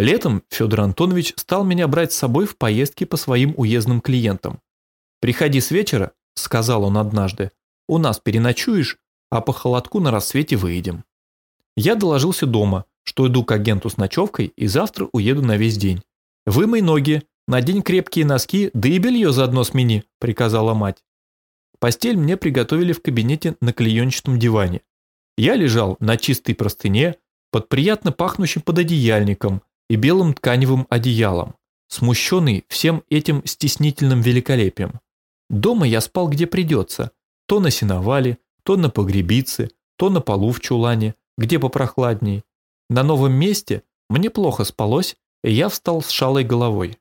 Летом Федор Антонович стал меня брать с собой в поездки по своим уездным клиентам. «Приходи с вечера», — сказал он однажды, — «у нас переночуешь, а по холодку на рассвете выйдем». Я доложился дома, что иду к агенту с ночевкой и завтра уеду на весь день. «Вымой ноги, надень крепкие носки, да и белье заодно смени», — приказала мать. Постель мне приготовили в кабинете на клеенчатом диване. Я лежал на чистой простыне, под приятно пахнущим пододеяльником и белым тканевым одеялом, смущенный всем этим стеснительным великолепием. Дома я спал где придется, то на сеновале, то на погребице, то на полу в чулане, где попрохладней. На новом месте мне плохо спалось, и я встал с шалой головой.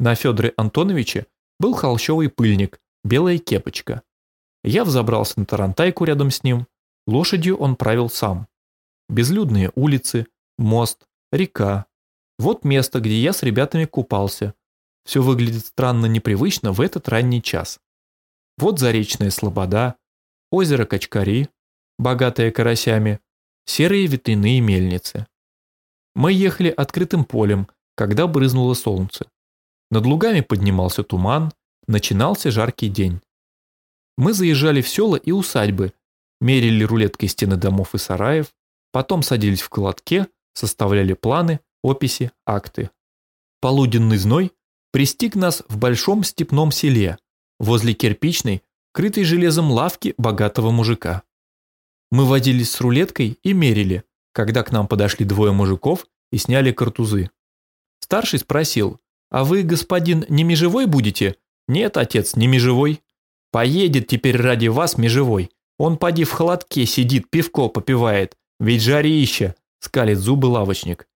На Федоре Антоновиче был холщовый пыльник, белая кепочка. Я взобрался на тарантайку рядом с ним, лошадью он правил сам. Безлюдные улицы, мост, река. Вот место, где я с ребятами купался. Все выглядит странно непривычно в этот ранний час. Вот заречная слобода, озеро Качкари, богатое карасями, серые ветряные мельницы. Мы ехали открытым полем, когда брызнуло солнце. Над лугами поднимался туман, начинался жаркий день. Мы заезжали в села и усадьбы, мерили рулеткой стены домов и сараев, Потом садились в колодке, составляли планы, описи, акты. Полуденный зной пристиг нас в большом степном селе, возле кирпичной, крытой железом лавки богатого мужика. Мы водились с рулеткой и мерили, когда к нам подошли двое мужиков и сняли картузы. Старший спросил, «А вы, господин, не межевой будете?» «Нет, отец, не межевой». «Поедет теперь ради вас межевой. Он поди в холодке сидит, пивко попивает, ведь жарище, скалит зубы лавочник.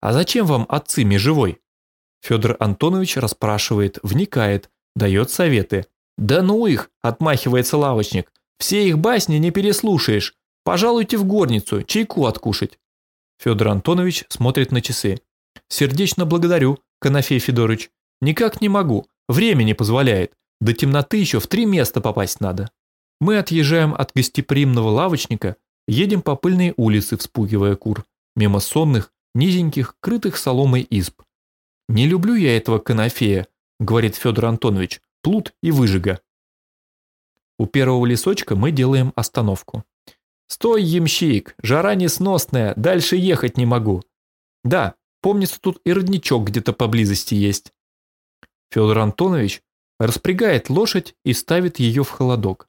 А зачем вам отцы межевой? Федор Антонович расспрашивает, вникает, дает советы. Да ну их, отмахивается лавочник. Все их басни не переслушаешь. Пожалуйте в горницу, чайку откушать. Федор Антонович смотрит на часы. Сердечно благодарю, Конофей Федорович. Никак не могу, время не позволяет. До темноты еще в три места попасть надо. Мы отъезжаем от гостеприимного лавочника Едем по пыльной улице, вспугивая кур, мимо сонных, низеньких, крытых соломой изб. «Не люблю я этого конофея», — говорит Федор Антонович, — «плут и выжига». У первого лесочка мы делаем остановку. «Стой, ямщик, жара несносная, дальше ехать не могу». «Да, помнится, тут и родничок где-то поблизости есть». Федор Антонович распрягает лошадь и ставит ее в холодок.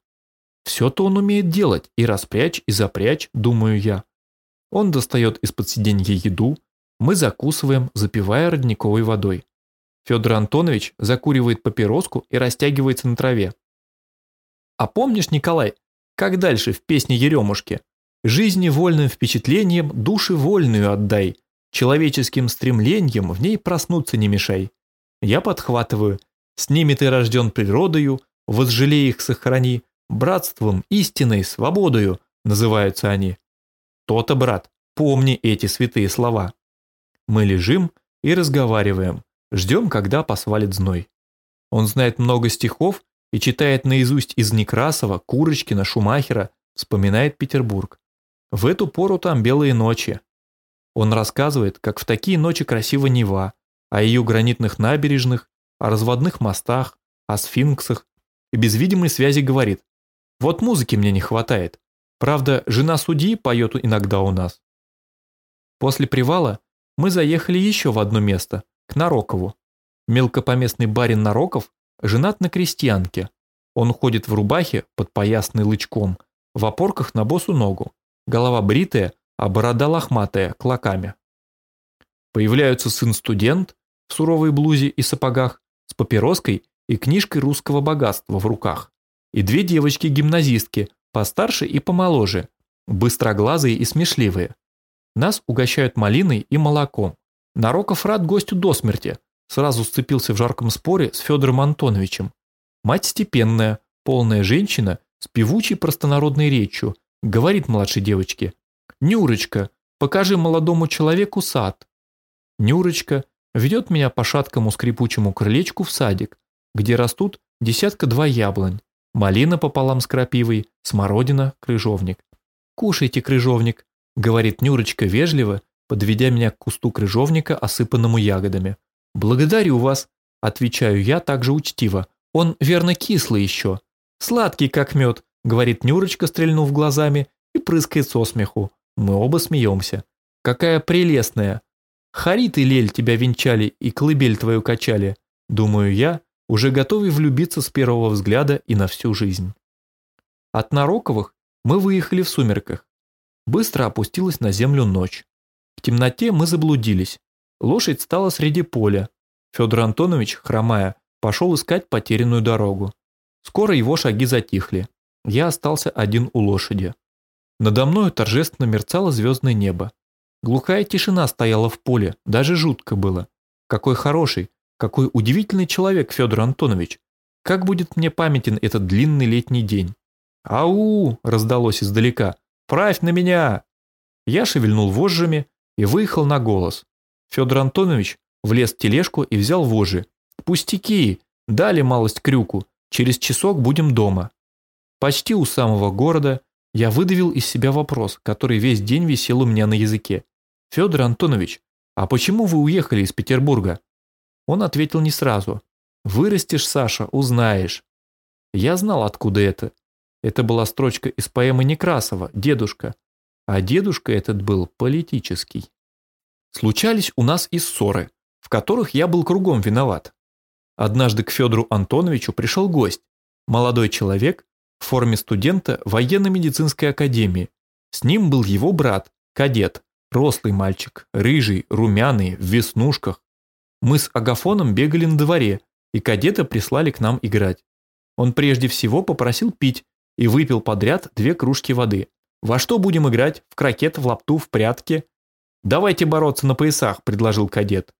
Все-то он умеет делать, и распрячь, и запрячь, думаю я. Он достает из-под сиденья еду, мы закусываем, запивая родниковой водой. Федор Антонович закуривает папироску и растягивается на траве. А помнишь, Николай, как дальше в песне Еремушки? «Жизни вольным впечатлением души вольную отдай, человеческим стремлением в ней проснуться не мешай». Я подхватываю, «С ними ты рожден природою, возжалей их сохрани, братством, истиной, свободою называются они. То-то, брат, помни эти святые слова. Мы лежим и разговариваем, ждем, когда посвалит зной. Он знает много стихов и читает наизусть из Некрасова, Курочкина, Шумахера, вспоминает Петербург. В эту пору там белые ночи. Он рассказывает, как в такие ночи красива Нева, о ее гранитных набережных, о разводных мостах, о сфинксах, и без видимой связи говорит, вот музыки мне не хватает. Правда, жена судьи поет иногда у нас. После привала мы заехали еще в одно место, к Нарокову. Мелкопоместный барин Нароков женат на крестьянке. Он ходит в рубахе, под поясной лычком, в опорках на босу ногу, голова бритая, а борода лохматая, клоками. Появляются сын-студент в суровой блузе и сапогах, с папироской и книжкой русского богатства в руках и две девочки-гимназистки, постарше и помоложе, быстроглазые и смешливые. Нас угощают малиной и молоком. Нароков рад гостю до смерти, сразу сцепился в жарком споре с Федором Антоновичем. Мать степенная, полная женщина с певучей простонародной речью, говорит младшей девочке, «Нюрочка, покажи молодому человеку сад». Нюрочка ведет меня по шаткому скрипучему крылечку в садик, где растут десятка-два яблонь, Малина пополам с крапивой, смородина, крыжовник. «Кушайте, крыжовник», — говорит Нюрочка вежливо, подведя меня к кусту крыжовника, осыпанному ягодами. «Благодарю вас», – отвечаю я также учтиво. «Он, верно, кислый еще. Сладкий, как мед», – говорит Нюрочка, стрельнув глазами, и прыскает со смеху. Мы оба смеемся. «Какая прелестная! Харит и Лель тебя венчали и колыбель твою качали», – думаю я, уже готовый влюбиться с первого взгляда и на всю жизнь. От Нароковых мы выехали в сумерках. Быстро опустилась на землю ночь. В темноте мы заблудились. Лошадь стала среди поля. Федор Антонович, хромая, пошел искать потерянную дорогу. Скоро его шаги затихли. Я остался один у лошади. Надо мною торжественно мерцало звездное небо. Глухая тишина стояла в поле, даже жутко было. Какой хороший, какой удивительный человек Федор Антонович. Как будет мне памятен этот длинный летний день. «Ау!» – раздалось издалека. «Правь на меня!» Я шевельнул вожжами и выехал на голос. Федор Антонович влез в тележку и взял вожжи. «Пустяки! Дали малость крюку. Через часок будем дома». Почти у самого города я выдавил из себя вопрос, который весь день висел у меня на языке. «Федор Антонович, а почему вы уехали из Петербурга?» Он ответил не сразу. «Вырастешь, Саша, узнаешь». Я знал, откуда это. Это была строчка из поэмы Некрасова «Дедушка». А дедушка этот был политический. Случались у нас и ссоры, в которых я был кругом виноват. Однажды к Федору Антоновичу пришел гость, молодой человек в форме студента военно-медицинской академии. С ним был его брат, кадет, рослый мальчик, рыжий, румяный, в веснушках. Мы с Агафоном бегали на дворе, и кадета прислали к нам играть. Он прежде всего попросил пить и выпил подряд две кружки воды. «Во что будем играть? В крокет, в лапту, в прятки?» «Давайте бороться на поясах», – предложил кадет.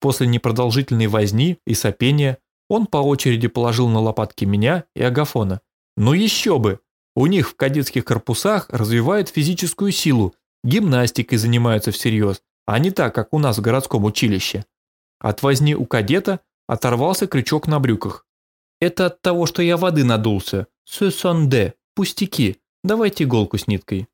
После непродолжительной возни и сопения он по очереди положил на лопатки меня и Агафона. «Ну еще бы! У них в кадетских корпусах развивают физическую силу, гимнастикой занимаются всерьез, а не так, как у нас в городском училище». От возни у кадета оторвался крючок на брюках. «Это от того, что я воды надулся. Сюсонде, пустяки, давайте иголку с ниткой».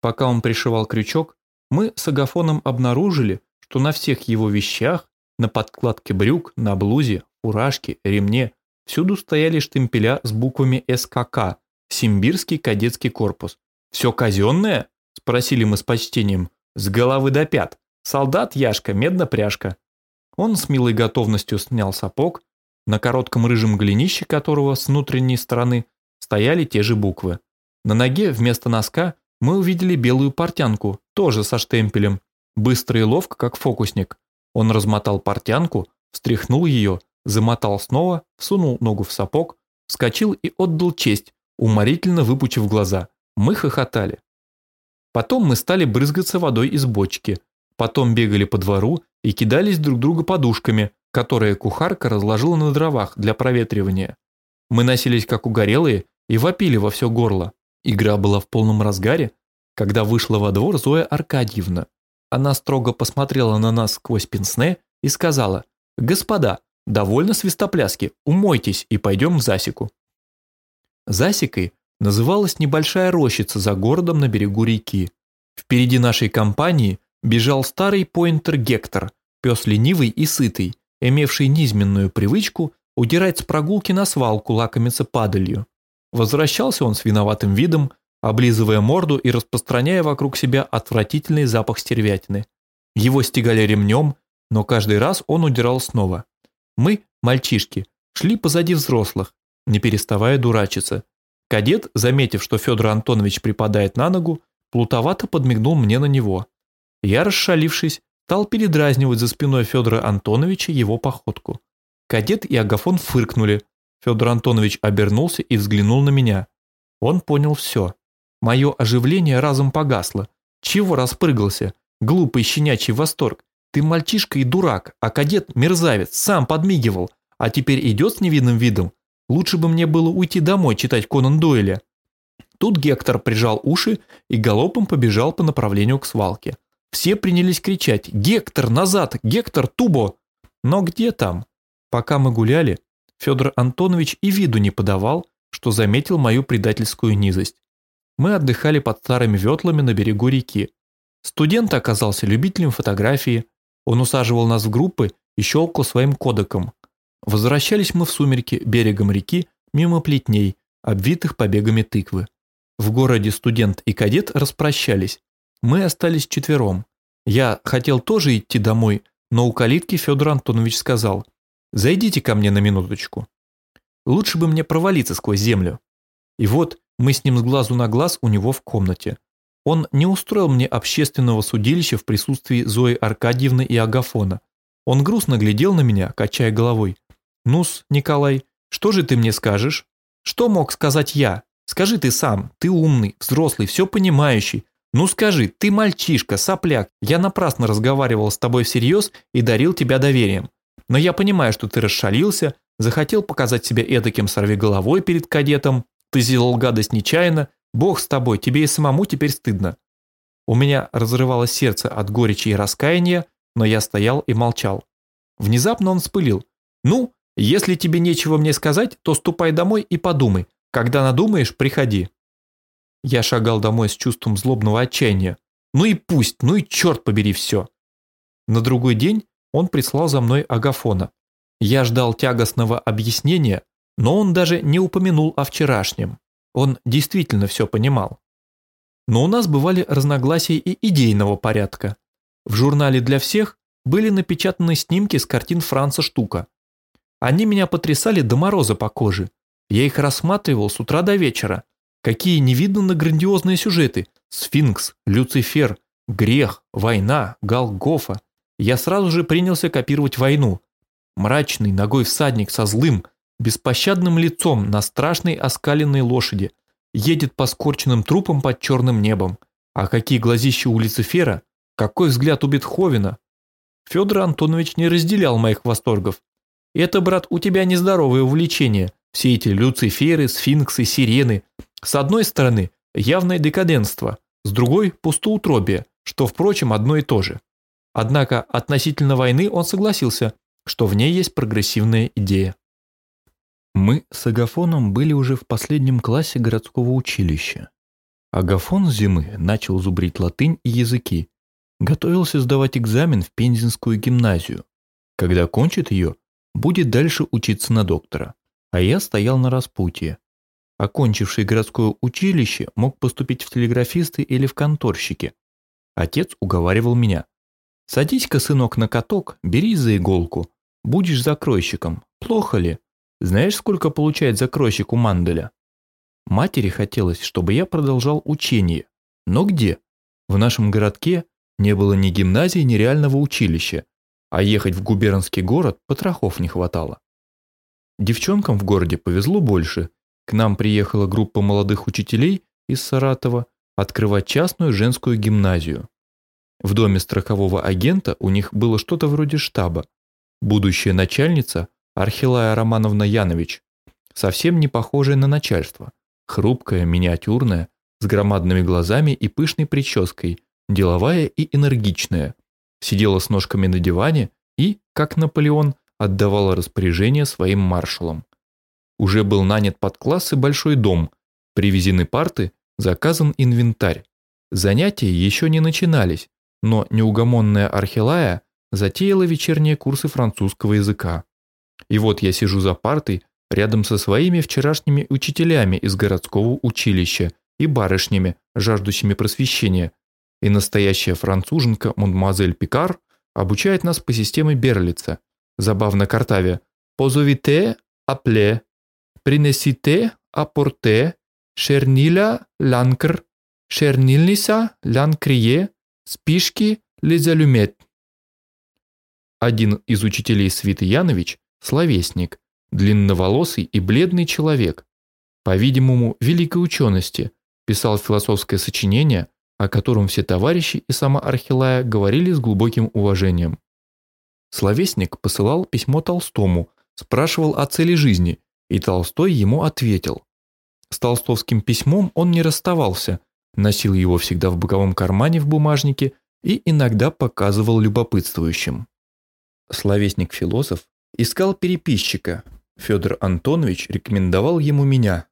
Пока он пришивал крючок, мы с Агафоном обнаружили, что на всех его вещах, на подкладке брюк, на блузе, фуражке, ремне, всюду стояли штемпеля с буквами СКК, Симбирский кадетский корпус. «Все казенное?» – спросили мы с почтением. «С головы до пят. Солдат Яшка, медно-пряжка». Он с милой готовностью снял сапог, на коротком рыжем голенище которого с внутренней стороны стояли те же буквы. На ноге вместо носка мы увидели белую портянку, тоже со штемпелем, быстро и ловко, как фокусник. Он размотал портянку, встряхнул ее, замотал снова, всунул ногу в сапог, вскочил и отдал честь, уморительно выпучив глаза. Мы хохотали. Потом мы стали брызгаться водой из бочки, потом бегали по двору и кидались друг друга подушками, которые кухарка разложила на дровах для проветривания. Мы носились как угорелые и вопили во все горло. Игра была в полном разгаре, когда вышла во двор Зоя Аркадьевна. Она строго посмотрела на нас сквозь пенсне и сказала, «Господа, довольно свистопляски, умойтесь и пойдем в засеку». Засекой называлась небольшая рощица за городом на берегу реки. Впереди нашей компании бежал старый поинтер Гектор, пес ленивый и сытый, имевший низменную привычку удирать с прогулки на свалку лакомиться падалью. Возвращался он с виноватым видом, облизывая морду и распространяя вокруг себя отвратительный запах стервятины. Его стегали ремнем, но каждый раз он удирал снова. Мы, мальчишки, шли позади взрослых, не переставая дурачиться. Кадет, заметив, что Федор Антонович припадает на ногу, плутовато подмигнул мне на него. Я, расшалившись, стал передразнивать за спиной Федора Антоновича его походку. Кадет и Агафон фыркнули, Федор Антонович обернулся и взглянул на меня. Он понял все. Мое оживление разом погасло. Чего распрыгался? Глупый щенячий восторг. Ты мальчишка и дурак, а кадет мерзавец, сам подмигивал, а теперь идет с невинным видом. Лучше бы мне было уйти домой читать Конан Дойля. Тут Гектор прижал уши и галопом побежал по направлению к свалке. Все принялись кричать «Гектор, назад! Гектор, Тубо!» Но где там? Пока мы гуляли, Федор Антонович и виду не подавал, что заметил мою предательскую низость. Мы отдыхали под старыми ветлами на берегу реки. Студент оказался любителем фотографии, он усаживал нас в группы и щелкал своим кодеком. Возвращались мы в сумерки берегом реки мимо плетней, обвитых побегами тыквы. В городе студент и кадет распрощались. Мы остались четвером. Я хотел тоже идти домой, но у калитки Федор Антонович сказал «Зайдите ко мне на минуточку». Лучше бы мне провалиться сквозь землю. И вот мы с ним с глазу на глаз у него в комнате. Он не устроил мне общественного судилища в присутствии Зои Аркадьевны и Агафона. Он грустно глядел на меня, качая головой. «Ну-с, Николай, что же ты мне скажешь?» «Что мог сказать я? Скажи ты сам, ты умный, взрослый, все понимающий. Ну скажи, ты мальчишка, сопляк, я напрасно разговаривал с тобой всерьез и дарил тебя доверием. Но я понимаю, что ты расшалился, захотел показать себя эдаким сорвиголовой перед кадетом, ты сделал гадость нечаянно, бог с тобой, тебе и самому теперь стыдно. У меня разрывалось сердце от горечи и раскаяния, но я стоял и молчал. Внезапно он вспылил. «Ну, если тебе нечего мне сказать, то ступай домой и подумай. Когда надумаешь, приходи». Я шагал домой с чувством злобного отчаяния. Ну и пусть, ну и черт побери все. На другой день он прислал за мной Агафона. Я ждал тягостного объяснения, но он даже не упомянул о вчерашнем. Он действительно все понимал. Но у нас бывали разногласия и идейного порядка. В журнале «Для всех» были напечатаны снимки с картин Франца Штука. Они меня потрясали до мороза по коже. Я их рассматривал с утра до вечера. Какие невиданно грандиозные сюжеты. Сфинкс, Люцифер, Грех, Война, Галгофа. Я сразу же принялся копировать войну. Мрачный ногой всадник со злым, беспощадным лицом на страшной оскаленной лошади едет по скорченным трупам под черным небом. А какие глазища у Люцифера, какой взгляд у Бетховена. Федор Антонович не разделял моих восторгов. Это, брат, у тебя нездоровое увлечение. Все эти люциферы, сфинксы, сирены. С одной стороны, явное декаденство, с другой – пустоутробие, что, впрочем, одно и то же. Однако относительно войны он согласился, что в ней есть прогрессивная идея. Мы с Агафоном были уже в последнем классе городского училища. Агафон с зимы начал зубрить латынь и языки, готовился сдавать экзамен в Пензенскую гимназию. Когда кончит ее, будет дальше учиться на доктора. А я стоял на распутье. Окончивший городское училище мог поступить в телеграфисты или в конторщики. Отец уговаривал меня. «Садись-ка, сынок, на каток, берись за иголку. Будешь закройщиком. Плохо ли? Знаешь, сколько получает закройщик у Манделя?» Матери хотелось, чтобы я продолжал учение. Но где? В нашем городке не было ни гимназии, ни реального училища, а ехать в губернский город потрохов не хватало. Девчонкам в городе повезло больше. К нам приехала группа молодых учителей из Саратова открывать частную женскую гимназию. В доме страхового агента у них было что-то вроде штаба. Будущая начальница Архилая Романовна Янович, совсем не похожая на начальство, хрупкая, миниатюрная, с громадными глазами и пышной прической, деловая и энергичная, сидела с ножками на диване и, как Наполеон, отдавала распоряжение своим маршалам. Уже был нанят под классы большой дом, привезены парты, заказан инвентарь. Занятия еще не начинались, но неугомонная Архилая затеяла вечерние курсы французского языка. И вот я сижу за партой рядом со своими вчерашними учителями из городского училища и барышнями, жаждущими просвещения, и настоящая француженка мадемуазель Пикар обучает нас по системе Берлица, забавно картаве «Позовите, апле, принесите, апорте, шерниля, ланкр, шернильниса, ланкрие, спишки, лизалюмет». Один из учителей Свиты Янович – словесник, длинноволосый и бледный человек, по-видимому, великой учености, писал философское сочинение – о котором все товарищи и сама Архилая говорили с глубоким уважением. Словесник посылал письмо Толстому, спрашивал о цели жизни, и Толстой ему ответил. С толстовским письмом он не расставался, носил его всегда в боковом кармане в бумажнике и иногда показывал любопытствующим. Словесник-философ искал переписчика. Федор Антонович рекомендовал ему меня.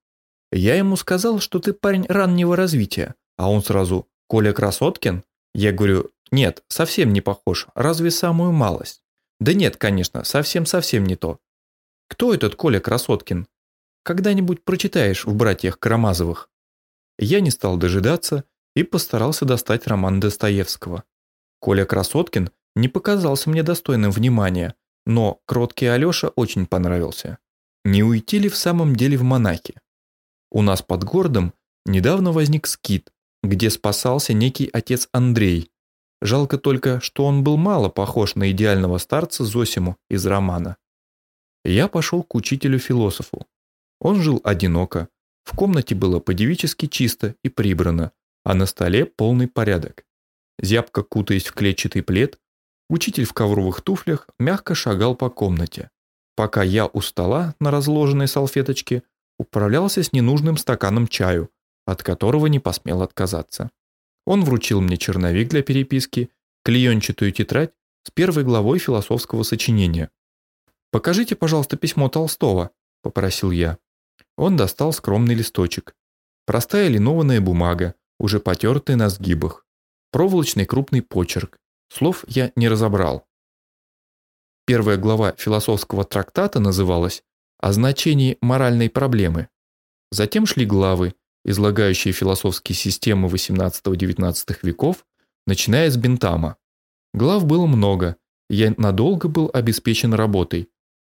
Я ему сказал, что ты парень раннего развития, а он сразу Коля Красоткин? Я говорю, нет, совсем не похож, разве самую малость? Да нет, конечно, совсем-совсем не то. Кто этот Коля Красоткин? Когда-нибудь прочитаешь в «Братьях Карамазовых». Я не стал дожидаться и постарался достать роман Достоевского. Коля Красоткин не показался мне достойным внимания, но кроткий Алёша очень понравился. Не уйти ли в самом деле в монахи? У нас под городом недавно возник скит, где спасался некий отец Андрей. Жалко только, что он был мало похож на идеального старца Зосиму из романа. Я пошел к учителю-философу. Он жил одиноко, в комнате было подевически чисто и прибрано, а на столе полный порядок. Зябко кутаясь в клетчатый плед, учитель в ковровых туфлях мягко шагал по комнате, пока я у стола на разложенной салфеточке управлялся с ненужным стаканом чаю, от которого не посмел отказаться. Он вручил мне черновик для переписки, клеенчатую тетрадь с первой главой философского сочинения. «Покажите, пожалуйста, письмо Толстого», – попросил я. Он достал скромный листочек. Простая линованная бумага, уже потертая на сгибах. Проволочный крупный почерк. Слов я не разобрал. Первая глава философского трактата называлась «О значении моральной проблемы». Затем шли главы, излагающие философские системы XVIII-XIX веков, начиная с Бентама. Глав было много, я надолго был обеспечен работой.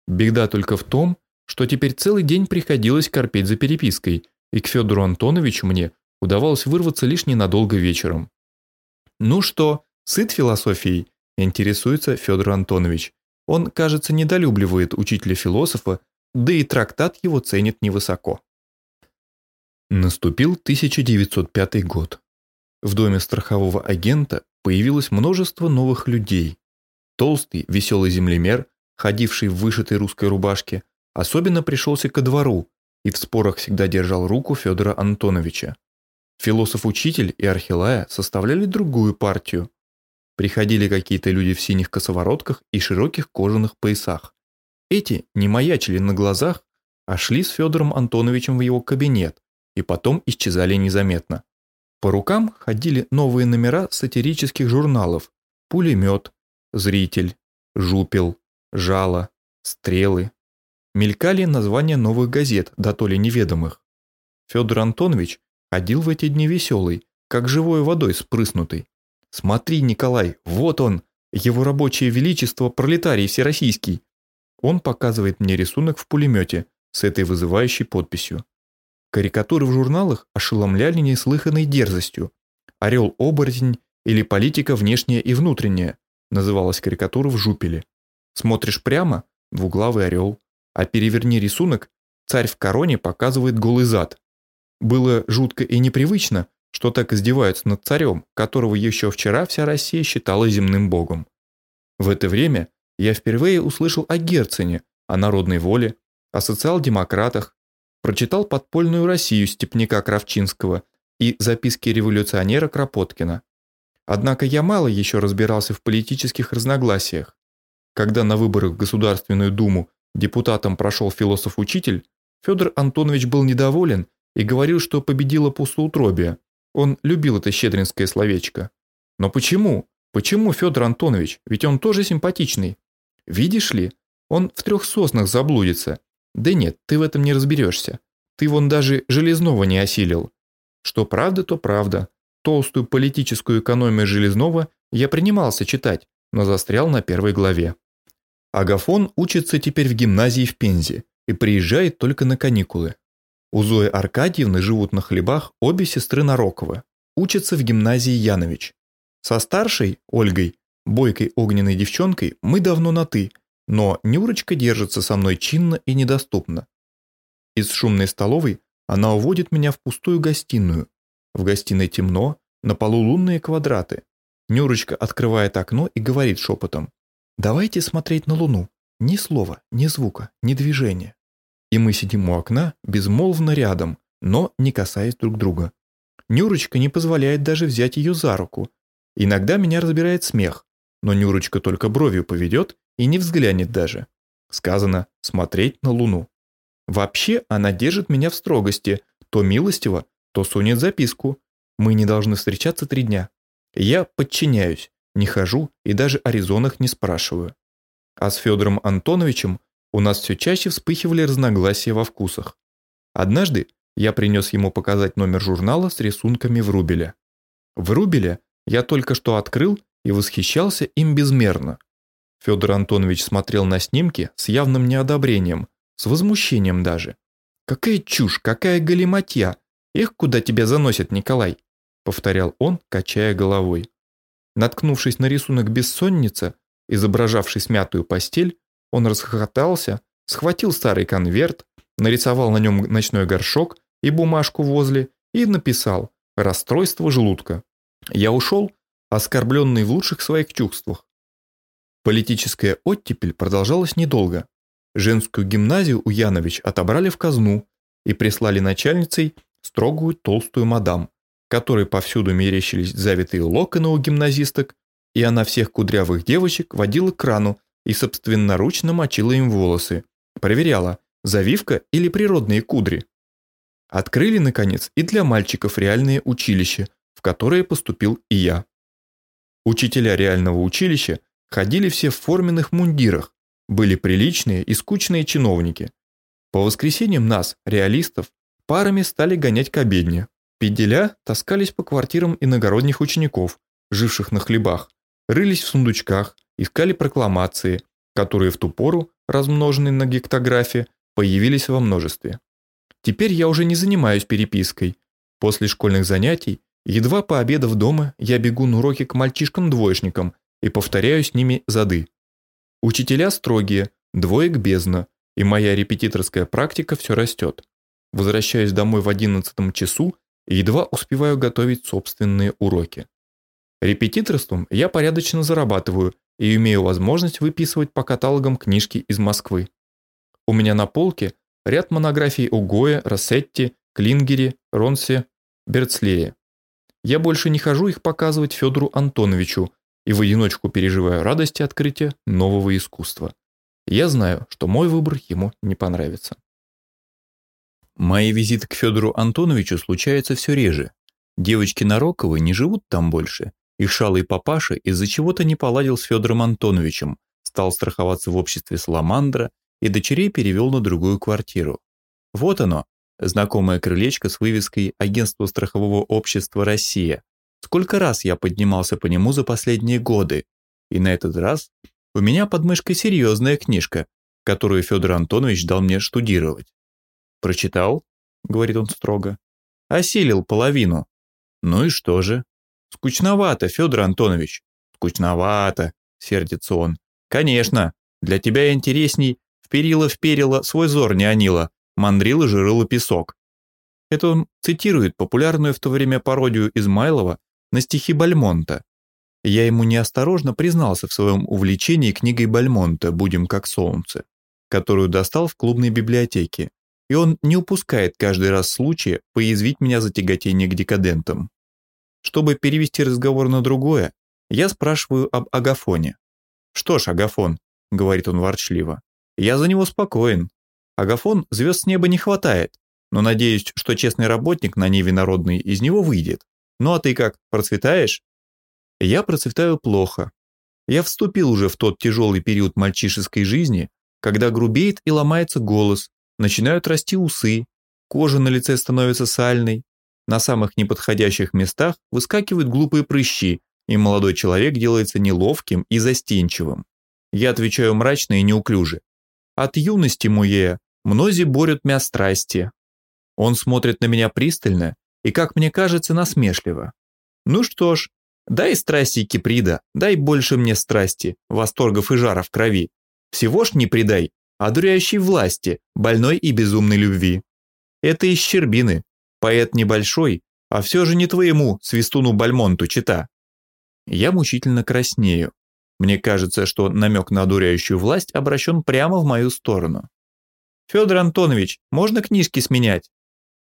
Беда только в том, что теперь целый день приходилось корпеть за перепиской, и к Федору Антоновичу мне удавалось вырваться лишь ненадолго вечером. «Ну что, сыт философией?» – интересуется Федор Антонович. Он, кажется, недолюбливает учителя-философа, да и трактат его ценит невысоко. Наступил 1905 год. В доме страхового агента появилось множество новых людей. Толстый, веселый землемер, ходивший в вышитой русской рубашке, особенно пришелся ко двору и в спорах всегда держал руку Федора Антоновича. Философ-учитель и Архилая составляли другую партию. Приходили какие-то люди в синих косоворотках и широких кожаных поясах. Эти не маячили на глазах, а шли с Федором Антоновичем в его кабинет и потом исчезали незаметно. По рукам ходили новые номера сатирических журналов «Пулемет», «Зритель», «Жупел», «Жало», «Стрелы». Мелькали названия новых газет, да то ли неведомых. Федор Антонович Ходил в эти дни веселый, как живой водой спрыснутый. «Смотри, Николай, вот он, его рабочее величество, пролетарий всероссийский!» Он показывает мне рисунок в пулемете с этой вызывающей подписью. Карикатуры в журналах ошеломляли неслыханной дерзостью. «Орел-оборотень» или «Политика внешняя и внутренняя» называлась карикатура в жупеле. Смотришь прямо – двуглавый орел, а переверни рисунок – царь в короне показывает голый зад. Было жутко и непривычно, что так издеваются над царем, которого еще вчера вся Россия считала земным богом. В это время я впервые услышал о Герцене, о народной воле, о социал-демократах, прочитал «Подпольную Россию» Степняка Кравчинского и записки революционера Кропоткина. Однако я мало еще разбирался в политических разногласиях. Когда на выборах в Государственную Думу депутатом прошел философ-учитель, Федор Антонович был недоволен и говорил, что победила пустоутробие. Он любил это щедринское словечко. Но почему? Почему Федор Антонович? Ведь он тоже симпатичный. Видишь ли, он в трех соснах заблудится. Да нет, ты в этом не разберешься. Ты вон даже Железного не осилил. Что правда, то правда. Толстую политическую экономию Железного я принимался читать, но застрял на первой главе. Агафон учится теперь в гимназии в Пензе и приезжает только на каникулы. У Зои Аркадьевны живут на хлебах обе сестры Нароковы, учатся в гимназии Янович. Со старшей, Ольгой, бойкой огненной девчонкой, мы давно на «ты», но Нюрочка держится со мной чинно и недоступно. Из шумной столовой она уводит меня в пустую гостиную. В гостиной темно, на полу лунные квадраты. Нюрочка открывает окно и говорит шепотом. «Давайте смотреть на луну. Ни слова, ни звука, ни движения и мы сидим у окна, безмолвно рядом, но не касаясь друг друга. Нюрочка не позволяет даже взять ее за руку. Иногда меня разбирает смех, но Нюрочка только бровью поведет и не взглянет даже. Сказано «смотреть на луну». Вообще она держит меня в строгости, то милостиво, то сунет записку. Мы не должны встречаться три дня. Я подчиняюсь, не хожу и даже о резонах не спрашиваю. А с Федором Антоновичем у нас все чаще вспыхивали разногласия во вкусах. Однажды я принес ему показать номер журнала с рисунками Врубеля. Врубеля я только что открыл и восхищался им безмерно. Федор Антонович смотрел на снимки с явным неодобрением, с возмущением даже. «Какая чушь, какая галиматья! Эх, куда тебя заносит Николай!» повторял он, качая головой. Наткнувшись на рисунок «Бессонница», изображавший смятую постель, он расхохотался, схватил старый конверт, нарисовал на нем ночной горшок и бумажку возле и написал «Расстройство желудка». Я ушел, оскорбленный в лучших своих чувствах. Политическая оттепель продолжалась недолго. Женскую гимназию у Янович отобрали в казну и прислали начальницей строгую толстую мадам, которой повсюду мерещились завитые локоны у гимназисток, и она всех кудрявых девочек водила к крану и собственноручно мочила им волосы, проверяла, завивка или природные кудри. Открыли, наконец, и для мальчиков реальное училище, в которое поступил и я. Учителя реального училища Ходили все в форменных мундирах, были приличные и скучные чиновники. По воскресеньям нас, реалистов, парами стали гонять к обедне. Педеля таскались по квартирам иногородних учеников, живших на хлебах, рылись в сундучках, искали прокламации, которые в ту пору, размноженные на гектографе, появились во множестве. Теперь я уже не занимаюсь перепиской. После школьных занятий, едва пообедав дома, я бегу на уроки к мальчишкам-двоечникам и повторяю с ними зады. Учителя строгие, двоек бездна, и моя репетиторская практика все растет. Возвращаюсь домой в одиннадцатом часу едва успеваю готовить собственные уроки. Репетиторством я порядочно зарабатываю и имею возможность выписывать по каталогам книжки из Москвы. У меня на полке ряд монографий о Гое, Рассетти, Клингере, Ронсе, Берцлее. Я больше не хожу их показывать Федору Антоновичу, и в одиночку переживаю радости открытия нового искусства. Я знаю, что мой выбор ему не понравится. Мои визиты к Федору Антоновичу случаются все реже. Девочки Нароковы не живут там больше. Их шалый папаша из-за чего-то не поладил с Федором Антоновичем, стал страховаться в обществе Саламандра и дочерей перевел на другую квартиру. Вот оно, знакомое крылечко с вывеской «Агентство страхового общества Россия», Сколько раз я поднимался по нему за последние годы, и на этот раз у меня под мышкой серьезная книжка, которую Федор Антонович дал мне штудировать. «Прочитал?» — говорит он строго. «Осилил половину». «Ну и что же?» «Скучновато, Федор Антонович». «Скучновато», — сердится он. «Конечно, для тебя интересней в перила в перила свой зор не анила, мандрил и жирыл песок». Это он цитирует популярную в то время пародию Измайлова на стихи Бальмонта. Я ему неосторожно признался в своем увлечении книгой Бальмонта «Будем как солнце», которую достал в клубной библиотеке, и он не упускает каждый раз случая поязвить меня за тяготение к декадентам. Чтобы перевести разговор на другое, я спрашиваю об Агафоне. «Что ж, Агафон», — говорит он ворчливо, — «я за него спокоен. Агафон звезд с неба не хватает, но надеюсь, что честный работник на Ниве народный из него выйдет. Ну а ты как, процветаешь? Я процветаю плохо. Я вступил уже в тот тяжелый период мальчишеской жизни, когда грубеет и ломается голос, начинают расти усы, кожа на лице становится сальной, на самых неподходящих местах выскакивают глупые прыщи, и молодой человек делается неловким и застенчивым. Я отвечаю мрачно и неуклюже. От юности муе мнози борют мя страсти. Он смотрит на меня пристально и, как мне кажется, насмешливо. Ну что ж, дай страсти Киприда, дай больше мне страсти, восторгов и жара в крови. Всего ж не предай, одуряющей власти, больной и безумной любви. Это из Щербины, поэт небольшой, а все же не твоему, свистуну Бальмонту, чита. Я мучительно краснею. Мне кажется, что намек на одуряющую власть обращен прямо в мою сторону. Федор Антонович, можно книжки сменять?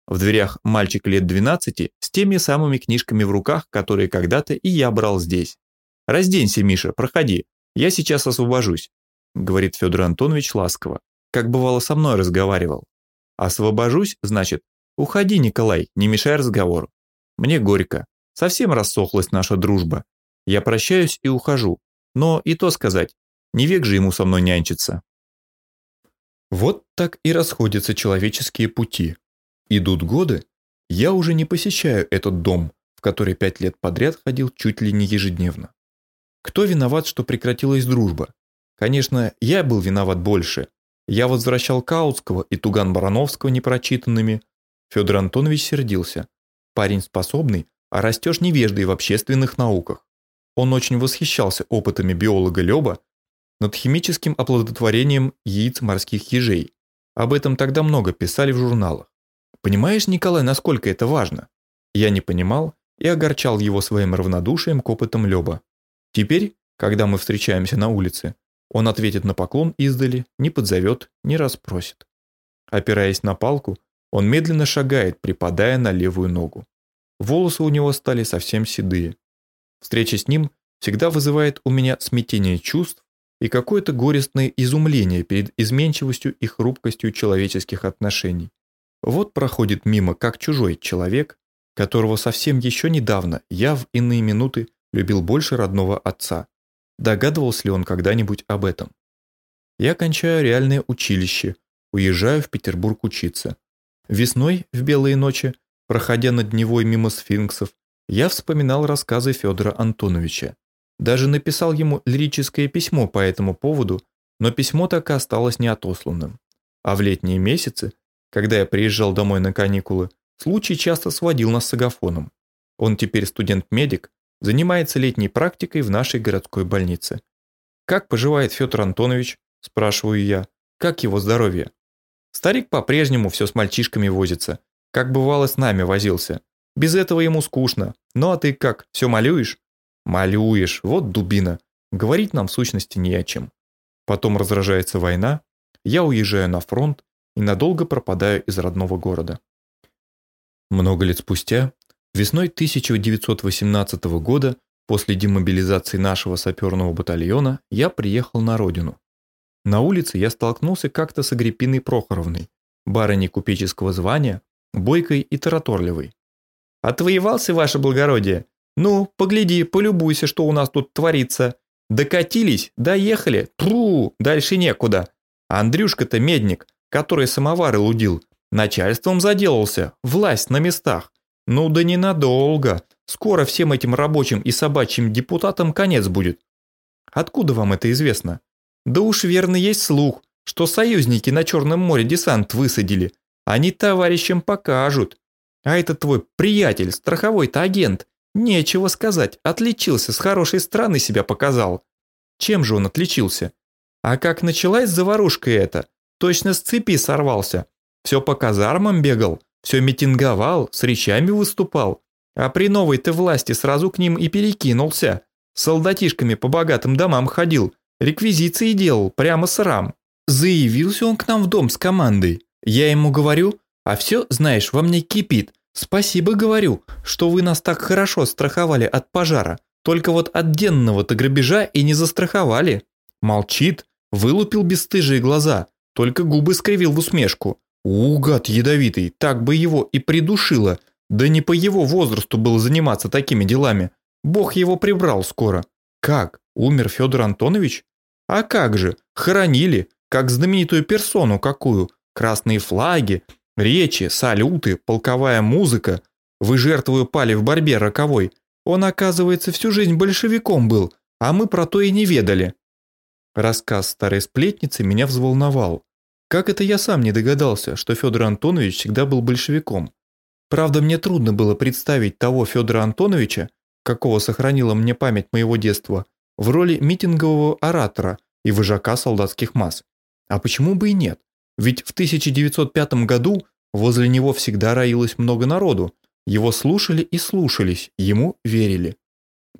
В дверях мальчик лет 12 с теми самыми книжками в руках, которые когда-то и я брал здесь. «Разденься, Миша, проходи, я сейчас освобожусь», говорит Федор Антонович ласково, как бывало со мной разговаривал. «Освобожусь, значит, уходи, Николай, не мешай разговору. Мне горько, Совсем рассохлась наша дружба. Я прощаюсь и ухожу. Но и то сказать, не век же ему со мной нянчиться. Вот так и расходятся человеческие пути. Идут годы, я уже не посещаю этот дом, в который пять лет подряд ходил чуть ли не ежедневно. Кто виноват, что прекратилась дружба? Конечно, я был виноват больше. Я возвращал Каутского и Туган Барановского непрочитанными. Федор Антонович сердился. Парень способный, а растешь невеждой в общественных науках. Он очень восхищался опытами биолога Лёба над химическим оплодотворением яиц морских ежей. Об этом тогда много писали в журналах. Понимаешь, Николай, насколько это важно? Я не понимал и огорчал его своим равнодушием к опытам Лёба. Теперь, когда мы встречаемся на улице, он ответит на поклон издали, не подзовет, не расспросит. Опираясь на палку, он медленно шагает, припадая на левую ногу. Волосы у него стали совсем седые. Встреча с ним всегда вызывает у меня смятение чувств и какое-то горестное изумление перед изменчивостью и хрупкостью человеческих отношений. Вот проходит мимо как чужой человек, которого совсем еще недавно я в иные минуты любил больше родного отца. Догадывался ли он когда-нибудь об этом? Я кончаю реальное училище, уезжаю в Петербург учиться. Весной, в белые ночи, проходя над Невой мимо сфинксов, я вспоминал рассказы Федора Антоновича. Даже написал ему лирическое письмо по этому поводу, но письмо так и осталось неотосланным. А в летние месяцы, когда я приезжал домой на каникулы, случай часто сводил нас с Агафоном. Он теперь студент-медик, занимается летней практикой в нашей городской больнице. «Как поживает Федор Антонович?» – спрашиваю я. «Как его здоровье?» Старик по-прежнему все с мальчишками возится, как бывало с нами возился. Без этого ему скучно. Ну а ты как, все малюешь? Малюешь, вот дубина. Говорить нам в сущности не о чем. Потом разражается война, я уезжаю на фронт и надолго пропадаю из родного города. Много лет спустя Весной 1918 года, после демобилизации нашего саперного батальона, я приехал на родину. На улице я столкнулся как-то с Агриппиной Прохоровной, барыней купеческого звания, бойкой и тараторливой. «Отвоевался, ваше благородие? Ну, погляди, полюбуйся, что у нас тут творится. Докатились, доехали, тру, дальше некуда. Андрюшка-то медник, который самовары лудил, начальством заделался, власть на местах. Ну да ненадолго. Скоро всем этим рабочим и собачьим депутатам конец будет. Откуда вам это известно? Да уж верно есть слух, что союзники на Черном море десант высадили. Они товарищам покажут. А этот твой приятель, страховой-то агент, нечего сказать, отличился, с хорошей стороны себя показал. Чем же он отличился? А как началась заварушка эта, точно с цепи сорвался. Все по казармам бегал, все митинговал, с речами выступал. А при новой-то власти сразу к ним и перекинулся. Солдатишками по богатым домам ходил, реквизиции делал, прямо с рам. Заявился он к нам в дом с командой. Я ему говорю, а все, знаешь, во мне кипит. Спасибо говорю, что вы нас так хорошо страховали от пожара. Только вот от денного-то грабежа и не застраховали. Молчит, вылупил бесстыжие глаза, только губы скривил в усмешку. У, гад ядовитый, так бы его и придушило. Да не по его возрасту было заниматься такими делами. Бог его прибрал скоро. Как? Умер Федор Антонович? А как же? Хоронили, как знаменитую персону какую. Красные флаги, речи, салюты, полковая музыка. Вы жертвую пали в борьбе роковой. Он, оказывается, всю жизнь большевиком был, а мы про то и не ведали. Рассказ старой сплетницы меня взволновал. Как это я сам не догадался, что Федор Антонович всегда был большевиком? Правда, мне трудно было представить того Федора Антоновича, какого сохранила мне память моего детства, в роли митингового оратора и вожака солдатских масс. А почему бы и нет? Ведь в 1905 году возле него всегда роилось много народу, его слушали и слушались, ему верили.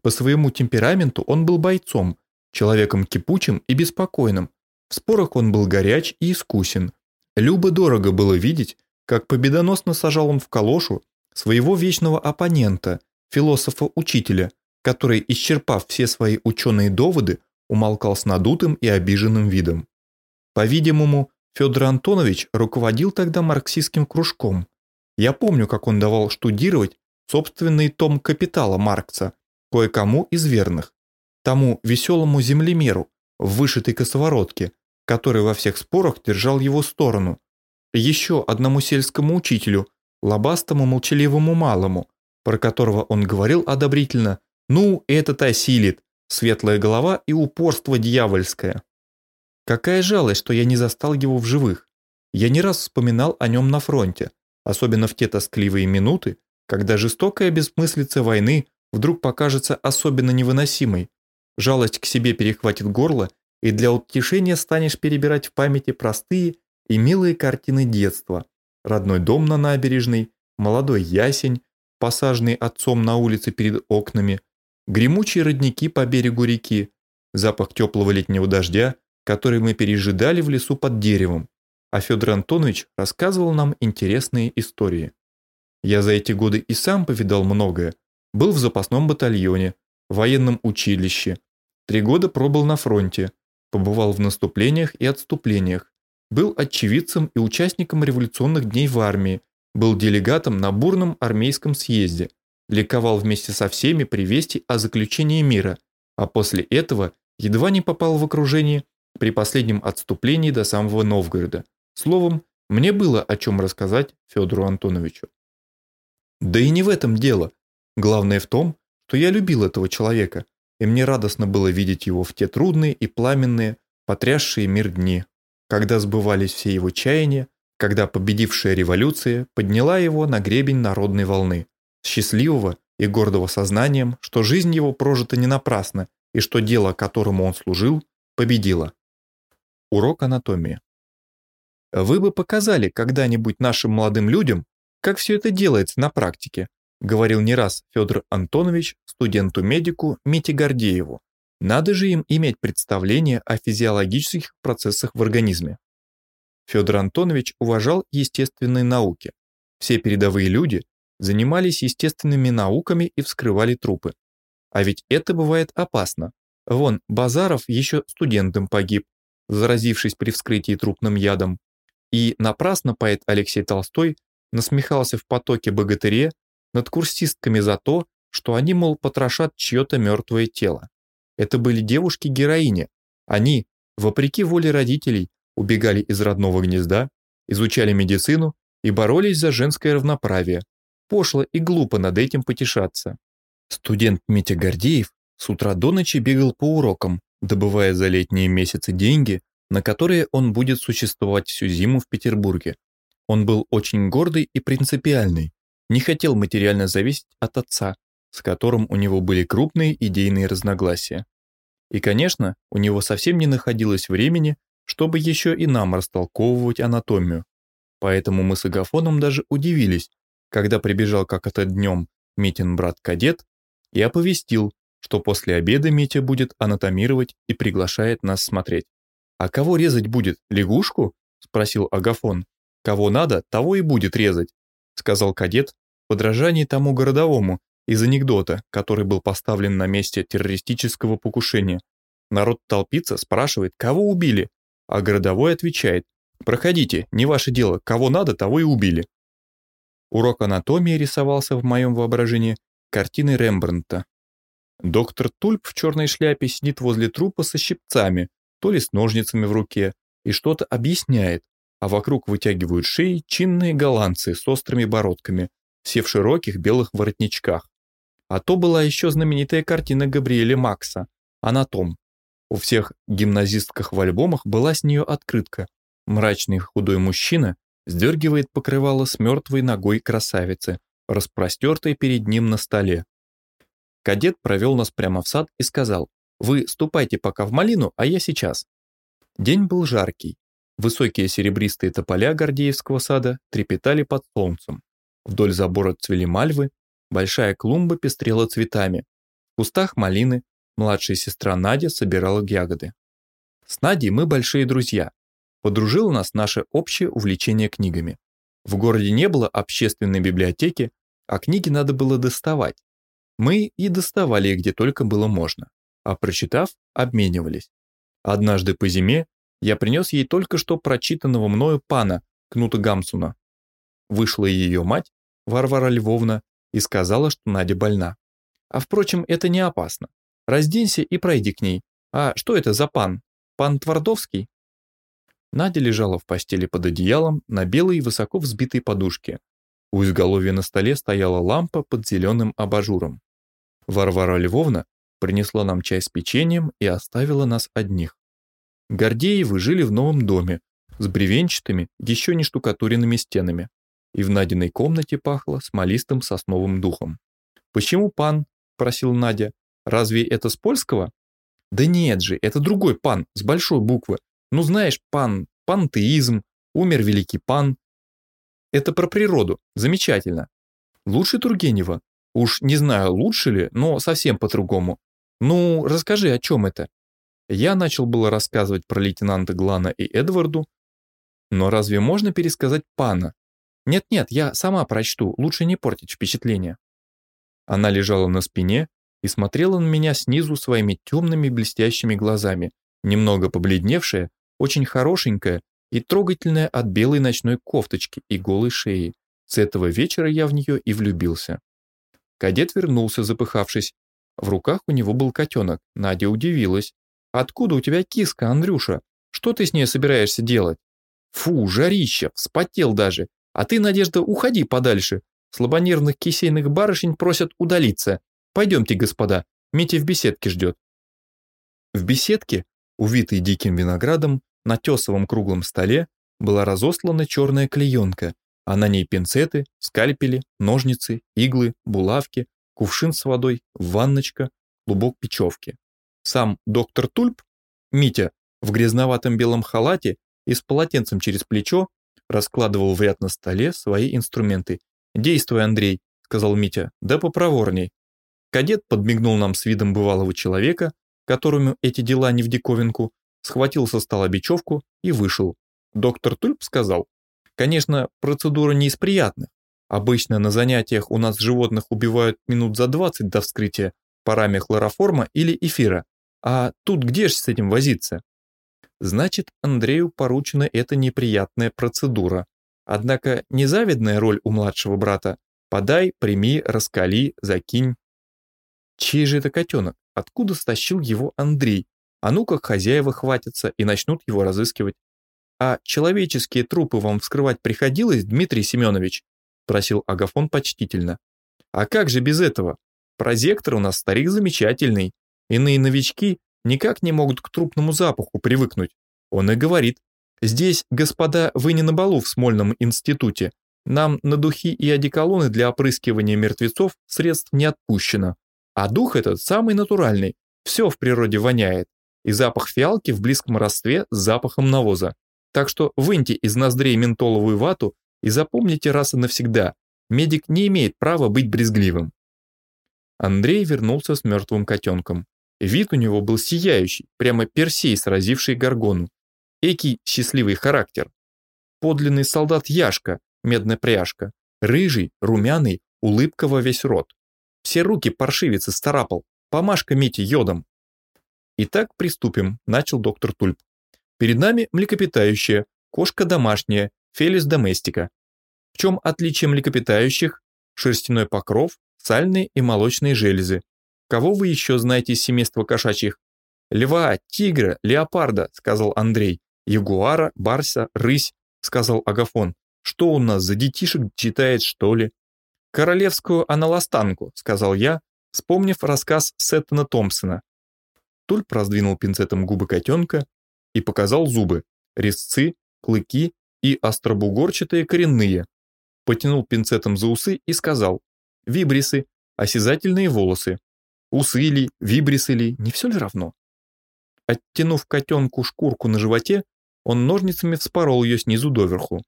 По своему темпераменту он был бойцом, человеком кипучим и беспокойным, в спорах он был горяч и искусен. Любо-дорого было видеть, как победоносно сажал он в калошу своего вечного оппонента, философа-учителя, который, исчерпав все свои ученые доводы, умолкал с надутым и обиженным видом. По-видимому, Федор Антонович руководил тогда марксистским кружком. Я помню, как он давал штудировать собственный том капитала Маркса, кое-кому из верных, тому веселому землемеру в вышитой косоворотке, который во всех спорах держал его сторону, еще одному сельскому учителю, лобастому молчаливому малому, про которого он говорил одобрительно «Ну, этот осилит, светлая голова и упорство дьявольское». Какая жалость, что я не застал его в живых. Я не раз вспоминал о нем на фронте, особенно в те тоскливые минуты, когда жестокая бессмыслица войны вдруг покажется особенно невыносимой, жалость к себе перехватит горло, и для утешения станешь перебирать в памяти простые и милые картины детства. Родной дом на набережной, молодой ясень, посаженный отцом на улице перед окнами, гремучие родники по берегу реки, запах теплого летнего дождя, который мы пережидали в лесу под деревом, а Федор Антонович рассказывал нам интересные истории. Я за эти годы и сам повидал многое. Был в запасном батальоне, в военном училище. Три года пробыл на фронте, побывал в наступлениях и отступлениях. Был очевидцем и участником революционных дней в армии, был делегатом на бурном армейском съезде, ликовал вместе со всеми при вести о заключении мира, а после этого едва не попал в окружение при последнем отступлении до самого Новгорода. Словом, мне было о чем рассказать Федору Антоновичу. Да и не в этом дело. Главное в том, что я любил этого человека, и мне радостно было видеть его в те трудные и пламенные, потрясшие мир дни, когда сбывались все его чаяния, когда победившая революция подняла его на гребень народной волны, счастливого и гордого сознанием, что жизнь его прожита не напрасно и что дело, которому он служил, победило. Урок анатомии. Вы бы показали когда-нибудь нашим молодым людям, как все это делается на практике, говорил не раз Федор Антонович студенту-медику Мите Гордееву. Надо же им иметь представление о физиологических процессах в организме. Федор Антонович уважал естественные науки. Все передовые люди занимались естественными науками и вскрывали трупы. А ведь это бывает опасно. Вон, Базаров еще студентом погиб, заразившись при вскрытии трупным ядом. И напрасно поэт Алексей Толстой насмехался в потоке богатыре над курсистками за то, что они, мол, потрошат чье-то мертвое тело. Это были девушки-героини. Они, вопреки воле родителей, убегали из родного гнезда, изучали медицину и боролись за женское равноправие. Пошло и глупо над этим потешаться. Студент Митя Гордеев с утра до ночи бегал по урокам, добывая за летние месяцы деньги, на которые он будет существовать всю зиму в Петербурге. Он был очень гордый и принципиальный, не хотел материально зависеть от отца, с которым у него были крупные идейные разногласия. И, конечно, у него совсем не находилось времени, чтобы еще и нам растолковывать анатомию. Поэтому мы с Агафоном даже удивились, когда прибежал как это днем Митин брат-кадет и оповестил, что после обеда Митя будет анатомировать и приглашает нас смотреть. «А кого резать будет, лягушку?» – спросил Агафон. «Кого надо, того и будет резать», – сказал кадет, подражании тому городовому, из анекдота, который был поставлен на месте террористического покушения. Народ толпится, спрашивает, кого убили, а городовой отвечает, проходите, не ваше дело, кого надо, того и убили. Урок анатомии рисовался в моем воображении картиной Рембрандта. Доктор Тульп в черной шляпе сидит возле трупа со щипцами, то ли с ножницами в руке, и что-то объясняет, а вокруг вытягивают шеи чинные голландцы с острыми бородками, все в широких белых воротничках. А то была еще знаменитая картина Габриэля Макса «Анатом». У всех гимназистках в альбомах была с нее открытка. Мрачный худой мужчина сдергивает покрывало с мертвой ногой красавицы, распростертой перед ним на столе. Кадет провел нас прямо в сад и сказал, «Вы ступайте пока в малину, а я сейчас». День был жаркий. Высокие серебристые тополя Гордеевского сада трепетали под солнцем. Вдоль забора цвели мальвы, Большая клумба пестрела цветами. В кустах малины младшая сестра Надя собирала ягоды. С Надей мы большие друзья. Подружило нас наше общее увлечение книгами. В городе не было общественной библиотеки, а книги надо было доставать. Мы и доставали их где только было можно, а прочитав, обменивались. Однажды по зиме я принес ей только что прочитанного мною пана Кнута Гамсуна. Вышла ее мать, Варвара Львовна, и сказала, что Надя больна. А впрочем, это не опасно. Разденься и пройди к ней. А что это за пан? Пан Твардовский? Надя лежала в постели под одеялом на белой высоко взбитой подушке. У изголовья на столе стояла лампа под зеленым абажуром. Варвара Львовна принесла нам чай с печеньем и оставила нас одних. Гордеевы жили в новом доме, с бревенчатыми, еще не штукатуренными стенами, и в Надиной комнате пахло смолистым сосновым духом. «Почему пан?» – просил Надя. «Разве это с польского?» «Да нет же, это другой пан, с большой буквы. Ну знаешь, пан, пантеизм, умер великий пан. Это про природу, замечательно. Лучше Тургенева? Уж не знаю, лучше ли, но совсем по-другому. Ну, расскажи, о чем это?» Я начал было рассказывать про лейтенанта Глана и Эдварду, но разве можно пересказать пана? Нет-нет, я сама прочту, лучше не портить впечатление. Она лежала на спине и смотрела на меня снизу своими темными блестящими глазами, немного побледневшая, очень хорошенькая и трогательная от белой ночной кофточки и голой шеи. С этого вечера я в нее и влюбился. Кадет вернулся, запыхавшись. В руках у него был котенок. Надя удивилась. «Откуда у тебя киска, Андрюша? Что ты с ней собираешься делать?» «Фу, жарища, вспотел даже. А ты, Надежда, уходи подальше. Слабонервных кисейных барышень просят удалиться. Пойдемте, господа, Митя в беседке ждет». В беседке, увитой диким виноградом, на тесовом круглом столе была разослана черная клеенка, а на ней пинцеты, скальпели, ножницы, иглы, булавки, кувшин с водой, ванночка, клубок печевки. Сам доктор Тульп, Митя, в грязноватом белом халате и с полотенцем через плечо, раскладывал в ряд на столе свои инструменты. «Действуй, Андрей», — сказал Митя, — «да попроворней». Кадет подмигнул нам с видом бывалого человека, которому эти дела не в диковинку, схватил со стола бечевку и вышел. Доктор Тульп сказал, «Конечно, процедура не из приятных. Обычно на занятиях у нас животных убивают минут за 20 до вскрытия парами хлороформа или эфира. А тут где же с этим возиться? Значит, Андрею поручена эта неприятная процедура. Однако незавидная роль у младшего брата «подай, прими, раскали, закинь». Чей же это котенок? Откуда стащил его Андрей? А ну как хозяева хватятся и начнут его разыскивать. «А человеческие трупы вам вскрывать приходилось, Дмитрий Семенович?» – просил Агафон почтительно. «А как же без этого? Прозектор у нас старик замечательный. Иные новички никак не могут к трупному запаху привыкнуть. Он и говорит, здесь, господа, вы не на балу в Смольном институте. Нам на духи и одеколоны для опрыскивания мертвецов средств не отпущено. А дух этот самый натуральный, все в природе воняет. И запах фиалки в близком родстве с запахом навоза. Так что выньте из ноздрей ментоловую вату и запомните раз и навсегда, медик не имеет права быть брезгливым. Андрей вернулся с мертвым котенком. Вид у него был сияющий, прямо Персей, сразивший Гаргону. Экий счастливый характер. Подлинный солдат Яшка, медная пряжка. Рыжий, румяный, улыбка во весь рот. Все руки паршивец старапал. Помашка Мите йодом. Итак, приступим, начал доктор Тульп. Перед нами млекопитающее, кошка домашняя, фелис доместика. В чем отличие млекопитающих? Шерстяной покров, сальные и молочные железы, Кого вы еще знаете из семейства кошачьих? Льва, тигра, леопарда, сказал Андрей. Ягуара, барса, рысь, сказал Агафон. Что у нас за детишек читает, что ли? Королевскую аналастанку, сказал я, вспомнив рассказ Сеттона Томпсона. Тульп раздвинул пинцетом губы котенка и показал зубы, резцы, клыки и остробугорчатые коренные. Потянул пинцетом за усы и сказал «Вибрисы, осязательные волосы, Усы ли, вибрисы ли, не все ли равно? Оттянув котенку шкурку на животе, он ножницами вспорол ее снизу доверху.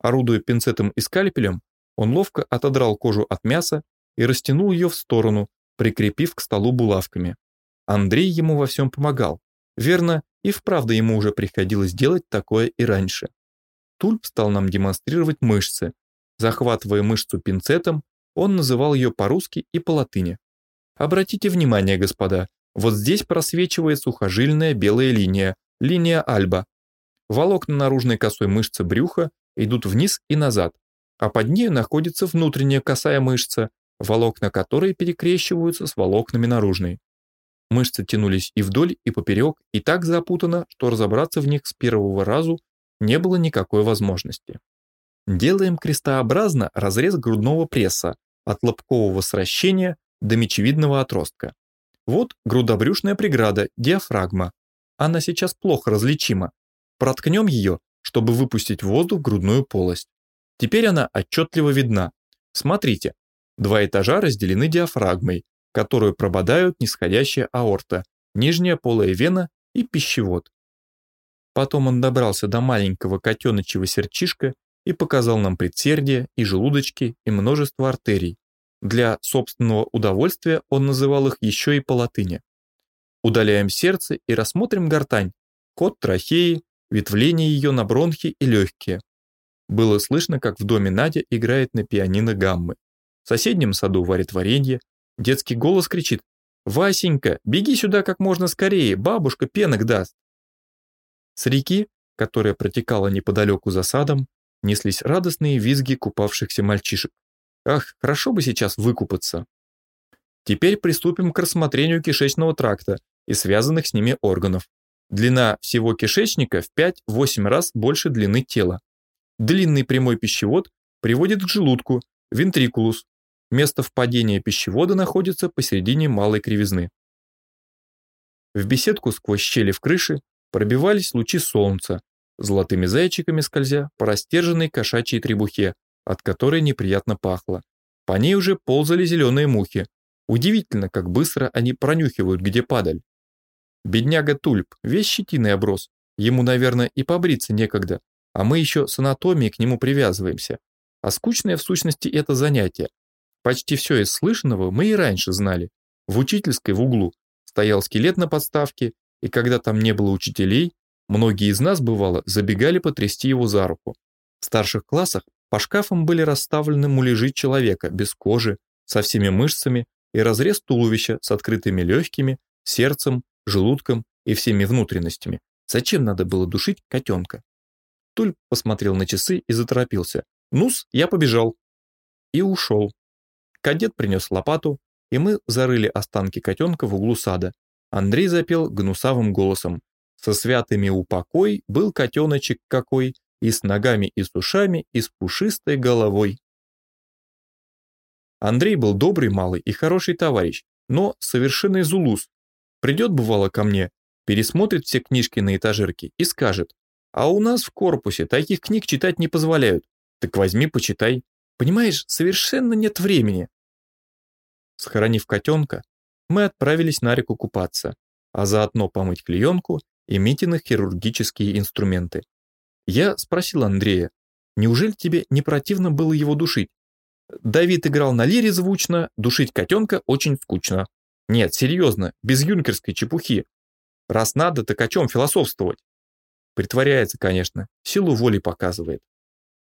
Орудуя пинцетом и скальпелем, он ловко отодрал кожу от мяса и растянул ее в сторону, прикрепив к столу булавками. Андрей ему во всем помогал. Верно, и вправду ему уже приходилось делать такое и раньше. Тульп стал нам демонстрировать мышцы. Захватывая мышцу пинцетом, он называл ее по-русски и по-латыни. Обратите внимание, господа, вот здесь просвечивает сухожильная белая линия, линия альба. Волокна наружной косой мышцы брюха идут вниз и назад, а под ней находится внутренняя косая мышца, волокна которой перекрещиваются с волокнами наружной. Мышцы тянулись и вдоль, и поперек, и так запутано, что разобраться в них с первого разу не было никакой возможности. Делаем крестообразно разрез грудного пресса от лобкового сращения до мечевидного отростка. Вот грудобрюшная преграда, диафрагма. Она сейчас плохо различима. Проткнем ее, чтобы выпустить воздух в грудную полость. Теперь она отчетливо видна. Смотрите, два этажа разделены диафрагмой, которую прободают нисходящая аорта, нижняя полая вена и пищевод. Потом он добрался до маленького котеночьего сердчишка и показал нам предсердие и желудочки и множество артерий. Для собственного удовольствия он называл их еще и по латыни. Удаляем сердце и рассмотрим гортань, код трахеи, ветвление ее на бронхи и легкие. Было слышно, как в доме Надя играет на пианино гаммы. В соседнем саду варит варенье, детский голос кричит «Васенька, беги сюда как можно скорее, бабушка пенок даст». С реки, которая протекала неподалеку за садом, неслись радостные визги купавшихся мальчишек. Ах, хорошо бы сейчас выкупаться. Теперь приступим к рассмотрению кишечного тракта и связанных с ними органов. Длина всего кишечника в 5-8 раз больше длины тела. Длинный прямой пищевод приводит к желудку, вентрикулус. Место впадения пищевода находится посередине малой кривизны. В беседку сквозь щели в крыше пробивались лучи солнца, золотыми зайчиками скользя по растерженной кошачьей требухе, от которой неприятно пахло. По ней уже ползали зеленые мухи. Удивительно, как быстро они пронюхивают, где падаль. Бедняга Тульп, весь щетиной оброс. Ему, наверное, и побриться некогда, а мы еще с анатомией к нему привязываемся. А скучное в сущности это занятие. Почти все из слышанного мы и раньше знали. В учительской в углу стоял скелет на подставке, и когда там не было учителей, многие из нас, бывало, забегали потрясти его за руку. В старших классах по шкафам были расставлены муляжи человека без кожи, со всеми мышцами и разрез туловища с открытыми легкими, сердцем, желудком и всеми внутренностями. Зачем надо было душить котенка? Туль посмотрел на часы и заторопился. «Нус, я побежал!» И ушел. Кадет принес лопату, и мы зарыли останки котенка в углу сада. Андрей запел гнусавым голосом. «Со святыми упокой был котеночек какой, и с ногами и с ушами, и с пушистой головой». Андрей был добрый малый и хороший товарищ, но совершенный зулус. Придет, бывало, ко мне, пересмотрит все книжки на этажерке и скажет, а у нас в корпусе таких книг читать не позволяют. Так возьми, почитай. Понимаешь, совершенно нет времени. Схоронив котенка, мы отправились на реку купаться, а заодно помыть клеенку и Митиных хирургические инструменты. Я спросил Андрея, неужели тебе не противно было его душить? Давид играл на лире звучно, душить котенка очень скучно. Нет, серьезно, без юнкерской чепухи. Раз надо, так о чем философствовать? Притворяется, конечно, силу воли показывает.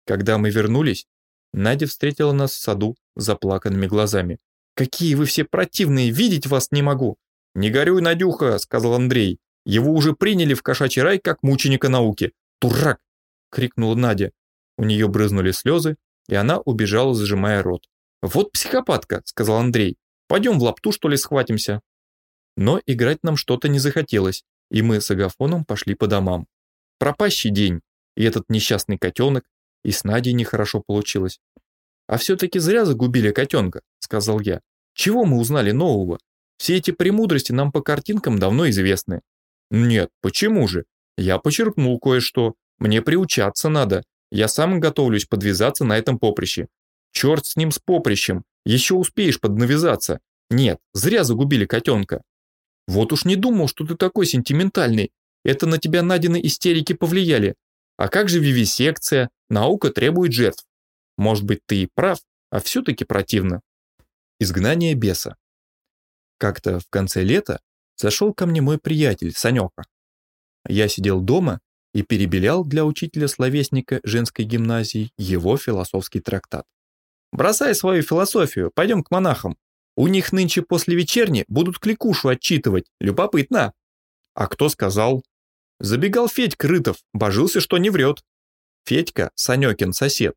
Когда мы вернулись, Надя встретила нас в саду заплаканными глазами. «Какие вы все противные, видеть вас не могу!» «Не горюй, Надюха», — сказал Андрей. «Его уже приняли в кошачий рай как мученика науки». «Дурак!» — крикнула Надя. У нее брызнули слезы, и она убежала, зажимая рот. «Вот психопатка», — сказал Андрей. «Пойдем в лапту, что ли, схватимся?» Но играть нам что-то не захотелось, и мы с Агафоном пошли по домам. Пропащий день, и этот несчастный котенок, и с Надей нехорошо получилось. «А все-таки зря загубили котенка», — сказал я. «Чего мы узнали нового? Все эти премудрости нам по картинкам давно известны». «Нет, почему же? Я почерпнул кое-что. Мне приучаться надо. Я сам готовлюсь подвязаться на этом поприще. Черт с ним с поприщем. Еще успеешь поднавязаться. Нет, зря загубили котенка». «Вот уж не думал, что ты такой сентиментальный. Это на тебя Надины истерики повлияли. А как же вивисекция? Наука требует жертв. Может быть, ты и прав, а все-таки противно. Изгнание беса. Как-то в конце лета зашел ко мне мой приятель Санека. Я сидел дома и перебелял для учителя-словесника женской гимназии его философский трактат. «Бросай свою философию, пойдем к монахам. У них нынче после вечерни будут кликушу отчитывать, любопытно». «А кто сказал?» Забегал Федька Рытов, божился, что не врет. Федька, Санекин сосед,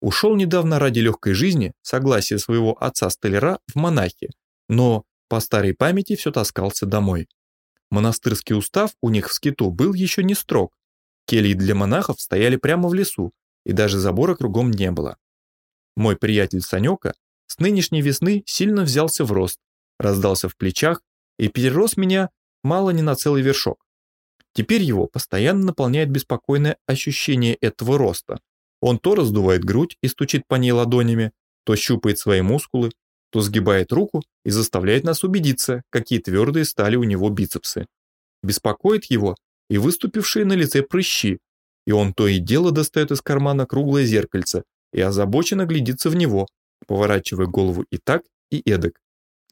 Ушел недавно ради легкой жизни, согласия своего отца-столяра, в монахи, но по старой памяти все таскался домой. Монастырский устав у них в скиту был еще не строг. Кельи для монахов стояли прямо в лесу, и даже забора кругом не было. Мой приятель Санёка с нынешней весны сильно взялся в рост, раздался в плечах и перерос меня мало не на целый вершок. Теперь его постоянно наполняет беспокойное ощущение этого роста. Он то раздувает грудь и стучит по ней ладонями, то щупает свои мускулы, то сгибает руку и заставляет нас убедиться, какие твердые стали у него бицепсы. Беспокоит его и выступившие на лице прыщи, и он то и дело достает из кармана круглое зеркальце и озабоченно глядится в него, поворачивая голову и так, и эдак.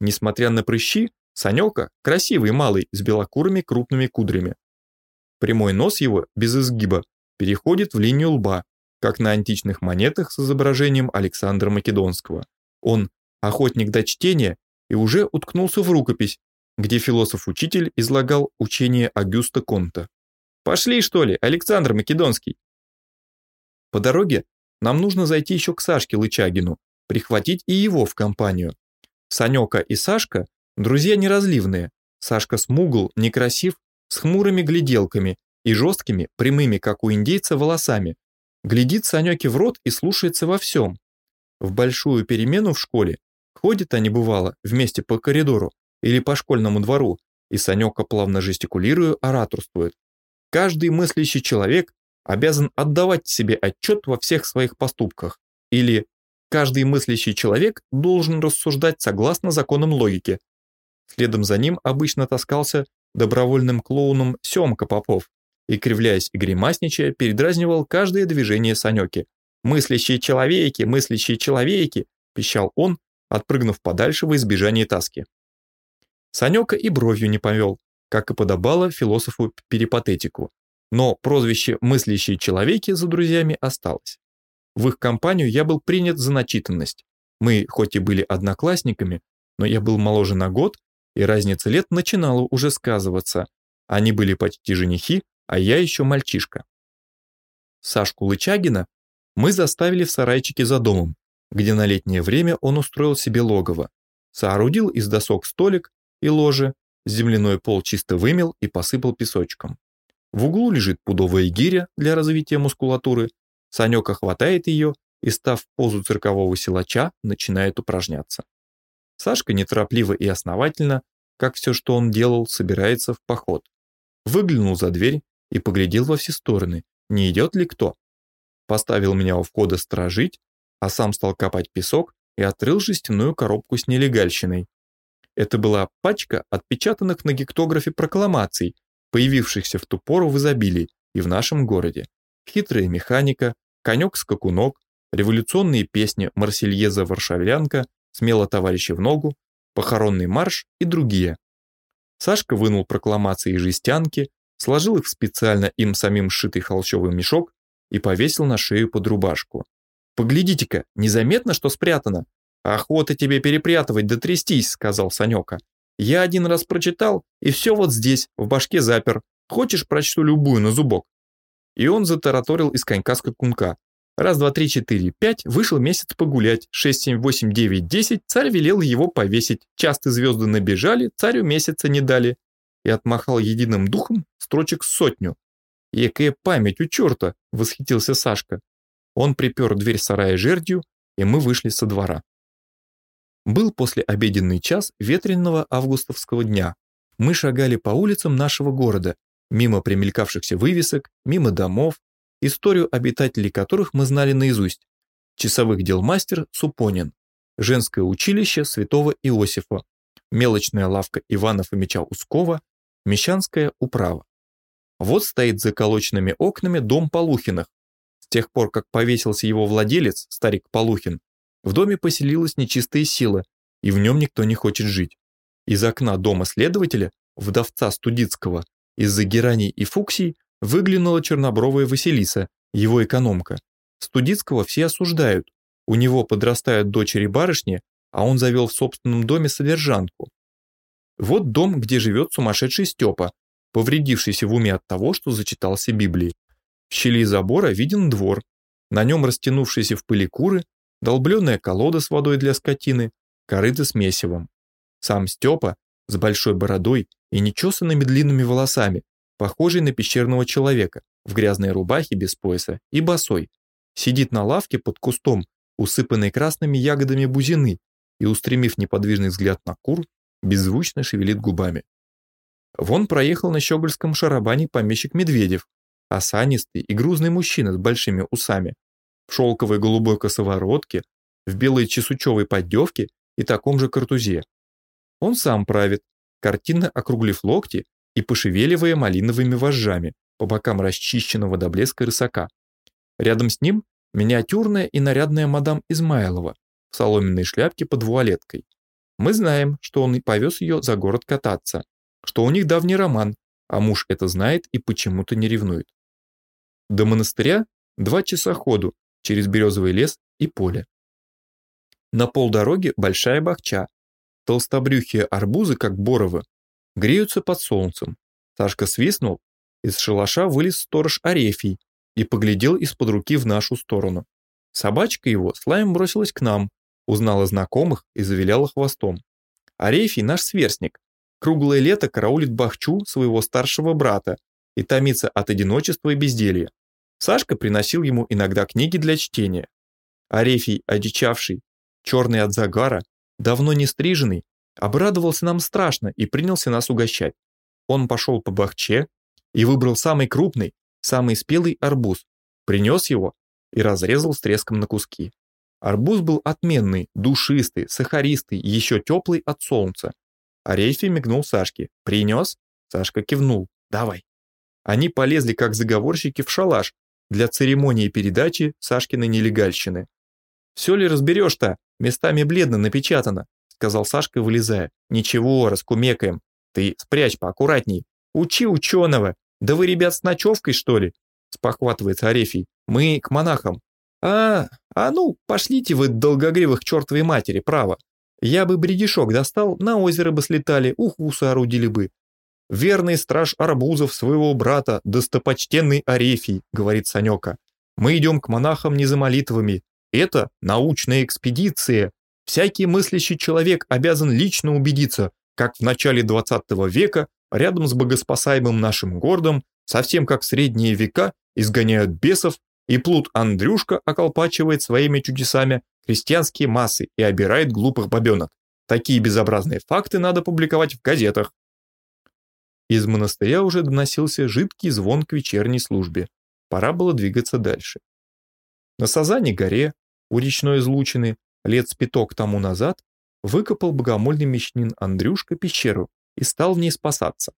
Несмотря на прыщи, Санёка красивый малый с белокурыми крупными кудрями. Прямой нос его, без изгиба, переходит в линию лба, как на античных монетах с изображением Александра Македонского. Он охотник до чтения и уже уткнулся в рукопись, где философ-учитель излагал учение Агюста Конта. «Пошли, что ли, Александр Македонский?» По дороге нам нужно зайти еще к Сашке Лычагину, прихватить и его в компанию. Санёка и Сашка – друзья неразливные. Сашка смугл, некрасив, с хмурыми гляделками и жесткими, прямыми, как у индейца, волосами. Глядит Санёке в рот и слушается во всем. В большую перемену в школе ходят они, бывало, вместе по коридору или по школьному двору, и Санёка, плавно жестикулируя, ораторствует. Каждый мыслящий человек обязан отдавать себе отчет во всех своих поступках. Или каждый мыслящий человек должен рассуждать согласно законам логики. Следом за ним обычно таскался добровольным клоуном Семка Попов и, кривляясь и гримасничая, передразнивал каждое движение Санёки. «Мыслящие человеки, мыслящие человеки!» – пищал он, отпрыгнув подальше во избежание таски. Санёка и бровью не повел, как и подобало философу-перипатетику, но прозвище «мыслящие человеки» за друзьями осталось. В их компанию я был принят за начитанность. Мы хоть и были одноклассниками, но я был моложе на год, и разница лет начинала уже сказываться. Они были почти женихи, а я еще мальчишка. Сашку Лычагина мы заставили в сарайчике за домом, где на летнее время он устроил себе логово. Соорудил из досок столик и ложе, земляной пол чисто вымел и посыпал песочком. В углу лежит пудовая гиря для развития мускулатуры. Санёка хватает ее и, став в позу циркового силача, начинает упражняться. Сашка неторопливо и основательно, как все, что он делал, собирается в поход. Выглянул за дверь и поглядел во все стороны, не идет ли кто. Поставил меня у входа сторожить, а сам стал копать песок и отрыл жестяную коробку с нелегальщиной. Это была пачка отпечатанных на гектографе прокламаций, появившихся в ту пору в изобилии и в нашем городе. Хитрая механика, конек-скакунок, революционные песни Марсельеза-Варшавлянка, смело товарищи в ногу, похоронный марш и другие. Сашка вынул прокламации и жестянки, сложил их в специально им самим сшитый холщовый мешок и повесил на шею под рубашку. «Поглядите-ка, незаметно, что спрятано?» «Охота тебе перепрятывать да трястись», — сказал Санёка. Я один раз прочитал, и все вот здесь, в башке запер. Хочешь, прочту любую на зубок?» И он затараторил из конька скакунка. Раз, два, три, четыре, пять, вышел месяц погулять. Шесть, семь, восемь, девять, десять, царь велел его повесить. Часто звезды набежали, царю месяца не дали. И отмахал единым духом строчек сотню. «Экая память у черта!» — восхитился Сашка. Он припер дверь сарая жердью, и мы вышли со двора. Был после обеденный час ветреного августовского дня. Мы шагали по улицам нашего города, мимо примелькавшихся вывесок, мимо домов, историю обитателей которых мы знали наизусть. Часовых дел мастер Супонин, женское училище святого Иосифа, мелочная лавка Ивана Фомича Ускова, Мещанская управа. Вот стоит за колочными окнами дом Полухиных. С тех пор, как повесился его владелец, старик Полухин, в доме поселилась нечистая сила, и в нем никто не хочет жить. Из окна дома следователя, вдовца Студицкого, из-за гераний и фуксий выглянула чернобровая Василиса, его экономка. Студицкого все осуждают. У него подрастают дочери-барышни, а он завел в собственном доме содержанку. Вот дом, где живет сумасшедший Степа, повредившийся в уме от того, что зачитался Библии. В щели забора виден двор. На нем растянувшиеся в пыли куры, долбленная колода с водой для скотины, корыто с месивом. Сам Степа с большой бородой и нечесанными длинными волосами, похожий на пещерного человека, в грязной рубахе без пояса и босой, сидит на лавке под кустом, усыпанной красными ягодами бузины, и, устремив неподвижный взгляд на кур, беззвучно шевелит губами. Вон проехал на щегольском шарабане помещик Медведев, осанистый и грузный мужчина с большими усами, в шелковой голубой косоворотке, в белой чесучевой поддевке и таком же картузе. Он сам правит, картинно округлив локти и пошевеливая малиновыми вожжами по бокам расчищенного до блеска рысака. Рядом с ним миниатюрная и нарядная мадам Измайлова в соломенной шляпке под вуалеткой. Мы знаем, что он и повез ее за город кататься, что у них давний роман, а муж это знает и почему-то не ревнует. До монастыря два часа ходу через березовый лес и поле. На полдороги большая бахча. Толстобрюхие арбузы, как боровы, греются под солнцем. Сашка свистнул, из шалаша вылез сторож Арефий и поглядел из-под руки в нашу сторону. Собачка его с лаем бросилась к нам, узнала знакомых и завиляла хвостом. Арефий наш сверстник. Круглое лето караулит бахчу своего старшего брата и томится от одиночества и безделья. Сашка приносил ему иногда книги для чтения. Арефий, одичавший, черный от загара, давно не стриженный, обрадовался нам страшно и принялся нас угощать. Он пошел по бахче и выбрал самый крупный, самый спелый арбуз, принес его и разрезал с треском на куски. Арбуз был отменный, душистый, сахаристый, еще теплый от солнца. Арефий мигнул Сашке. «Принес?» Сашка кивнул. «Давай». Они полезли, как заговорщики, в шалаш, для церемонии передачи Сашкиной нелегальщины. «Все ли разберешь-то? Местами бледно напечатано», сказал Сашка, вылезая. «Ничего, раскумекаем. Ты спрячь поаккуратней. Учи ученого. Да вы, ребят, с ночевкой, что ли?» спохватывается Арефий. «Мы к монахам». «А, а ну, пошлите вы, долгогривых чертовой матери, право. Я бы бредишок достал, на озеро бы слетали, уху соорудили бы. «Верный страж арбузов своего брата, достопочтенный Арефий», — говорит Санёка. «Мы идем к монахам не за молитвами. Это научная экспедиция. Всякий мыслящий человек обязан лично убедиться, как в начале 20 века, рядом с богоспасаемым нашим городом, совсем как в средние века, изгоняют бесов, и плут Андрюшка околпачивает своими чудесами крестьянские массы и обирает глупых бабенок. Такие безобразные факты надо публиковать в газетах. Из монастыря уже доносился жидкий звон к вечерней службе. Пора было двигаться дальше. На Сазане горе, у речной излучины, лет с пяток тому назад, выкопал богомольный мещанин Андрюшка пещеру и стал в ней спасаться.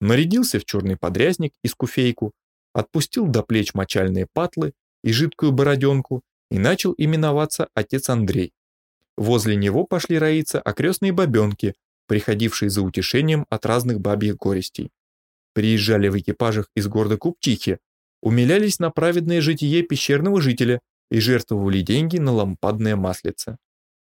Нарядился в черный подрязник и скуфейку, отпустил до плеч мочальные патлы и жидкую бороденку и начал именоваться отец Андрей. Возле него пошли роиться окрестные бабенки, приходившие за утешением от разных бабьих горестей. Приезжали в экипажах из города Купчихи, умилялись на праведное житие пещерного жителя и жертвовали деньги на лампадное маслице.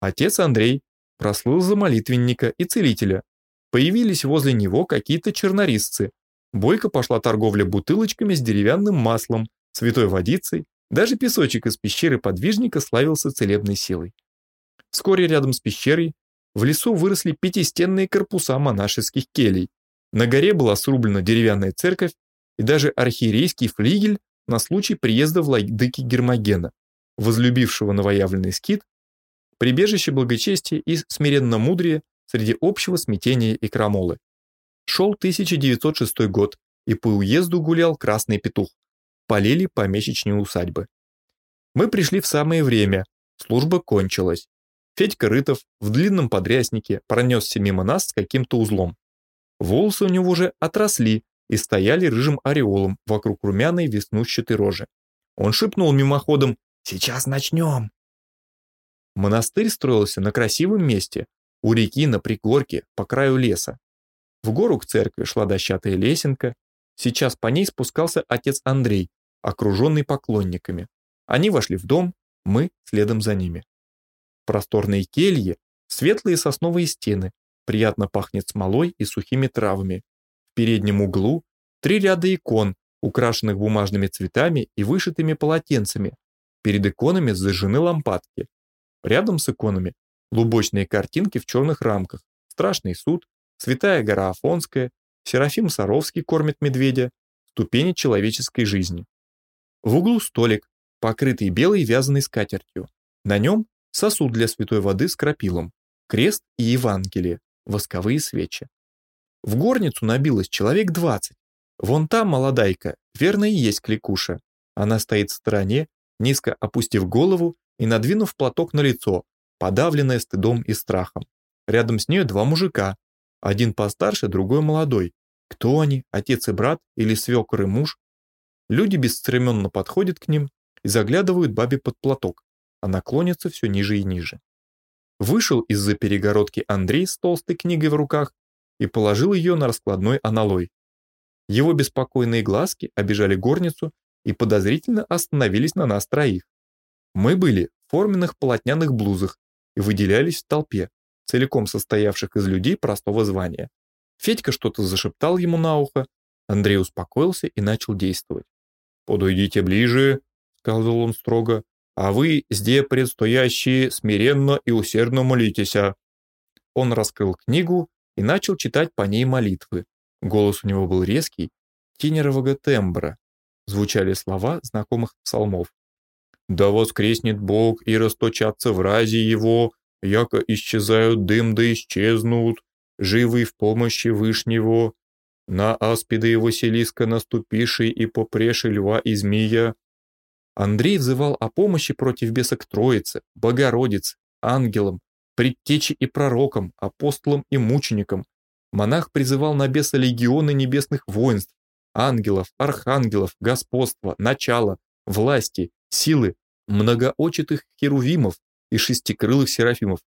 Отец Андрей прослыл за молитвенника и целителя. Появились возле него какие-то чернорисцы. Бойко пошла торговля бутылочками с деревянным маслом, святой водицей, даже песочек из пещеры подвижника славился целебной силой. Вскоре рядом с пещерой в лесу выросли пятистенные корпуса монашеских келей. На горе была срублена деревянная церковь и даже архиерейский флигель на случай приезда владыки Гермогена, возлюбившего новоявленный скит, прибежище благочестия и смиренно-мудрия среди общего смятения и крамолы. Шел 1906 год, и по уезду гулял красный петух. Полили помесячные усадьбы. Мы пришли в самое время, служба кончилась. Федька Рытов в длинном подряснике пронесся мимо нас с каким-то узлом. Волосы у него уже отросли и стояли рыжим ореолом вокруг румяной веснущатой рожи. Он шепнул мимоходом «Сейчас начнем!». Монастырь строился на красивом месте, у реки на пригорке, по краю леса. В гору к церкви шла дощатая лесенка, сейчас по ней спускался отец Андрей, окруженный поклонниками. Они вошли в дом, мы следом за ними просторные кельи, светлые сосновые стены, приятно пахнет смолой и сухими травами. В переднем углу три ряда икон, украшенных бумажными цветами и вышитыми полотенцами. Перед иконами зажжены лампадки. Рядом с иконами лубочные картинки в черных рамках, страшный суд, святая гора Афонская, Серафим Саровский кормит медведя, ступени человеческой жизни. В углу столик, покрытый белой вязаной скатертью. На нем сосуд для святой воды с крапилом, крест и Евангелие, восковые свечи. В горницу набилось человек двадцать. Вон там молодайка, верно и есть кликуша. Она стоит в стороне, низко опустив голову и надвинув платок на лицо, подавленная стыдом и страхом. Рядом с ней два мужика, один постарше, другой молодой. Кто они, отец и брат или свекор и муж? Люди бесцеремонно подходят к ним и заглядывают бабе под платок. Она клонится все ниже и ниже. Вышел из-за перегородки Андрей с толстой книгой в руках и положил ее на раскладной аналой. Его беспокойные глазки обижали горницу и подозрительно остановились на нас троих. Мы были в форменных полотняных блузах и выделялись в толпе, целиком состоявших из людей простого звания. Федька что-то зашептал ему на ухо, Андрей успокоился и начал действовать. «Подойдите ближе», — сказал он строго, «а вы, здесь предстоящие, смиренно и усердно молитесь». Он раскрыл книгу и начал читать по ней молитвы. Голос у него был резкий, тенерового тембра. Звучали слова знакомых псалмов. «Да воскреснет Бог и расточатся в разе Его, яко исчезают дым да исчезнут, живый в помощи Вышнего, на аспиды и Василиска наступивший и попреши льва и змея». Андрей взывал о помощи против бесок Троицы, Богородицы, ангелам, предтечи и пророкам, апостолам и мученикам. Монах призывал на беса легионы небесных воинств, ангелов, архангелов, господства, начала, власти, силы, многоочитых херувимов и шестикрылых серафимов.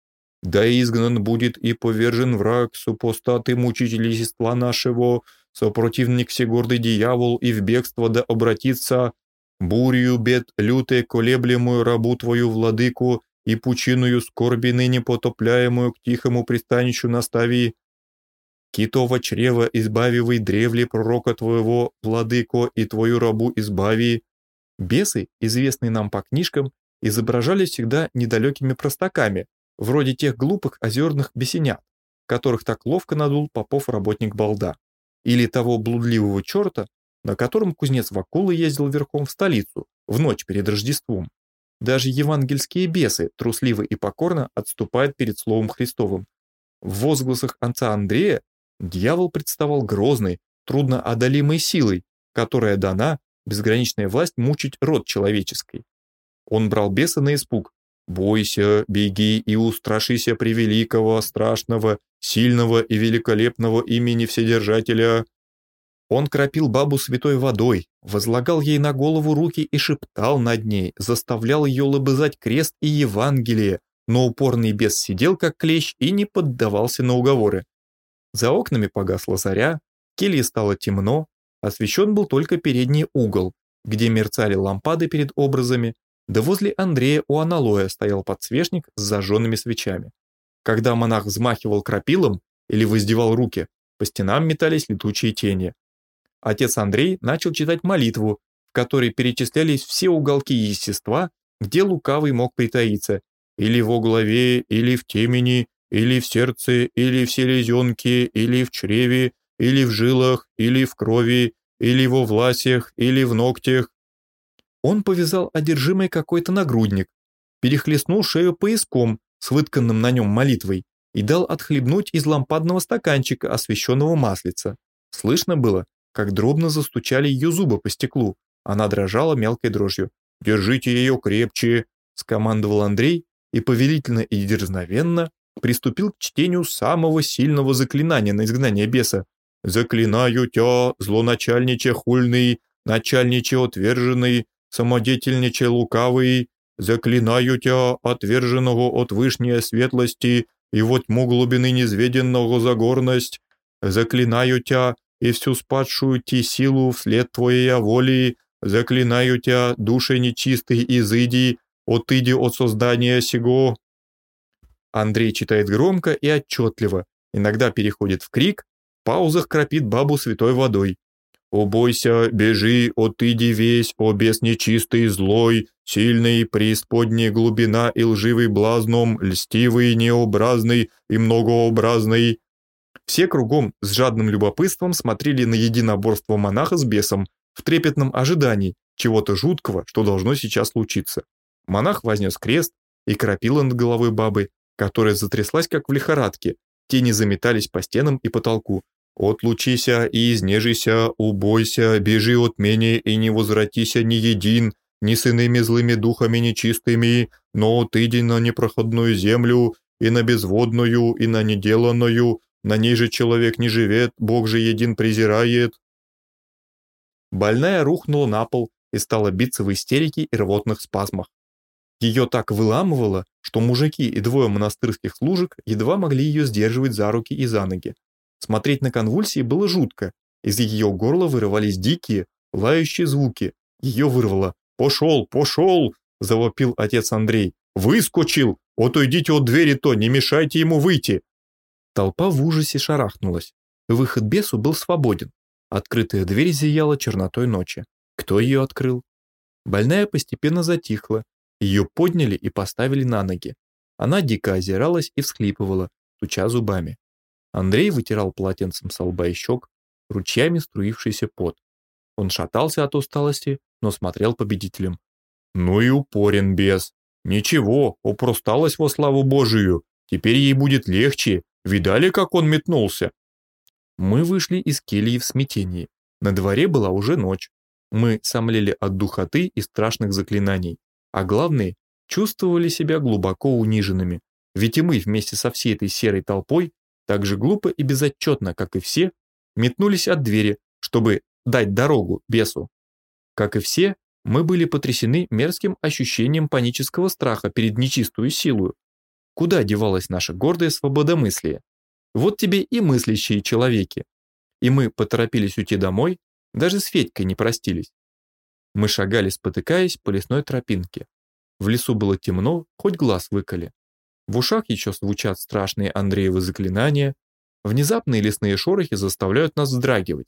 Да изгнан будет и повержен враг, супостаты мучитель естества нашего, сопротивник всегордый дьявол, и в бегство да обратится, бурью бед лютой колеблемую рабу твою владыку, и пучиную скорби ныне потопляемую к тихому пристанищу настави. Китово чрево избавивай древли пророка твоего, владыко, и твою рабу избави. Бесы, известные нам по книжкам, изображались всегда недалекими простаками, вроде тех глупых озерных бесенят, которых так ловко надул попов работник балда, или того блудливого черта, на котором кузнец Вакула ездил верхом в столицу в ночь перед Рождеством. Даже евангельские бесы трусливо и покорно отступают перед Словом Христовым. В возгласах отца Андрея дьявол представал грозной, трудноодолимой силой, которая дана безграничная власть мучить род человеческий. Он брал беса на испуг. «Бойся, беги и устрашися превеликого, страшного, сильного и великолепного имени Вседержателя, он кропил бабу святой водой, возлагал ей на голову руки и шептал над ней, заставлял ее лобызать крест и Евангелие, но упорный бес сидел как клещ и не поддавался на уговоры. За окнами погасла заря, келье стало темно, освещен был только передний угол, где мерцали лампады перед образами, да возле Андрея у аналоя стоял подсвечник с зажженными свечами. Когда монах взмахивал крапилом или воздевал руки, по стенам метались летучие тени, отец Андрей начал читать молитву, в которой перечислялись все уголки естества, где лукавый мог притаиться, или в голове, или в темени, или в сердце, или в селезенке, или в чреве, или в жилах, или в крови, или во власях, или в ногтях. Он повязал одержимый какой-то нагрудник, перехлестнул шею пояском с вытканным на нем молитвой и дал отхлебнуть из лампадного стаканчика освещенного маслица. Слышно было, как дробно застучали ее зубы по стеклу. Она дрожала мелкой дрожью. «Держите ее крепче!» – скомандовал Андрей и повелительно и дерзновенно приступил к чтению самого сильного заклинания на изгнание беса. «Заклинаю тя, злоначальниче хульный, начальниче отверженный, самодетельниче лукавый, заклинаю тя, отверженного от вышней светлости и во тьму глубины незведенного загорность, заклинаю тя, и всю спадшую ти силу вслед твоей воли, заклинаю тебя, душе нечистый, изыди, отыди от создания сего». Андрей читает громко и отчетливо, иногда переходит в крик, в паузах кропит бабу святой водой. «Убойся, бежи, отыди весь, о бес нечистый, злой, сильный, преисподней глубина и лживый блазном, льстивый, необразный и многообразный». Все кругом с жадным любопытством смотрели на единоборство монаха с бесом в трепетном ожидании чего-то жуткого, что должно сейчас случиться. Монах вознес крест и крапила над головой бабы, которая затряслась как в лихорадке, тени заметались по стенам и потолку, Отлучися и изнежися, убойся, бежи от меня и не возвратися ни един, ни с иными злыми духами нечистыми, но отыди на непроходную землю, и на безводную, и на неделанную, на ней же человек не живет, Бог же един презирает». Больная рухнула на пол и стала биться в истерике и рвотных спазмах. Ее так выламывало, что мужики и двое монастырских служек едва могли ее сдерживать за руки и за ноги. Смотреть на конвульсии было жутко. Из ее горла вырывались дикие, лающие звуки. Ее вырвало. «Пошел, пошел!» – завопил отец Андрей. «Выскочил! Отойдите от двери то, не мешайте ему выйти!» Толпа в ужасе шарахнулась. Выход бесу был свободен. Открытая дверь зияла чернотой ночи. Кто ее открыл? Больная постепенно затихла. Ее подняли и поставили на ноги. Она дико озиралась и всхлипывала, туча зубами. Андрей вытирал полотенцем со лба и щек, ручьями струившийся пот. Он шатался от усталости, но смотрел победителем. «Ну и упорен бес. Ничего, упросталась во славу Божию. Теперь ей будет легче. Видали, как он метнулся?» Мы вышли из кельи в смятении. На дворе была уже ночь. Мы сомлели от духоты и страшных заклинаний. А главное, чувствовали себя глубоко униженными. Ведь и мы вместе со всей этой серой толпой так же глупо и безотчетно, как и все, метнулись от двери, чтобы дать дорогу бесу. Как и все, мы были потрясены мерзким ощущением панического страха перед нечистую силою. Куда девалась наша гордое свободомыслие? Вот тебе и мыслящие человеки. И мы поторопились уйти домой, даже с Федькой не простились. Мы шагали, спотыкаясь по лесной тропинке. В лесу было темно, хоть глаз выколи. В ушах еще звучат страшные Андреевы заклинания. Внезапные лесные шорохи заставляют нас вздрагивать.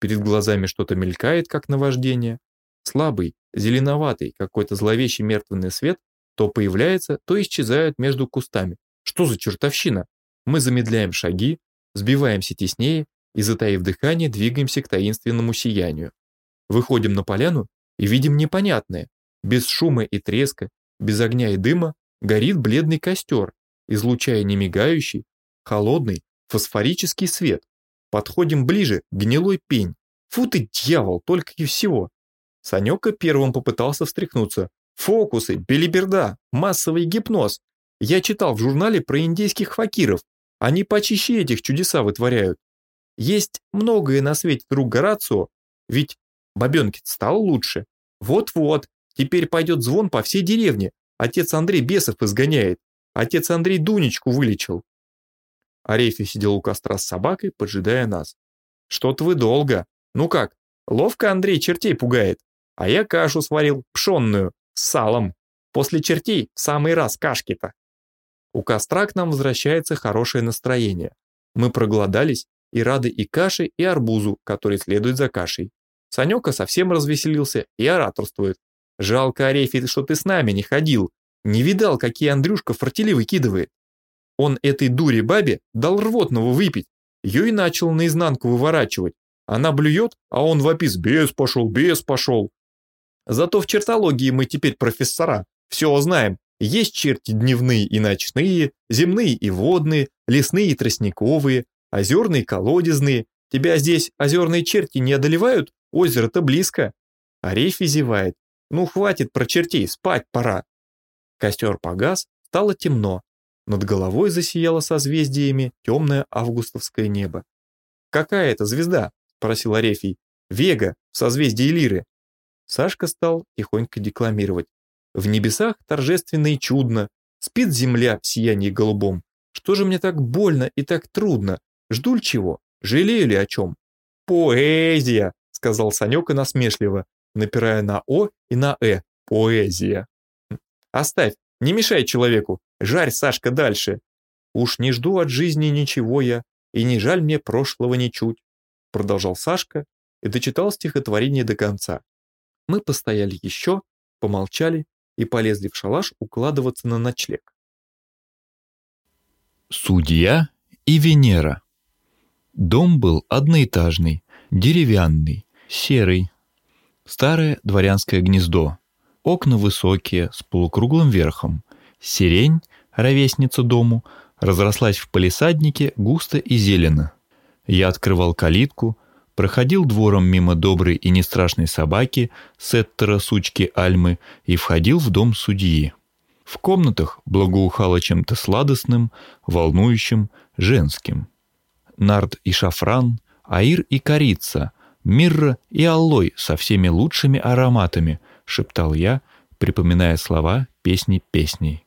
Перед глазами что-то мелькает, как наваждение. Слабый, зеленоватый, какой-то зловещий мертвенный свет то появляется, то исчезает между кустами. Что за чертовщина? Мы замедляем шаги, сбиваемся теснее и, затаив дыхание, двигаемся к таинственному сиянию. Выходим на поляну и видим непонятное. Без шума и треска, без огня и дыма горит бледный костер, излучая немигающий, холодный, фосфорический свет. Подходим ближе, гнилой пень. Фу ты, дьявол, только и всего. Санёка первым попытался встряхнуться. Фокусы, белиберда, массовый гипноз. Я читал в журнале про индейских факиров. Они почище этих чудеса вытворяют. Есть многое на свете, друг Горацио, ведь бабенке стало лучше. Вот-вот, теперь пойдет звон по всей деревне, Отец Андрей бесов изгоняет. Отец Андрей Дунечку вылечил. Арефий сидел у костра с собакой, поджидая нас. Что-то вы долго. Ну как, ловко Андрей чертей пугает. А я кашу сварил, пшенную, с салом. После чертей в самый раз кашки-то. У костра к нам возвращается хорошее настроение. Мы проголодались и рады и каше, и арбузу, который следует за кашей. Санёка совсем развеселился и ораторствует. Жалко, Арефий, что ты с нами не ходил. Не видал, какие Андрюшка фортели выкидывает. Он этой дуре бабе дал рвотного выпить. Ее и начал наизнанку выворачивать. Она блюет, а он вопит «Бес пошел, бес пошел». Зато в чертологии мы теперь профессора. Все знаем. Есть черти дневные и ночные, земные и водные, лесные и тростниковые, озерные и колодезные. Тебя здесь озерные черти не одолевают? Озеро-то близко. Арефий зевает. Ну хватит про чертей, спать пора. Костер погас, стало темно. Над головой засияло созвездиями темное августовское небо. «Какая это звезда?» – спросил Арефий. «Вега, в созвездии Лиры». Сашка стал тихонько декламировать. «В небесах торжественно и чудно, спит земля в сиянии голубом. Что же мне так больно и так трудно? Жду ли чего? Жалею ли о чем?» «Поэзия!» – сказал Санёка насмешливо напирая на «о» и на «э». Поэзия. Оставь, не мешай человеку, жарь, Сашка, дальше. Уж не жду от жизни ничего я, и не жаль мне прошлого ничуть, продолжал Сашка, и дочитал стихотворение до конца. Мы постояли еще, помолчали и полезли в шалаш укладываться на ночлег. Судья и Венера. Дом был одноэтажный, деревянный, серый. Старое дворянское гнездо. Окна высокие, с полукруглым верхом. Сирень, ровесница дому, разрослась в палисаднике густо и зелено. Я открывал калитку, проходил двором мимо доброй и нестрашной собаки Сеттера сучки Альмы и входил в дом судьи. В комнатах благоухало чем-то сладостным, волнующим, женским. Нард и шафран, аир и корица, мирра и аллой со всеми лучшими ароматами, шептал я, припоминая слова песни песней.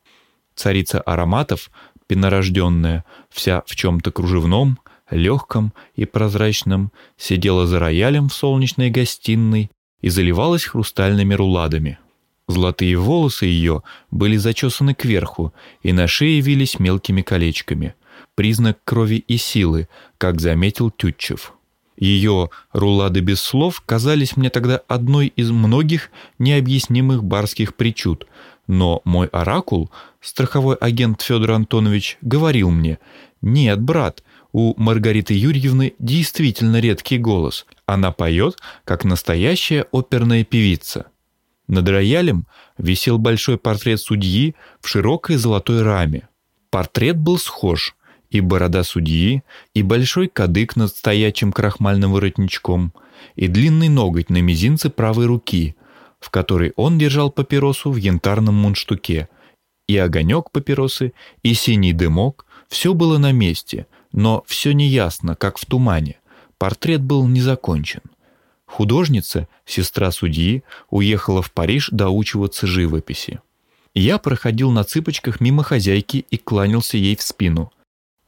Царица ароматов, пенорожденная, вся в чем-то кружевном, легком и прозрачном, сидела за роялем в солнечной гостиной и заливалась хрустальными руладами. Золотые волосы ее были зачесаны кверху и на шее вились мелкими колечками. Признак крови и силы, как заметил Тютчев. Ее рулады без слов казались мне тогда одной из многих необъяснимых барских причуд, но мой оракул, страховой агент Федор Антонович, говорил мне, «Нет, брат, у Маргариты Юрьевны действительно редкий голос. Она поет, как настоящая оперная певица». Над роялем висел большой портрет судьи в широкой золотой раме. Портрет был схож, и борода судьи, и большой кадык над стоячим крахмальным воротничком, и длинный ноготь на мизинце правой руки, в которой он держал папиросу в янтарном мундштуке, и огонек папиросы, и синий дымок, все было на месте, но все неясно, как в тумане. Портрет был не закончен. Художница, сестра судьи, уехала в Париж доучиваться живописи. Я проходил на цыпочках мимо хозяйки и кланялся ей в спину.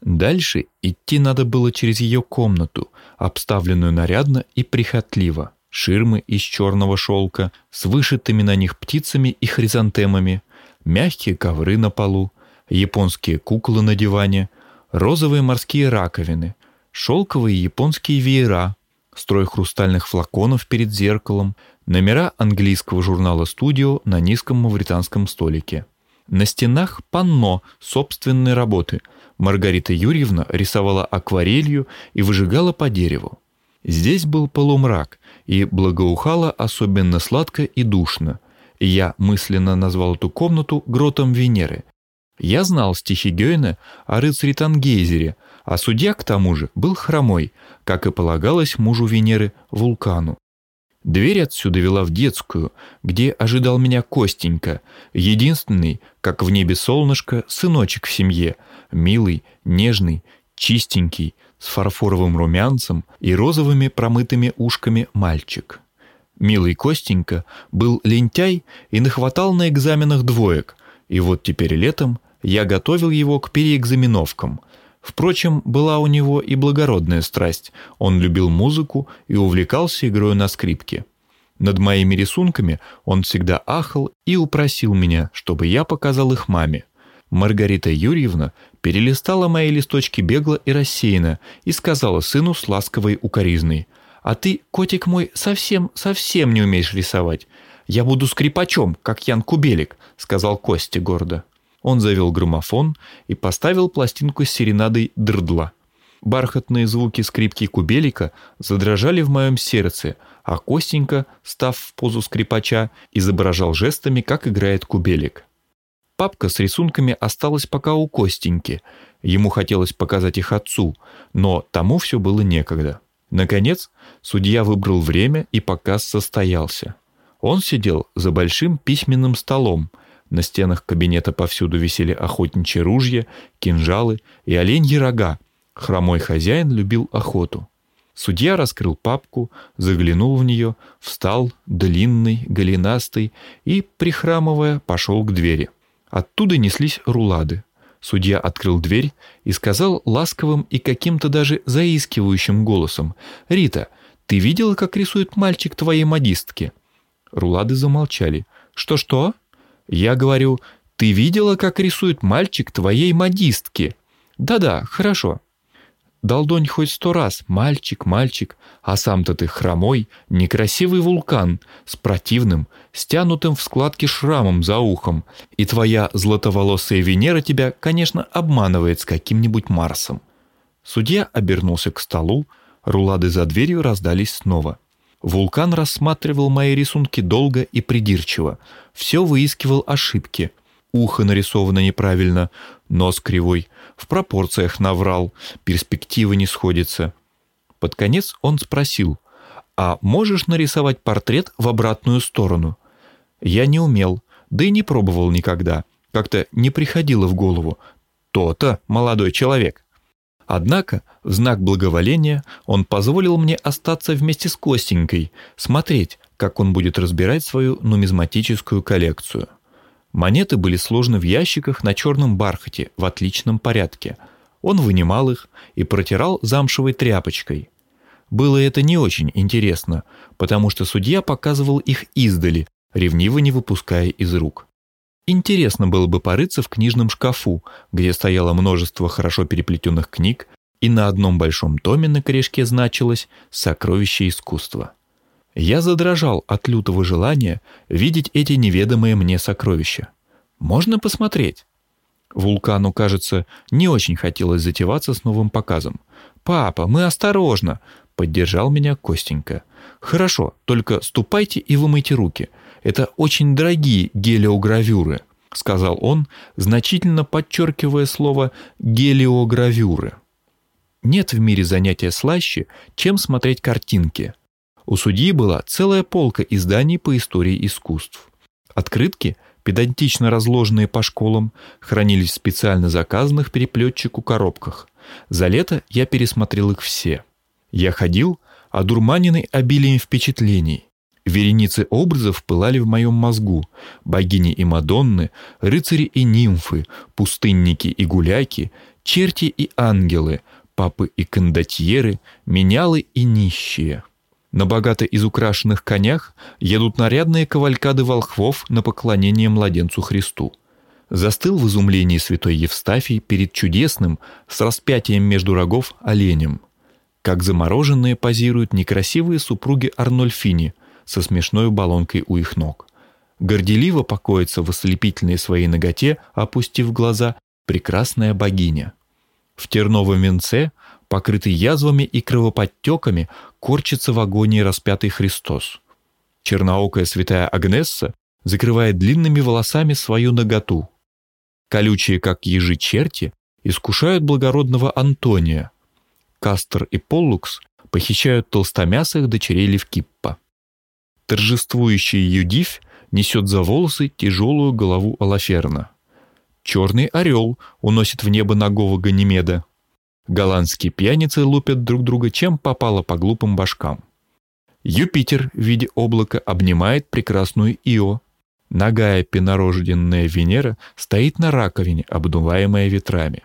Дальше идти надо было через ее комнату, обставленную нарядно и прихотливо. Ширмы из черного шелка с вышитыми на них птицами и хризантемами, мягкие ковры на полу, японские куклы на диване, розовые морские раковины, шелковые японские веера, строй хрустальных флаконов перед зеркалом, номера английского журнала «Студио» на низком мавританском столике. На стенах панно собственной работы. Маргарита Юрьевна рисовала акварелью и выжигала по дереву. Здесь был полумрак, и благоухало особенно сладко и душно. Я мысленно назвал эту комнату гротом Венеры. Я знал стихи Гёйна о рыцаре Тангейзере, а судья, к тому же, был хромой, как и полагалось мужу Венеры, вулкану. Дверь отсюда вела в детскую, где ожидал меня Костенька, единственный, как в небе солнышко, сыночек в семье, милый, нежный, чистенький, с фарфоровым румянцем и розовыми промытыми ушками мальчик. Милый Костенька был лентяй и нахватал на экзаменах двоек, и вот теперь летом я готовил его к переэкзаменовкам, Впрочем, была у него и благородная страсть. Он любил музыку и увлекался игрой на скрипке. Над моими рисунками он всегда ахал и упросил меня, чтобы я показал их маме. Маргарита Юрьевна перелистала мои листочки бегло и рассеянно и сказала сыну с ласковой укоризной. «А ты, котик мой, совсем-совсем не умеешь рисовать. Я буду скрипачом, как Ян Кубелик», — сказал Костя гордо. Он завел граммофон и поставил пластинку с серенадой «Дрдла». Бархатные звуки скрипки кубелика задрожали в моем сердце, а Костенька, став в позу скрипача, изображал жестами, как играет кубелик. Папка с рисунками осталась пока у Костеньки. Ему хотелось показать их отцу, но тому все было некогда. Наконец, судья выбрал время, и показ состоялся. Он сидел за большим письменным столом, на стенах кабинета повсюду висели охотничьи ружья, кинжалы и оленьи рога. Хромой хозяин любил охоту. Судья раскрыл папку, заглянул в нее, встал, длинный, голенастый, и, прихрамывая, пошел к двери. Оттуда неслись рулады. Судья открыл дверь и сказал ласковым и каким-то даже заискивающим голосом, «Рита, ты видела, как рисует мальчик твоей модистки?» Рулады замолчали. «Что-что?» Я говорю, ты видела, как рисует мальчик твоей модистки? Да-да, хорошо. долдонь хоть сто раз, мальчик, мальчик, а сам-то ты хромой, некрасивый вулкан с противным, стянутым в складке шрамом за ухом, и твоя златоволосая Венера тебя, конечно, обманывает с каким-нибудь Марсом. Судья обернулся к столу, рулады за дверью раздались снова. Вулкан рассматривал мои рисунки долго и придирчиво, все выискивал ошибки. Ухо нарисовано неправильно, нос кривой, в пропорциях наврал, перспективы не сходятся. Под конец он спросил, «А можешь нарисовать портрет в обратную сторону?» Я не умел, да и не пробовал никогда. Как-то не приходило в голову. То-то, молодой человек. Однако, в знак благоволения, он позволил мне остаться вместе с Костенькой, смотреть, как он будет разбирать свою нумизматическую коллекцию. Монеты были сложены в ящиках на черном бархате в отличном порядке. Он вынимал их и протирал замшевой тряпочкой. Было это не очень интересно, потому что судья показывал их издали, ревниво не выпуская из рук. Интересно было бы порыться в книжном шкафу, где стояло множество хорошо переплетенных книг, и на одном большом томе на корешке значилось «Сокровище искусства». Я задрожал от лютого желания видеть эти неведомые мне сокровища. Можно посмотреть? Вулкану, кажется, не очень хотелось затеваться с новым показом. «Папа, мы осторожно!» — поддержал меня Костенька. «Хорошо, только ступайте и вымойте руки. Это очень дорогие гелиогравюры», — сказал он, значительно подчеркивая слово «гелиогравюры». Нет в мире занятия слаще, чем смотреть картинки. У судьи была целая полка изданий по истории искусств. Открытки, педантично разложенные по школам, хранились в специально заказанных переплетчику коробках. За лето я пересмотрел их все. Я ходил, одурманенный обилием впечатлений. Вереницы образов пылали в моем мозгу. Богини и Мадонны, рыцари и нимфы, пустынники и гуляки, черти и ангелы, папы и кондотьеры, менялы и нищие. На богато изукрашенных конях едут нарядные кавалькады волхвов на поклонение младенцу Христу. Застыл в изумлении святой Евстафий перед чудесным, с распятием между рогов, оленем. Как замороженные позируют некрасивые супруги Арнольфини – со смешной баллонкой у их ног. Горделиво покоится в ослепительной своей ноготе, опустив глаза, прекрасная богиня. В терновом венце, покрытый язвами и кровоподтеками, корчится в агонии распятый Христос. Черноокая святая Агнесса закрывает длинными волосами свою ноготу. Колючие, как ежи черти, искушают благородного Антония. Кастер и Поллукс похищают толстомясых дочерей Левкиппа. Торжествующий Юдифь несет за волосы тяжелую голову Алаферна. Черный орел уносит в небо ногого Ганимеда. Голландские пьяницы лупят друг друга, чем попало по глупым башкам. Юпитер в виде облака обнимает прекрасную Ио. Ногая пенорожденная Венера стоит на раковине, обдуваемая ветрами.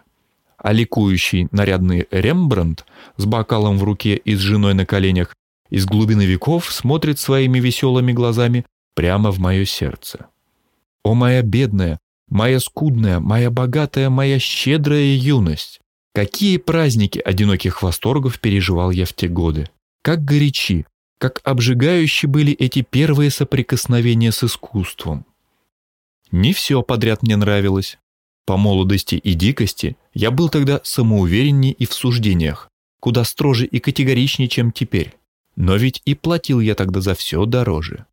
А ликующий нарядный Рембрандт с бокалом в руке и с женой на коленях из глубины веков смотрит своими веселыми глазами прямо в мое сердце. О моя бедная, моя скудная, моя богатая, моя щедрая юность! Какие праздники одиноких восторгов переживал я в те годы! Как горячи, как обжигающие были эти первые соприкосновения с искусством! Не все подряд мне нравилось. По молодости и дикости я был тогда самоувереннее и в суждениях, куда строже и категоричнее, чем теперь. Но ведь и платил я тогда за все дороже.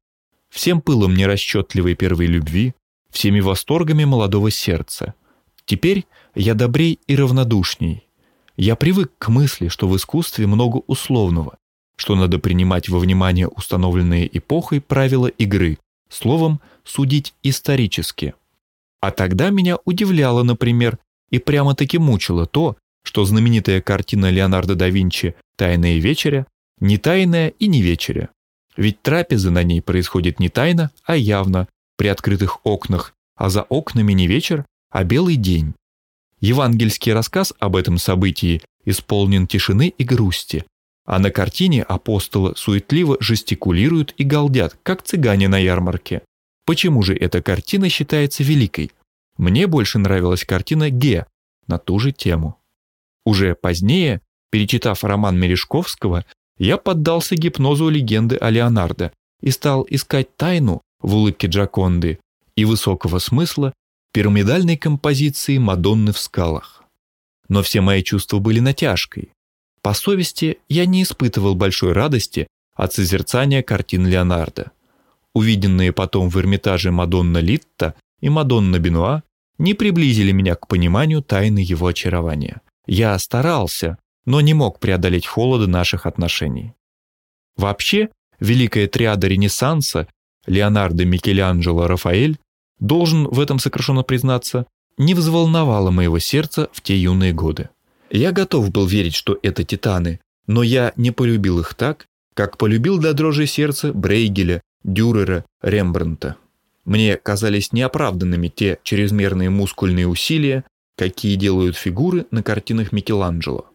Всем пылом нерасчетливой первой любви, всеми восторгами молодого сердца. Теперь я добрей и равнодушней. Я привык к мысли, что в искусстве много условного, что надо принимать во внимание установленные эпохой правила игры, словом, судить исторически. А тогда меня удивляло, например, и прямо-таки мучило то, что знаменитая картина Леонардо да Винчи «Тайная вечеря» не тайная и не вечеря. Ведь трапеза на ней происходит не тайно, а явно, при открытых окнах, а за окнами не вечер, а белый день. Евангельский рассказ об этом событии исполнен тишины и грусти, а на картине апостолы суетливо жестикулируют и галдят, как цыгане на ярмарке. Почему же эта картина считается великой? Мне больше нравилась картина Ге на ту же тему. Уже позднее Перечитав роман Мережковского, я поддался гипнозу легенды о Леонардо и стал искать тайну в улыбке Джаконды и высокого смысла пирамидальной композиции Мадонны в скалах. Но все мои чувства были натяжкой. По совести я не испытывал большой радости от созерцания картин Леонардо. Увиденные потом в Эрмитаже Мадонна Литта и Мадонна Бенуа не приблизили меня к пониманию тайны его очарования. Я старался, но не мог преодолеть холода наших отношений. Вообще, великая триада Ренессанса Леонардо, Микеланджело, Рафаэль должен в этом сокращенно признаться, не взволновало моего сердца в те юные годы. Я готов был верить, что это титаны, но я не полюбил их так, как полюбил до дрожи сердца Брейгеля, Дюрера, Рембрандта. Мне казались неоправданными те чрезмерные мускульные усилия, какие делают фигуры на картинах Микеланджело.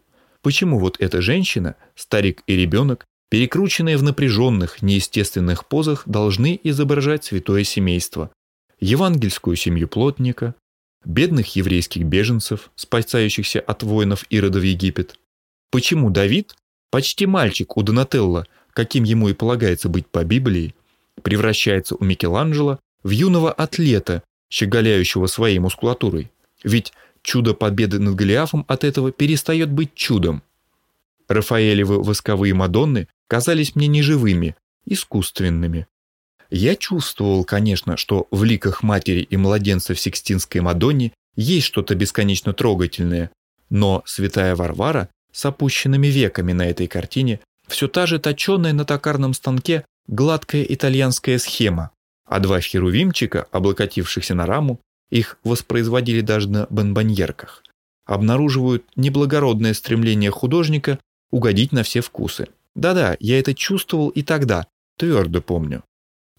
Почему вот эта женщина, старик и ребенок, перекрученные в напряженных, неестественных позах, должны изображать святое семейство, евангельскую семью плотника, бедных еврейских беженцев, спасающихся от воинов Ирода в Египет? Почему Давид, почти мальчик у Донателло, каким ему и полагается быть по Библии, превращается у Микеланджело в юного атлета, щеголяющего своей мускулатурой. Ведь чудо победы над Голиафом от этого перестает быть чудом. Рафаэлевы восковые Мадонны казались мне неживыми, искусственными. Я чувствовал, конечно, что в ликах матери и младенца в Сикстинской Мадонне есть что-то бесконечно трогательное, но святая Варвара с опущенными веками на этой картине все та же точенная на токарном станке гладкая итальянская схема, а два херувимчика, облокотившихся на раму, их воспроизводили даже на бонбоньерках, обнаруживают неблагородное стремление художника угодить на все вкусы. Да-да, я это чувствовал и тогда, твердо помню.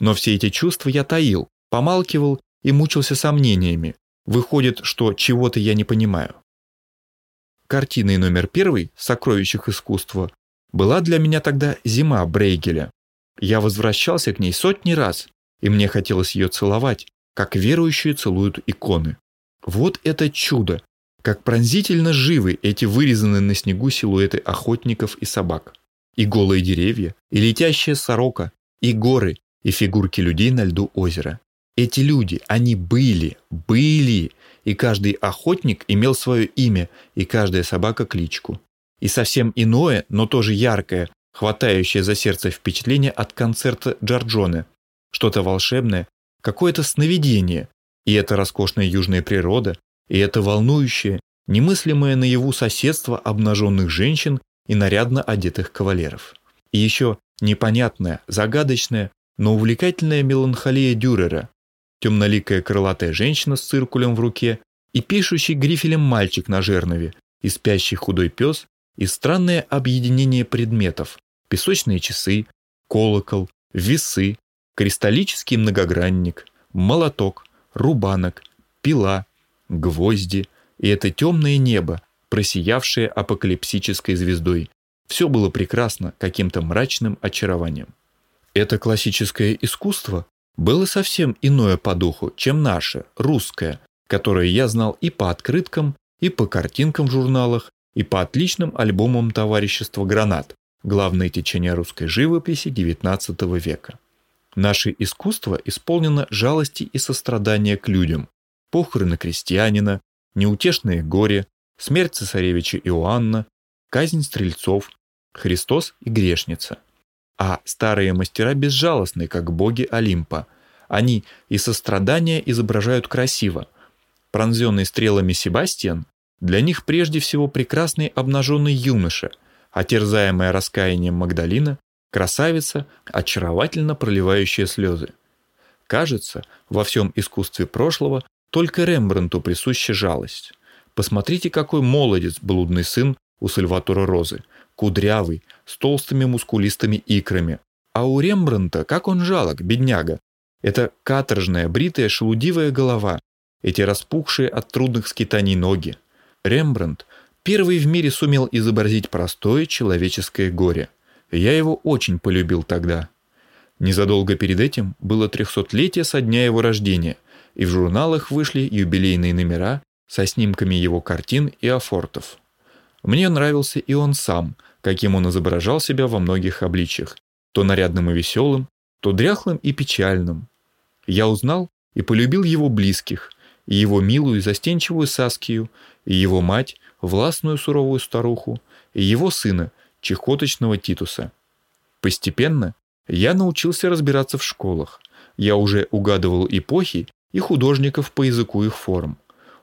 Но все эти чувства я таил, помалкивал и мучился сомнениями. Выходит, что чего-то я не понимаю. Картиной номер первый «Сокровищах искусства» была для меня тогда «Зима» Брейгеля. Я возвращался к ней сотни раз, и мне хотелось ее целовать, как верующие целуют иконы. Вот это чудо! Как пронзительно живы эти вырезанные на снегу силуэты охотников и собак. И голые деревья, и летящая сорока, и горы, и фигурки людей на льду озера. Эти люди, они были, были, и каждый охотник имел свое имя, и каждая собака кличку. И совсем иное, но тоже яркое, хватающее за сердце впечатление от концерта Джорджоне, что-то волшебное, какое-то сновидение, и это роскошная южная природа, и это волнующее, немыслимое наяву соседство обнаженных женщин и нарядно одетых кавалеров. И еще непонятная, загадочная, но увлекательная меланхолия Дюрера, темноликая крылатая женщина с циркулем в руке и пишущий грифелем мальчик на жернове, и спящий худой пес, и странное объединение предметов, песочные часы, колокол, весы, кристаллический многогранник, молоток, рубанок, пила, гвозди и это темное небо, просиявшее апокалипсической звездой. Все было прекрасно каким-то мрачным очарованием. Это классическое искусство было совсем иное по духу, чем наше, русское, которое я знал и по открыткам, и по картинкам в журналах, и по отличным альбомам товарищества «Гранат», главное течение русской живописи XIX века. Наше искусство исполнено жалости и сострадания к людям. Похороны крестьянина, неутешное горе, смерть цесаревича Иоанна, казнь стрельцов, Христос и грешница. А старые мастера безжалостны, как боги Олимпа. Они и сострадания изображают красиво. Пронзенный стрелами Себастьян для них прежде всего прекрасный обнаженный юноша, а терзаемая раскаянием Магдалина Красавица, очаровательно проливающая слезы. Кажется, во всем искусстве прошлого только Рембрандту присуща жалость. Посмотрите, какой молодец блудный сын у Сальватора Розы, кудрявый, с толстыми мускулистыми икрами. А у Рембрандта, как он жалок, бедняга. Это каторжная, бритая, шелудивая голова, эти распухшие от трудных скитаний ноги. Рембрандт первый в мире сумел изобразить простое человеческое горе – я его очень полюбил тогда. Незадолго перед этим было трехсотлетие со дня его рождения, и в журналах вышли юбилейные номера со снимками его картин и афортов. Мне нравился и он сам, каким он изображал себя во многих обличьях, то нарядным и веселым, то дряхлым и печальным. Я узнал и полюбил его близких, и его милую застенчивую Саскию, и его мать, властную суровую старуху, и его сына, чехоточного Титуса. Постепенно я научился разбираться в школах. Я уже угадывал эпохи и художников по языку их форм.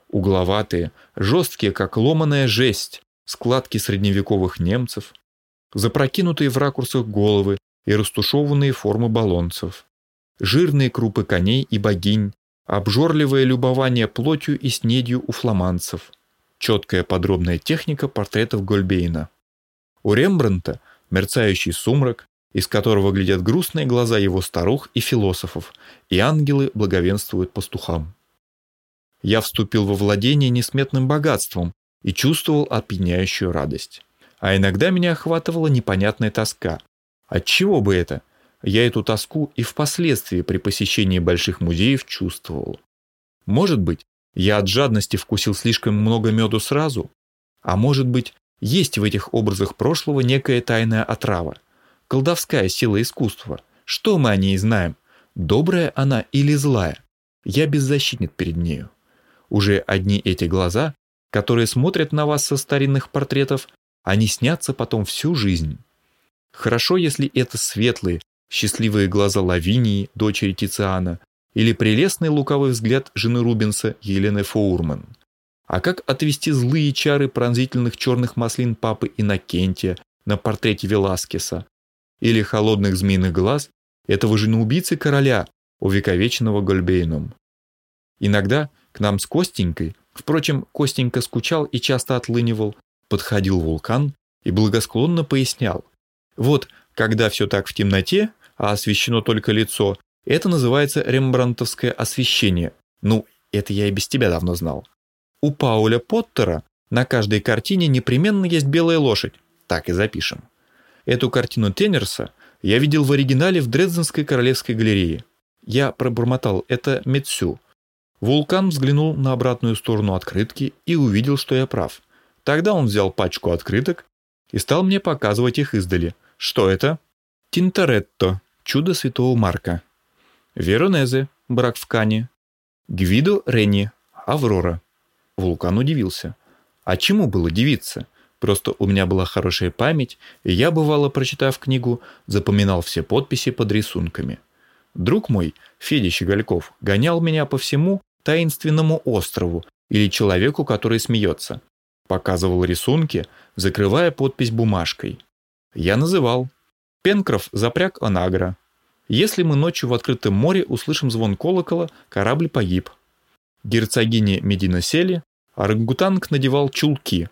Угловатые, жесткие, как ломаная жесть, складки средневековых немцев, запрокинутые в ракурсах головы и растушеванные формы баллонцев, жирные крупы коней и богинь, обжорливое любование плотью и снедью у фламандцев, четкая подробная техника портретов Гольбейна. У Рембрандта мерцающий сумрак, из которого глядят грустные глаза его старух и философов, и ангелы благовенствуют пастухам. Я вступил во владение несметным богатством и чувствовал опьяняющую радость. А иногда меня охватывала непонятная тоска. Отчего бы это? Я эту тоску и впоследствии при посещении больших музеев чувствовал. Может быть, я от жадности вкусил слишком много меду сразу? А может быть, есть в этих образах прошлого некая тайная отрава? Колдовская сила искусства. Что мы о ней знаем? Добрая она или злая? Я беззащитен перед нею. Уже одни эти глаза, которые смотрят на вас со старинных портретов, они снятся потом всю жизнь. Хорошо, если это светлые, счастливые глаза Лавинии, дочери Тициана, или прелестный луковый взгляд жены Рубенса Елены Фоурман. А как отвести злые чары пронзительных черных маслин папы Иннокентия на портрете Веласкеса? Или холодных змеиных глаз этого женоубийцы короля, увековеченного Гольбейном? Иногда к нам с Костенькой, впрочем, Костенька скучал и часто отлынивал, подходил вулкан и благосклонно пояснял. Вот, когда все так в темноте, а освещено только лицо, это называется рембрандтовское освещение. Ну, это я и без тебя давно знал. У Пауля Поттера на каждой картине непременно есть белая лошадь. Так и запишем. Эту картину Теннерса я видел в оригинале в Дрезденской королевской галерее. Я пробормотал, это Мецю. Вулкан взглянул на обратную сторону открытки и увидел, что я прав. Тогда он взял пачку открыток и стал мне показывать их издали. Что это? Тинторетто, чудо святого Марка. Веронезе, брак в Кане. Гвидо Ренни, Аврора. Вулкан удивился. А чему было дивиться? Просто у меня была хорошая память, и я, бывало, прочитав книгу, запоминал все подписи под рисунками. Друг мой, Федя Щегольков, гонял меня по всему таинственному острову или человеку, который смеется. Показывал рисунки, закрывая подпись бумажкой. Я называл. Пенкроф запряг Анагра. Если мы ночью в открытом море услышим звон колокола, корабль погиб. Герцогине Медина сели, а рангутанг надевал чулки.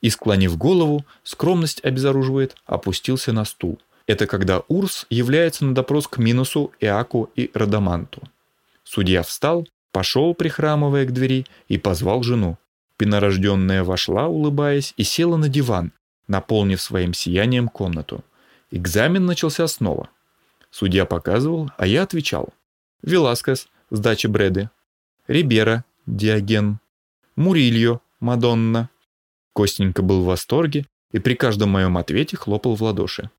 И, склонив голову, скромность обезоруживает, опустился на стул. Это когда Урс является на допрос к Минусу, Иаку и Радаманту. Судья встал, пошел, прихрамывая к двери, и позвал жену. Пинорожденная вошла, улыбаясь, и села на диван, наполнив своим сиянием комнату. Экзамен начался снова. Судья показывал, а я отвечал. Веласкес, сдача Бреды. Рибера, Диоген. Мурильо, Мадонна. Костенька был в восторге и при каждом моем ответе хлопал в ладоши.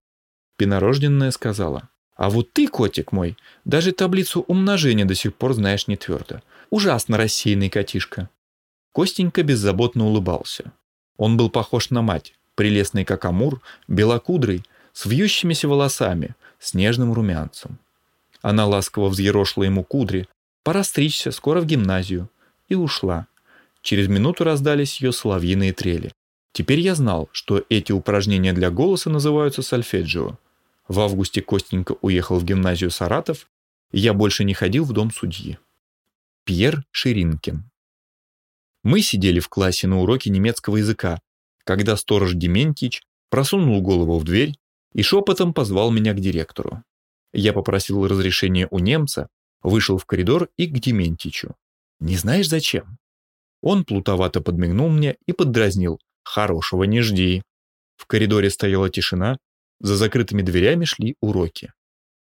Пинорожденная сказала. А вот ты, котик мой, даже таблицу умножения до сих пор знаешь не твердо. Ужасно рассеянный котишка. Костенька беззаботно улыбался. Он был похож на мать, прелестный как амур, белокудрый, с вьющимися волосами, с нежным румянцем. Она ласково взъерошила ему кудри, пора стричься, скоро в гимназию, и ушла. Через минуту раздались ее соловьиные трели. Теперь я знал, что эти упражнения для голоса называются сольфеджио. В августе Костенька уехал в гимназию Саратов, и я больше не ходил в дом судьи. Пьер Ширинкин Мы сидели в классе на уроке немецкого языка, когда сторож Дементич просунул голову в дверь и шепотом позвал меня к директору. Я попросил разрешения у немца, вышел в коридор и к Дементичу. «Не знаешь зачем?» Он плутовато подмигнул мне и поддразнил. «Хорошего не жди». В коридоре стояла тишина, за закрытыми дверями шли уроки.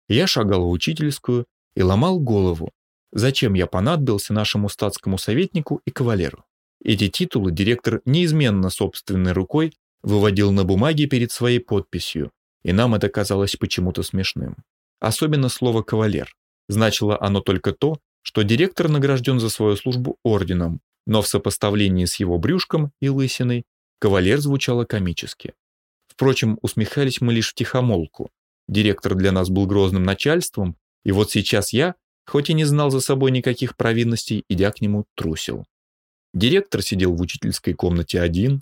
Я шагал в учительскую и ломал голову, зачем я понадобился нашему статскому советнику и кавалеру. Эти титулы директор неизменно собственной рукой выводил на бумаге перед своей подписью, и нам это казалось почему-то смешным. Особенно слово «кавалер». Значило оно только то, что директор награжден за свою службу орденом, но в сопоставлении с его брюшком и лысиной кавалер звучало комически. Впрочем, усмехались мы лишь в тихомолку. Директор для нас был грозным начальством, и вот сейчас я, хоть и не знал за собой никаких провинностей, идя к нему, трусил. Директор сидел в учительской комнате один.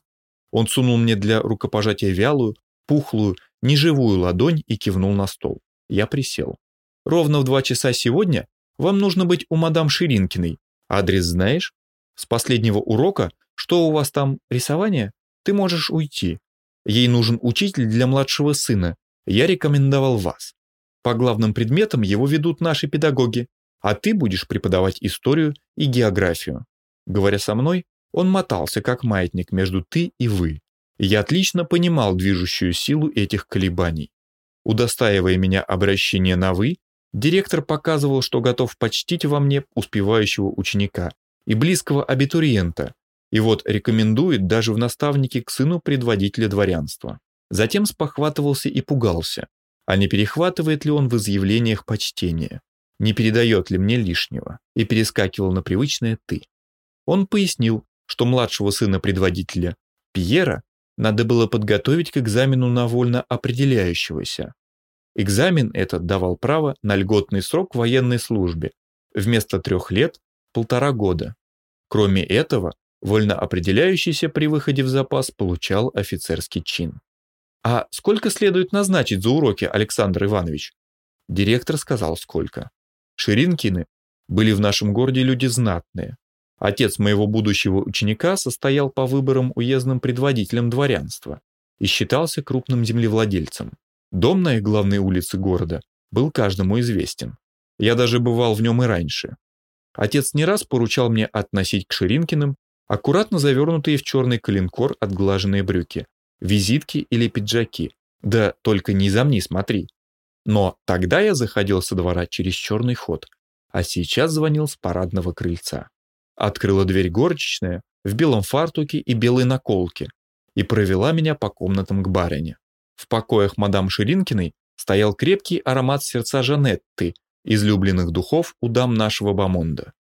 Он сунул мне для рукопожатия вялую, пухлую, неживую ладонь и кивнул на стол. Я присел. «Ровно в два часа сегодня вам нужно быть у мадам Ширинкиной. Адрес знаешь? С последнего урока, что у вас там, рисование? Ты можешь уйти. Ей нужен учитель для младшего сына. Я рекомендовал вас. По главным предметам его ведут наши педагоги, а ты будешь преподавать историю и географию. Говоря со мной, он мотался как маятник между ты и вы. я отлично понимал движущую силу этих колебаний. Удостаивая меня обращения на «вы», директор показывал, что готов почтить во мне успевающего ученика и близкого абитуриента, и вот рекомендует даже в наставнике к сыну предводителя дворянства. Затем спохватывался и пугался, а не перехватывает ли он в изъявлениях почтения, не передает ли мне лишнего, и перескакивал на привычное «ты». Он пояснил, что младшего сына предводителя, Пьера, надо было подготовить к экзамену на вольно определяющегося. Экзамен этот давал право на льготный срок военной службе, вместо трех лет – полтора года. Кроме этого, вольно определяющийся при выходе в запас получал офицерский чин. «А сколько следует назначить за уроки, Александр Иванович?» Директор сказал, сколько. Ширинкины были в нашем городе люди знатные, Отец моего будущего ученика состоял по выборам уездным предводителем дворянства и считался крупным землевладельцем. Дом на их главной улице города был каждому известен. Я даже бывал в нем и раньше. Отец не раз поручал мне относить к Ширинкиным аккуратно завернутые в черный коленкор отглаженные брюки, визитки или пиджаки. Да только не замни, смотри. Но тогда я заходил со двора через черный ход, а сейчас звонил с парадного крыльца. Открыла дверь горничная в белом фартуке и белой наколке и провела меня по комнатам к барыне. В покоях мадам Ширинкиной стоял крепкий аромат сердца Жанетты, излюбленных духов у дам нашего бомонда.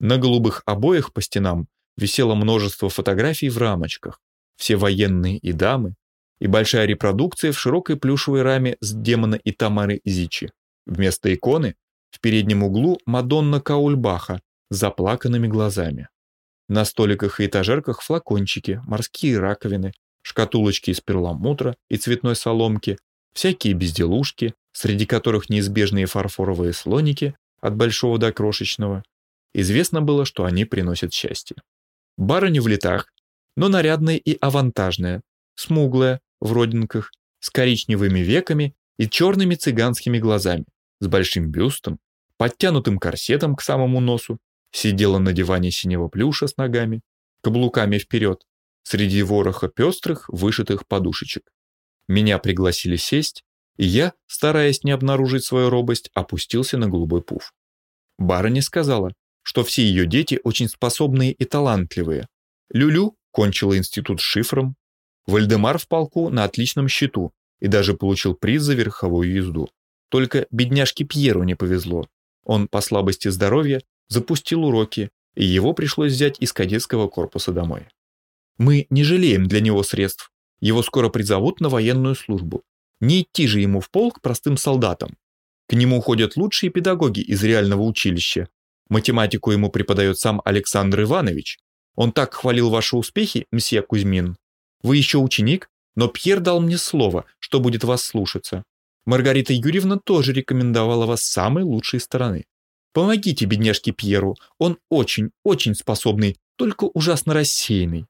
На голубых обоях по стенам висело множество фотографий в рамочках, все военные и дамы, и большая репродукция в широкой плюшевой раме с демона и Тамары Зичи. Вместо иконы в переднем углу Мадонна Каульбаха заплаканными глазами. На столиках и этажерках флакончики, морские раковины, шкатулочки из перламутра и цветной соломки, всякие безделушки, среди которых неизбежные фарфоровые слоники от большого до крошечного. Известно было, что они приносят счастье. Барыня в летах, но нарядная и авантажная, смуглая, в родинках, с коричневыми веками и черными цыганскими глазами, с большим бюстом, подтянутым корсетом к самому носу Сидела на диване синего плюша с ногами, каблуками вперед, среди вороха пестрых, вышитых подушечек. Меня пригласили сесть, и я, стараясь не обнаружить свою робость, опустился на голубой пуф. Барыня сказала, что все ее дети очень способные и талантливые. Люлю кончила институт с шифром, Вальдемар в полку на отличном счету и даже получил приз за верховую езду. Только бедняжке Пьеру не повезло. Он по слабости здоровья запустил уроки, и его пришлось взять из кадетского корпуса домой. Мы не жалеем для него средств. Его скоро призовут на военную службу. Не идти же ему в полк простым солдатам. К нему ходят лучшие педагоги из реального училища. Математику ему преподает сам Александр Иванович. Он так хвалил ваши успехи, мсье Кузьмин. Вы еще ученик, но Пьер дал мне слово, что будет вас слушаться. Маргарита Юрьевна тоже рекомендовала вас с самой лучшей стороны. Помогите бедняжке Пьеру, он очень, очень способный, только ужасно рассеянный.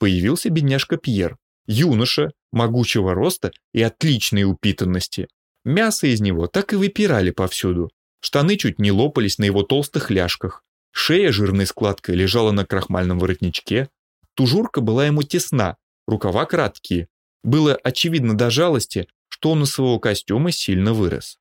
Появился бедняжка Пьер, юноша, могучего роста и отличной упитанности. Мясо из него так и выпирали повсюду. Штаны чуть не лопались на его толстых ляжках. Шея жирной складкой лежала на крахмальном воротничке. Тужурка была ему тесна, рукава краткие. Было очевидно до жалости, что он из своего костюма сильно вырос.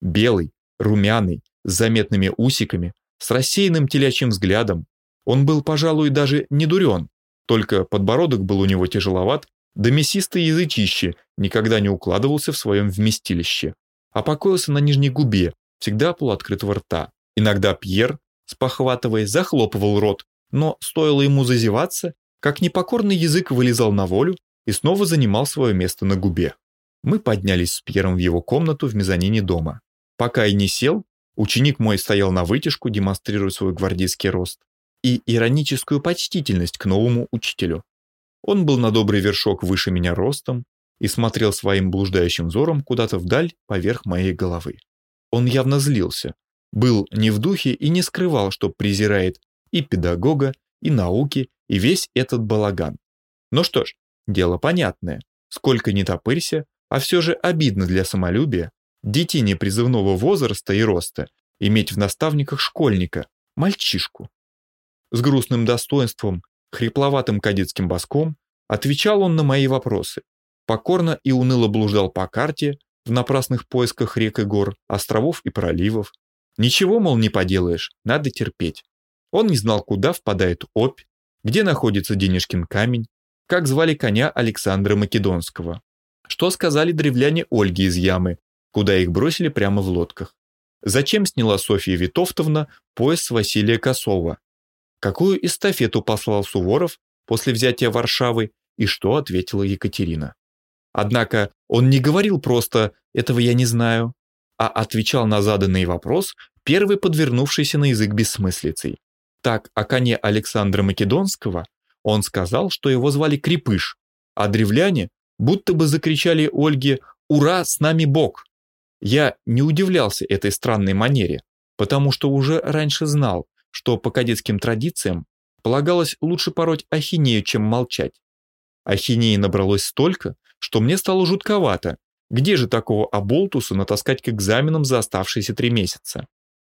Белый, румяный, с заметными усиками, с рассеянным телячьим взглядом, Он был, пожалуй, даже не дурен, только подбородок был у него тяжеловат, да мясистый язычище никогда не укладывался в своем вместилище, а покоился на нижней губе, всегда полуоткрытого рта. Иногда Пьер, спохватываясь, захлопывал рот, но стоило ему зазеваться, как непокорный язык вылезал на волю и снова занимал свое место на губе. Мы поднялись с Пьером в его комнату в мезонине дома. Пока и не сел, ученик мой стоял на вытяжку, демонстрируя свой гвардейский рост и ироническую почтительность к новому учителю. Он был на добрый вершок выше меня ростом и смотрел своим блуждающим взором куда-то вдаль поверх моей головы. Он явно злился, был не в духе и не скрывал, что презирает и педагога, и науки, и весь этот балаган. Ну что ж, дело понятное. Сколько ни топырься, а все же обидно для самолюбия, детине призывного возраста и роста, иметь в наставниках школьника, мальчишку. С грустным достоинством, хрипловатым кадетским боском отвечал он на мои вопросы. Покорно и уныло блуждал по карте в напрасных поисках рек и гор, островов и проливов. Ничего, мол, не поделаешь, надо терпеть. Он не знал, куда впадает Обь, где находится Денежкин камень, как звали коня Александра Македонского. Что сказали древляне Ольги из ямы, куда их бросили прямо в лодках. Зачем сняла Софья Витовтовна пояс Василия Косова? Какую эстафету послал Суворов после взятия Варшавы и что ответила Екатерина? Однако он не говорил просто «этого я не знаю», а отвечал на заданный вопрос, первый подвернувшийся на язык бессмыслицей. Так, о коне Александра Македонского он сказал, что его звали Крепыш, а древляне будто бы закричали Ольге «Ура, с нами Бог!». Я не удивлялся этой странной манере, потому что уже раньше знал, что по кадетским традициям полагалось лучше пороть ахинею, чем молчать. Ахинеи набралось столько, что мне стало жутковато. Где же такого оболтуса натаскать к экзаменам за оставшиеся три месяца?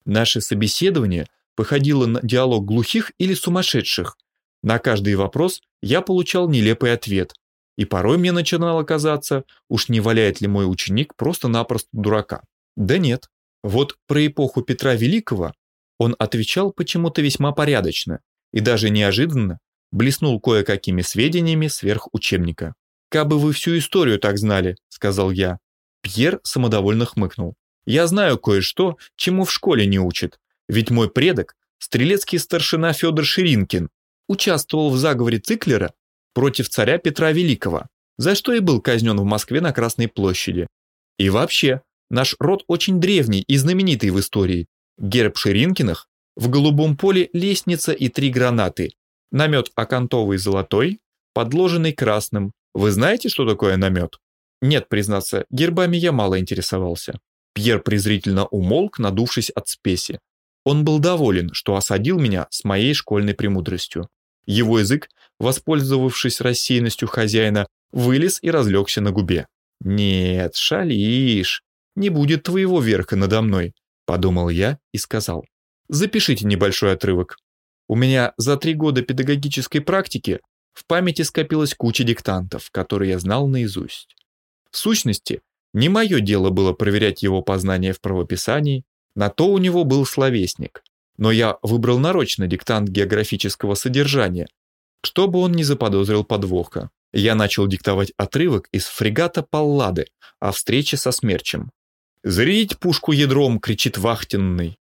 Наше собеседование походило на диалог глухих или сумасшедших. На каждый вопрос я получал нелепый ответ, и порой мне начинало казаться, уж не валяет ли мой ученик просто-напросто дурака. Да нет. Вот про эпоху Петра Великого он отвечал почему-то весьма порядочно и даже неожиданно блеснул кое-какими сведениями сверх учебника. «Кабы вы всю историю так знали», — сказал я. Пьер самодовольно хмыкнул. «Я знаю кое-что, чему в школе не учат. Ведь мой предок, стрелецкий старшина Федор Ширинкин, участвовал в заговоре Циклера против царя Петра Великого, за что и был казнен в Москве на Красной площади. И вообще, наш род очень древний и знаменитый в истории. Герб Ширинкиных в голубом поле лестница и три гранаты. Намет окантовый золотой, подложенный красным, вы знаете, что такое намет? Нет, признаться, гербами я мало интересовался. Пьер презрительно умолк, надувшись от спеси. Он был доволен, что осадил меня с моей школьной премудростью. Его язык, воспользовавшись рассеянностью хозяина, вылез и разлегся на губе. «Нет, шалишь, не будет твоего верха надо мной», – подумал я и сказал. «Запишите небольшой отрывок. У меня за три года педагогической практики в памяти скопилась куча диктантов, которые я знал наизусть. В сущности, не мое дело было проверять его познания в правописании, на то у него был словесник. Но я выбрал нарочно диктант географического содержания, чтобы он не заподозрил подвоха. Я начал диктовать отрывок из фрегата Паллады о встрече со смерчем. «Зарядить пушку ядром!» — кричит вахтенный.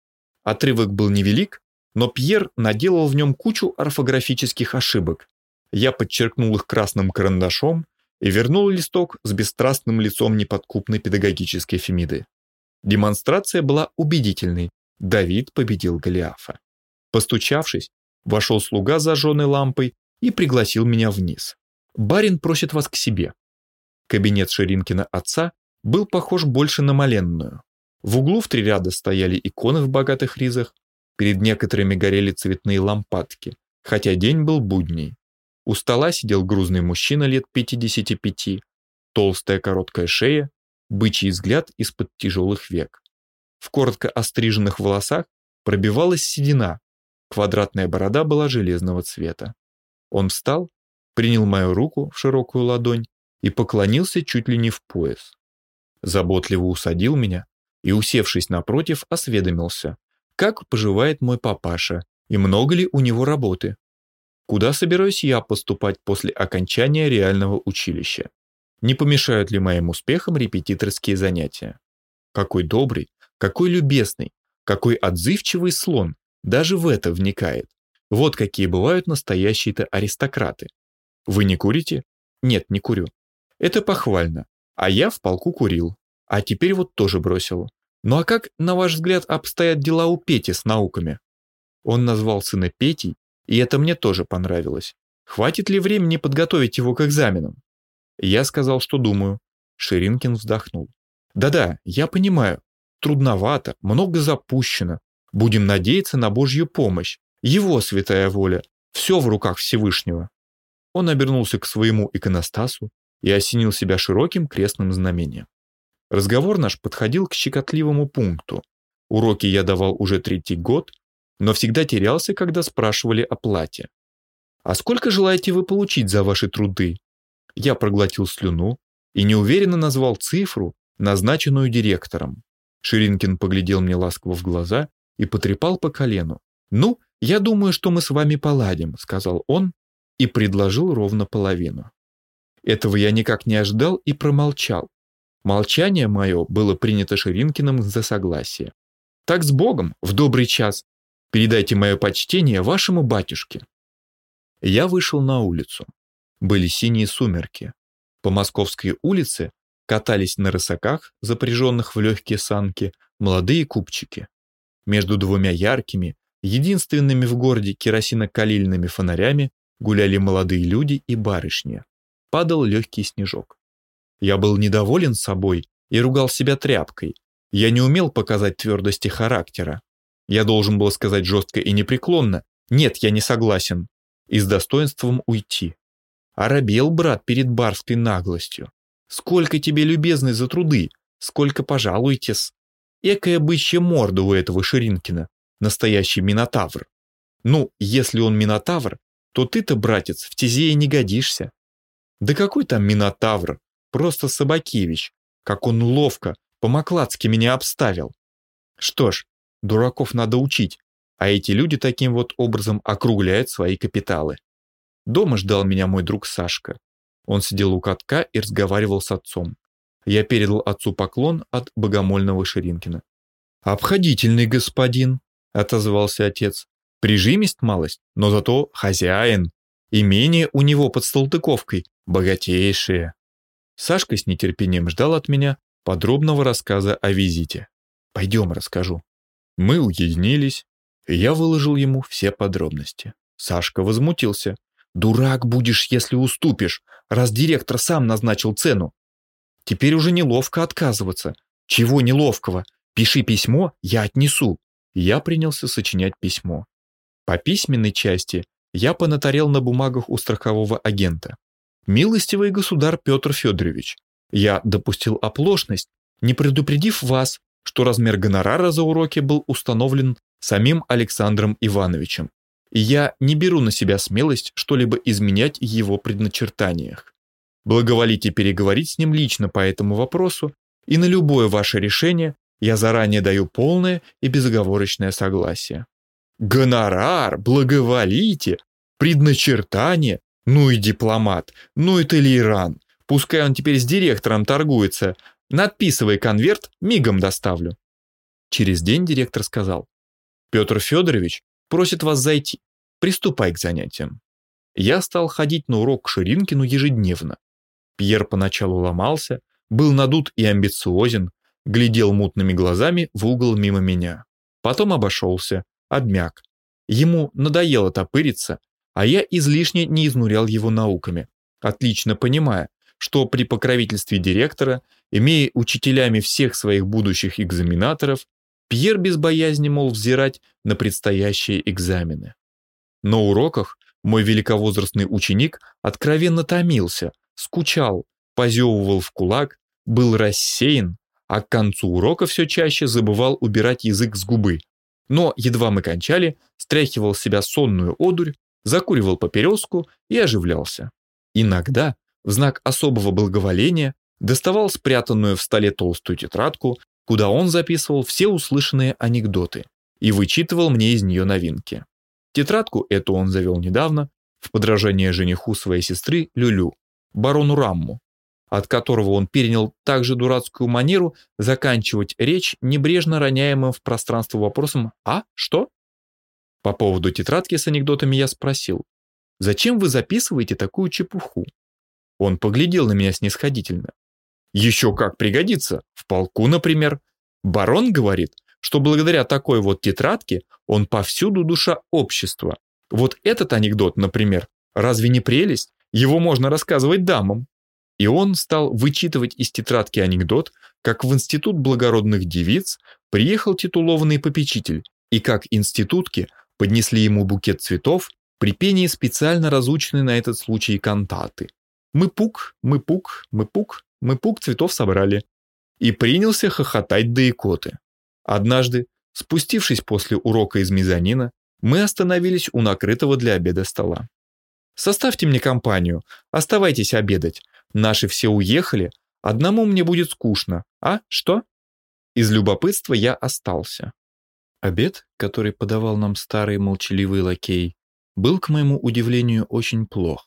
Отрывок был невелик, но Пьер наделал в нем кучу орфографических ошибок, я подчеркнул их красным карандашом и вернул листок с бесстрастным лицом неподкупной педагогической Фемиды. Демонстрация была убедительной. Давид победил Голиафа. Постучавшись, вошел слуга с зажженной лампой и пригласил меня вниз. «Барин просит вас к себе». Кабинет Ширинкина отца был похож больше на моленную. В углу в три ряда стояли иконы в богатых ризах, перед некоторыми горели цветные лампадки, хотя день был будний. У стола сидел грузный мужчина лет 55, толстая короткая шея, бычий взгляд из-под тяжелых век. В коротко остриженных волосах пробивалась седина, квадратная борода была железного цвета. Он встал, принял мою руку в широкую ладонь и поклонился чуть ли не в пояс. Заботливо усадил меня и, усевшись напротив, осведомился, как поживает мой папаша и много ли у него работы. Куда собираюсь я поступать после окончания реального училища? Не помешают ли моим успехам репетиторские занятия? Какой добрый, какой любезный, какой отзывчивый слон даже в это вникает. Вот какие бывают настоящие-то аристократы. Вы не курите? Нет, не курю. Это похвально. А я в полку курил. А теперь вот тоже бросил. Ну а как, на ваш взгляд, обстоят дела у Пети с науками? Он назвал сына Петей, и это мне тоже понравилось. Хватит ли времени подготовить его к экзаменам? Я сказал, что думаю. Ширинкин вздохнул. Да-да, я понимаю. Трудновато, много запущено. Будем надеяться на Божью помощь. Его святая воля. Все в руках Всевышнего. Он обернулся к своему иконостасу и осенил себя широким крестным знамением. Разговор наш подходил к щекотливому пункту. Уроки я давал уже третий год, но всегда терялся, когда спрашивали о плате. «А сколько желаете вы получить за ваши труды?» Я проглотил слюну и неуверенно назвал цифру, назначенную директором. Ширинкин поглядел мне ласково в глаза и потрепал по колену. «Ну, я думаю, что мы с вами поладим», — сказал он и предложил ровно половину. Этого я никак не ожидал и промолчал. Молчание мое было принято Ширинкиным за согласие. «Так с Богом, в добрый час. Передайте мое почтение вашему батюшке». Я вышел на улицу. Были синие сумерки. По Московской улице катались на рысаках, запряженных в легкие санки, молодые купчики. Между двумя яркими, единственными в городе керосинокалильными фонарями гуляли молодые люди и барышни. Падал легкий снежок. Я был недоволен собой и ругал себя тряпкой. Я не умел показать твердости характера. Я должен был сказать жестко и непреклонно «Нет, я не согласен» и с достоинством уйти. Оробел, брат, перед барской наглостью. Сколько тебе, любезный, за труды, сколько пожалуйтесь. Экая бычья морда у этого Ширинкина, настоящий Минотавр. Ну, если он Минотавр, то ты-то, братец, в Тизее не годишься. Да какой там Минотавр, просто Собакевич, как он ловко, по-макладски меня обставил. Что ж, дураков надо учить, а эти люди таким вот образом округляют свои капиталы. Дома ждал меня мой друг Сашка. Он сидел у катка и разговаривал с отцом. Я передал отцу поклон от богомольного Ширинкина. «Обходительный господин», — отозвался отец. «Прижимист малость, но зато хозяин. Имение у него под Столтыковкой, богатейшее». Сашка с нетерпением ждал от меня подробного рассказа о визите. «Пойдем, расскажу». Мы уединились, и я выложил ему все подробности. Сашка возмутился. Дурак будешь, если уступишь, раз директор сам назначил цену. Теперь уже неловко отказываться. Чего неловкого? Пиши письмо, я отнесу. Я принялся сочинять письмо. По письменной части я понотарел на бумагах у страхового агента. Милостивый государь Петр Федорович, я допустил оплошность, не предупредив вас, что размер гонорара за уроки был установлен самим Александром Ивановичем и я не беру на себя смелость что-либо изменять его предначертаниях. Благоволите переговорить с ним лично по этому вопросу, и на любое ваше решение я заранее даю полное и безоговорочное согласие. Гонорар, благоволите, предначертание, ну и дипломат, ну и Толейран. Пускай он теперь с директором торгуется. Надписывай конверт, мигом доставлю. Через день директор сказал. Петр Федорович просит вас зайти. Приступай к занятиям. Я стал ходить на урок к Ширинкину ежедневно. Пьер поначалу ломался, был надут и амбициозен, глядел мутными глазами в угол мимо меня. Потом обошелся, обмяк. Ему надоело топыриться, а я излишне не изнурял его науками, отлично понимая, что при покровительстве директора, имея учителями всех своих будущих экзаменаторов, Пьер без боязни мол взирать на предстоящие экзамены. На уроках мой великовозрастный ученик откровенно томился, скучал, позевывал в кулак, был рассеян, а к концу урока все чаще забывал убирать язык с губы. Но едва мы кончали, стряхивал с себя сонную одурь, закуривал папироску и оживлялся. Иногда, в знак особого благоволения, доставал спрятанную в столе толстую тетрадку, куда он записывал все услышанные анекдоты и вычитывал мне из нее новинки. Тетрадку эту он завел недавно в подражание жениху своей сестры Люлю, барону Рамму, от которого он перенял также дурацкую манеру заканчивать речь небрежно роняемым в пространство вопросом «А? Что?». По поводу тетрадки с анекдотами я спросил, «Зачем вы записываете такую чепуху?» Он поглядел на меня снисходительно. «Еще как пригодится, в полку, например. Барон говорит, что благодаря такой вот тетрадке он повсюду душа общества. Вот этот анекдот, например, разве не прелесть? Его можно рассказывать дамам». И он стал вычитывать из тетрадки анекдот, как в Институт благородных девиц приехал титулованный попечитель, и как институтки поднесли ему букет цветов при пении специально разученной на этот случай кантаты. Мы пук, мы пук, мы пук, мы пук цветов собрали. И принялся хохотать до икоты. Однажды, спустившись после урока из мезонина, мы остановились у накрытого для обеда стола. «Составьте мне компанию, оставайтесь обедать, Наши все уехали, одному мне будет скучно. А, что? Из любопытства я остался. Обед, который подавал нам старый молчаливый лакей, был, к моему удивлению, очень плох.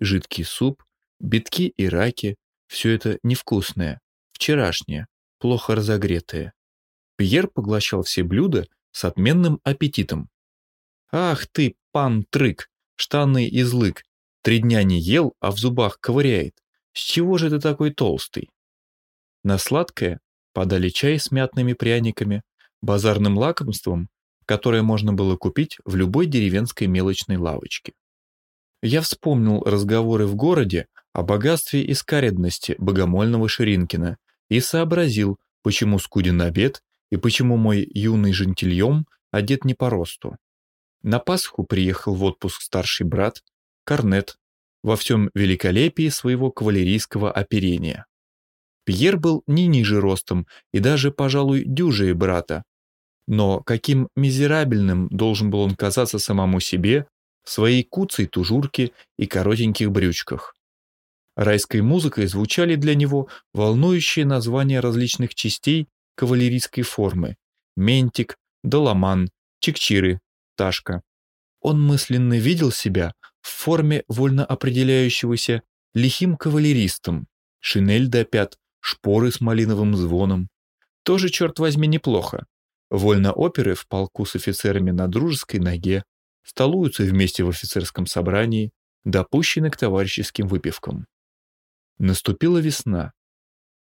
Жидкий суп, битки и раки – все это невкусное, вчерашнее, плохо разогретое. Пьер поглощал все блюда с отменным аппетитом. «Ах ты, пан Трык, штаны и злык, три дня не ел, а в зубах ковыряет. С чего же ты такой толстый? На сладкое подали чай с мятными пряниками, базарным лакомством, которое можно было купить в любой деревенской мелочной лавочке. Я вспомнил разговоры в городе о богатстве и скаредности богомольного Ширинкина и сообразил, почему скуден обед и почему мой юный жентильем одет не по росту. На Пасху приехал в отпуск старший брат, Корнет, во всем великолепии своего кавалерийского оперения. Пьер был не ниже ростом и даже, пожалуй, дюжее брата. Но каким мизерабельным должен был он казаться самому себе в своей куцей тужурке и коротеньких брючках. Райской музыкой звучали для него волнующие названия различных частей кавалерийской формы – ментик, доломан, чекчиры, ташка. Он мысленно видел себя в форме вольно определяющегося лихим кавалеристом, шинель до пят, шпоры с малиновым звоном. Тоже, черт возьми, неплохо. Вольно оперы в полку с офицерами на дружеской ноге, столуются вместе в офицерском собрании, допущены к товарищеским выпивкам. Наступила весна.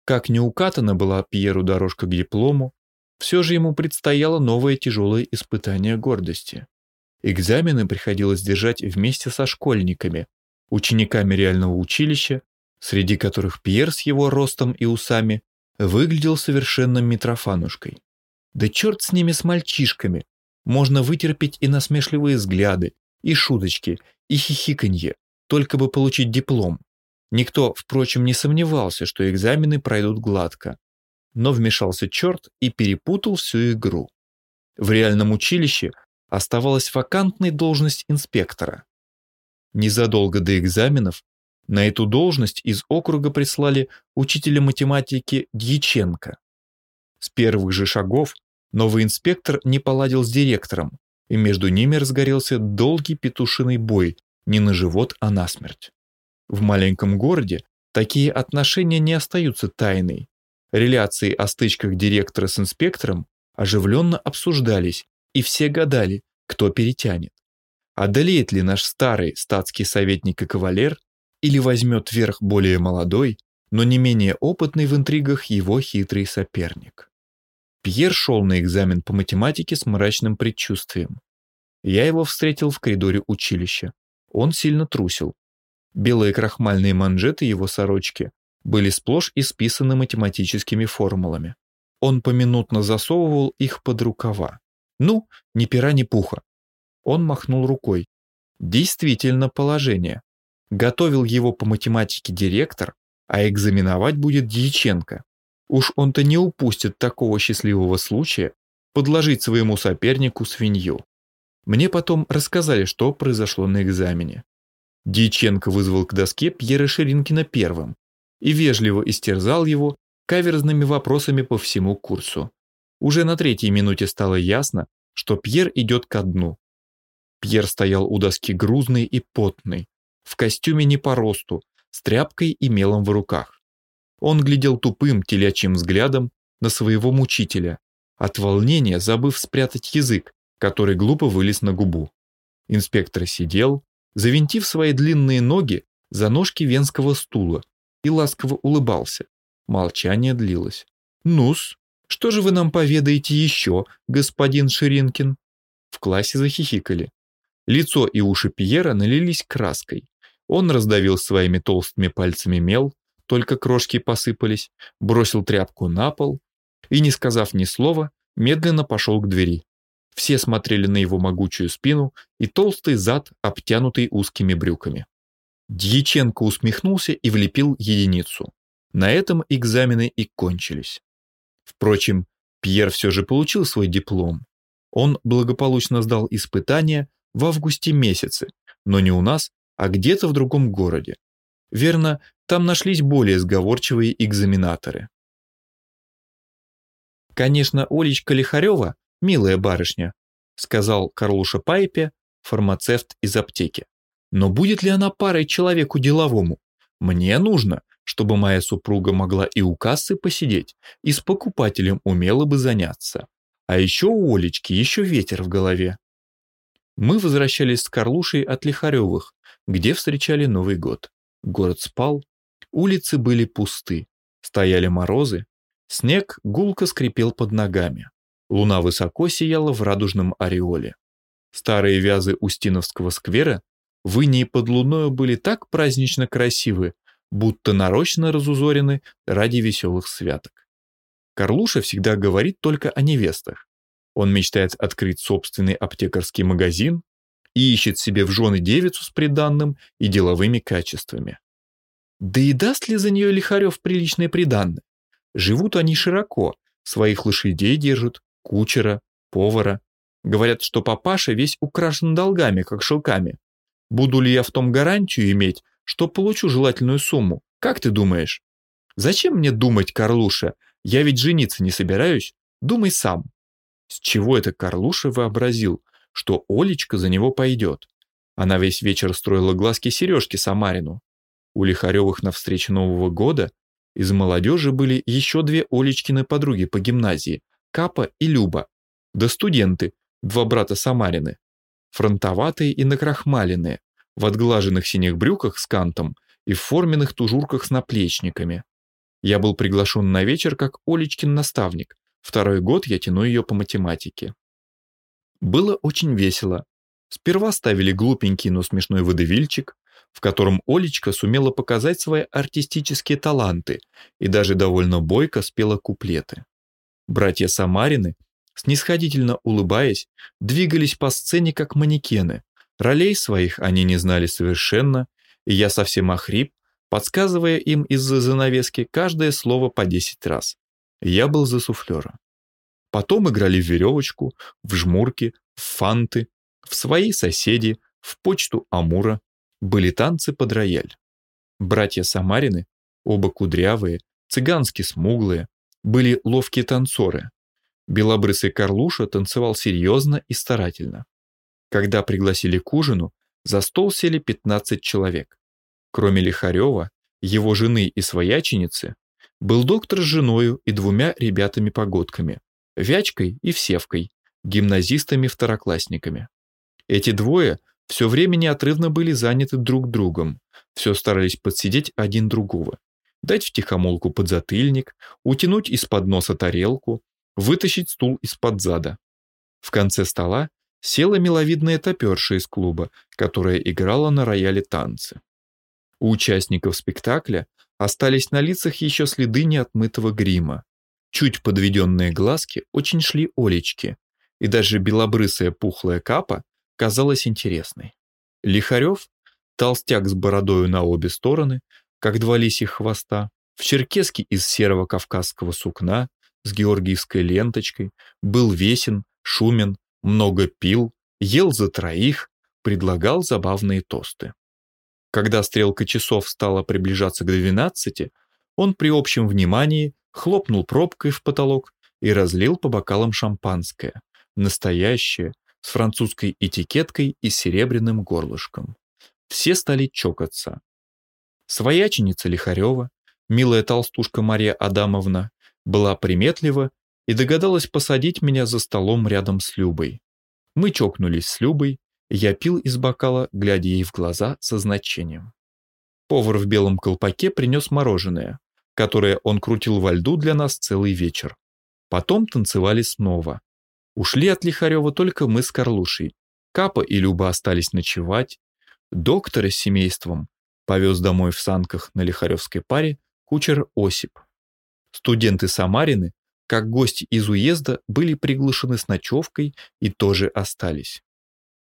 Как не укатана была Пьеру дорожка к диплому, все же ему предстояло новое тяжелое испытание гордости. Экзамены приходилось держать вместе со школьниками, учениками реального училища, среди которых Пьер с его ростом и усами выглядел совершенно Митрофанушкой. Да черт с ними с мальчишками, можно вытерпеть и насмешливые взгляды, и шуточки, и хихиканье, только бы получить диплом. Никто, впрочем, не сомневался, что экзамены пройдут гладко. Но вмешался черт и перепутал всю игру. В реальном училище – оставалась вакантной должность инспектора. Незадолго до экзаменов на эту должность из округа прислали учителя математики Дьяченко. С первых же шагов новый инспектор не поладил с директором, и между ними разгорелся долгий петушиный бой не на живот, а на смерть. В маленьком городе такие отношения не остаются тайной. Реляции о стычках директора с инспектором оживленно обсуждались и все гадали, кто перетянет. Одолеет ли наш старый статский советник и кавалер, или возьмет верх более молодой, но не менее опытный в интригах его хитрый соперник. Пьер шел на экзамен по математике с мрачным предчувствием. Я его встретил в коридоре училища. Он сильно трусил. Белые крахмальные манжеты его сорочки были сплошь исписаны математическими формулами. Он поминутно засовывал их под рукава. Ну, ни пера, ни пуха. Он махнул рукой. Действительно положение. Готовил его по математике директор, а экзаменовать будет Дьяченко. Уж он-то не упустит такого счастливого случая подложить своему сопернику свинью. Мне потом рассказали, что произошло на экзамене. Дьяченко вызвал к доске Пьера Ширинкина первым и вежливо истерзал его каверзными вопросами по всему курсу. Уже на третьей минуте стало ясно, что Пьер идет ко дну. Пьер стоял у доски грузный и потный, в костюме не по росту, с тряпкой и мелом в руках. Он глядел тупым телячьим взглядом на своего мучителя, от волнения забыв спрятать язык, который глупо вылез на губу. Инспектор сидел, завинтив свои длинные ноги за ножки венского стула и ласково улыбался. Молчание длилось. «Ну-с, что же вы нам поведаете еще, господин Ширинкин?» В классе захихикали. Лицо и уши Пьера налились краской. Он раздавил своими толстыми пальцами мел, только крошки посыпались, бросил тряпку на пол и, не сказав ни слова, медленно пошел к двери. Все смотрели на его могучую спину и толстый зад, обтянутый узкими брюками. Дьяченко усмехнулся и влепил единицу. На этом экзамены и кончились. Впрочем, Пьер все же получил свой диплом. Он благополучно сдал испытания в августе месяце, но не у нас, а где-то в другом городе. Верно, там нашлись более сговорчивые экзаменаторы. «Конечно, Олечка Лихарева – милая барышня», – сказал Карлуша Пайпе, фармацевт из аптеки. «Но будет ли она парой человеку деловому? Мне нужно, чтобы моя супруга могла и у кассы посидеть, и с покупателем умела бы заняться. А еще у Олечки еще ветер в голове». Мы возвращались с Карлушей от Лихаревых, где встречали Новый год. Город спал, улицы были пусты, стояли морозы, снег гулко скрипел под ногами. Луна высоко сияла в радужном ореоле. Старые вязы Устиновского сквера в инии под луною были так празднично красивы, будто нарочно разузорены ради веселых святок. Карлуша всегда говорит только о невестах. Он мечтает открыть собственный аптекарский магазин и ищет себе в жены девицу с приданным и деловыми качествами. Да и даст ли за нее Лихарев приличные приданные? Живут они широко, своих лошадей держат, кучера, повара. Говорят, что папаша весь украшен долгами, как шелками. Буду ли я в том гарантию иметь, что получу желательную сумму? Как ты думаешь? Зачем мне думать, Карлуша? Я ведь жениться не собираюсь. Думай сам. С чего это Карлуша вообразил, что Олечка за него пойдет? Она весь вечер строила глазки-сережки Самарину. У Лихаревых на встрече Нового года из молодежи были еще две Олечкины подруги по гимназии, Капа и Люба. Да студенты, два брата Самарины. Фронтоватые и накрахмаленные, в отглаженных синих брюках с кантом и в форменных тужурках с наплечниками. Я был приглашен на вечер как Олечкин наставник. Второй год я тяну ее по математике. Было очень весело. Сперва ставили глупенький, но смешной водевильчик, в котором Олечка сумела показать свои артистические таланты и даже довольно бойко спела куплеты. Братья Самарины, снисходительно улыбаясь, двигались по сцене как манекены. Ролей своих они не знали совершенно, и я совсем охрип, подсказывая им из-за занавески каждое слово по десять раз. Я был за суфлера. Потом играли в веревочку, в жмурки, в фанты, в свои соседи, в почту Амура. Были танцы под рояль. Братья Самарины, оба кудрявые, цыгански смуглые, были ловкие танцоры. Белобрысый Карлуша танцевал серьезно и старательно. Когда пригласили к ужину, за стол сели 15 человек. Кроме Лихарева, его жены и свояченицы, был доктор с женою и двумя ребятами-погодками, Вячкой и Всевкой, гимназистами-второклассниками. Эти двое все время неотрывно были заняты друг другом, все старались подсидеть один другого дать втихомолку подзатыльник, утянуть из-под носа тарелку, вытащить стул из-под зада. В конце стола села миловидная топерша из клуба, которая играла на рояле танцы. У участников спектакля остались на лицах еще следы неотмытого грима. Чуть подведенные глазки очень шли Олечки, и даже белобрысая пухлая капа казалась интересной. Лихарев, толстяк с бородою на обе стороны, как два лисьих хвоста, в черкеске из серого кавказского сукна с георгиевской ленточкой, был весен, шумен, много пил, ел за троих, предлагал забавные тосты. Когда стрелка часов стала приближаться к двенадцати, он при общем внимании хлопнул пробкой в потолок и разлил по бокалам шампанское, настоящее, с французской этикеткой и серебряным горлышком. Все стали чокаться. Свояченица Лихарева, милая толстушка Мария Адамовна, была приметлива и догадалась посадить меня за столом рядом с Любой. Мы чокнулись с Любой, я пил из бокала, глядя ей в глаза со значением. Повар в белом колпаке принес мороженое, которое он крутил во льду для нас целый вечер. Потом танцевали снова. Ушли от Лихарева только мы с Карлушей. Капа и Люба остались ночевать. Доктора с семейством повез домой в санках на Лихаревской паре кучер Осип. Студенты Самарины, как гости из уезда, были приглашены с ночевкой и тоже остались.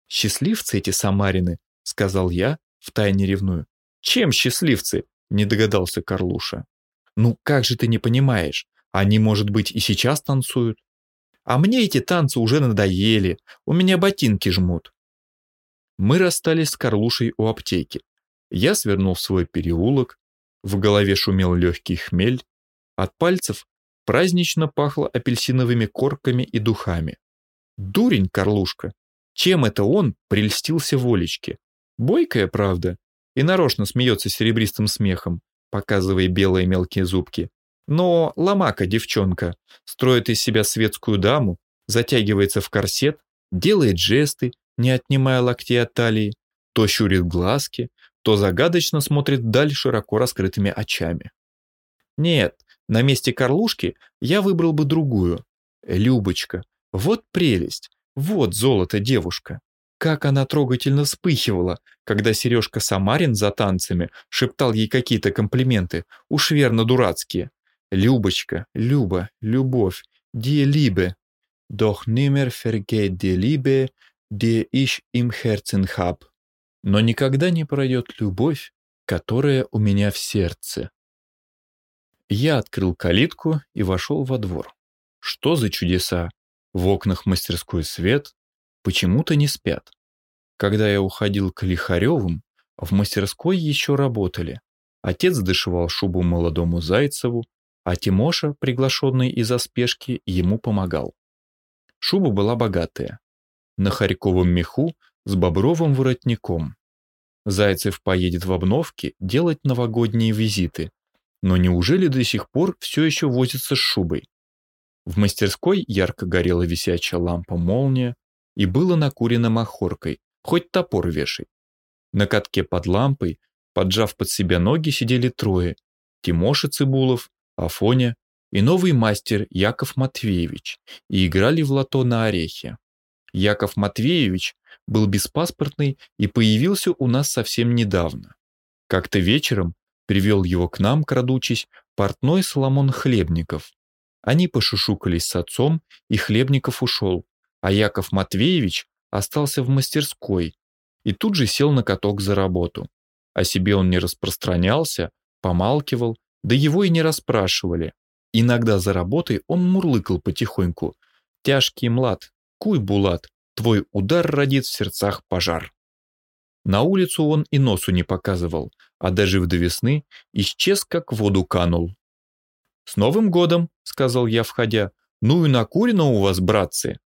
«Счастливцы эти Самарины», — сказал я, втайне ревную. «Чем счастливцы?» — не догадался Карлуша. «Ну как же ты не понимаешь? Они, может быть, и сейчас танцуют?» «А мне эти танцы уже надоели, у меня ботинки жмут». Мы расстались с Карлушей у аптеки. Я свернул в свой переулок, в голове шумел легкий хмель, от пальцев празднично пахло апельсиновыми корками и духами. Дурень, Карлушка, чем это он прельстился Волечке? Бойкая, правда, и нарочно смеется серебристым смехом, показывая белые мелкие зубки. Но ломака девчонка, строит из себя светскую даму, затягивается в корсет, делает жесты, не отнимая локтей от талии, то щурит глазки, то загадочно смотрит вдаль широко раскрытыми очами. Нет, на месте Карлушки я выбрал бы другую. Любочка. Вот прелесть. Вот золото девушка. Как она трогательно вспыхивала, когда Сережка Самарин за танцами шептал ей какие-то комплименты, уж верно дурацкие. Любочка, Люба, любовь, die Liebe. Doch nimmer vergeht die Liebe, die ich im Herzen hab. Но никогда не пройдет любовь, которая у меня в сердце. Я открыл калитку и вошел во двор. Что за чудеса? В окнах мастерской свет, почему-то не спят. Когда я уходил к Лихаревым, в мастерской еще работали. Отец дышевал шубу молодому Зайцеву, а Тимоша, приглашенный из-за спешки, ему помогал. Шуба была богатая. На харьковом меху с бобровым воротником. Зайцев поедет в обновке делать новогодние визиты. Но неужели до сих пор все еще возится с шубой? В мастерской ярко горела висячая лампа-молния и было накурено махоркой, хоть топор вешай. На катке под лампой, поджав под себя ноги, сидели трое. Тимоша Цибулов, Афоня и новый мастер Яков Матвеевич и играли в лото на орехе. Яков Матвеевич был беспаспортный и появился у нас совсем недавно. Как-то вечером привел его к нам, крадучись, портной Соломон Хлебников, они пошушукались с отцом, и Хлебников ушел, а Яков Матвеевич остался в мастерской и тут же сел на каток за работу. О себе он не распространялся, помалкивал, да его и не расспрашивали. Иногда за работой он мурлыкал потихоньку. «Тяжкий млад, куй, Булат, твой удар родит в сердцах пожар». На улицу он и носу не показывал, а дожив до весны, исчез, как в воду канул. «С Новым годом!» — сказал я, входя. «Ну и накурено у вас, братцы!»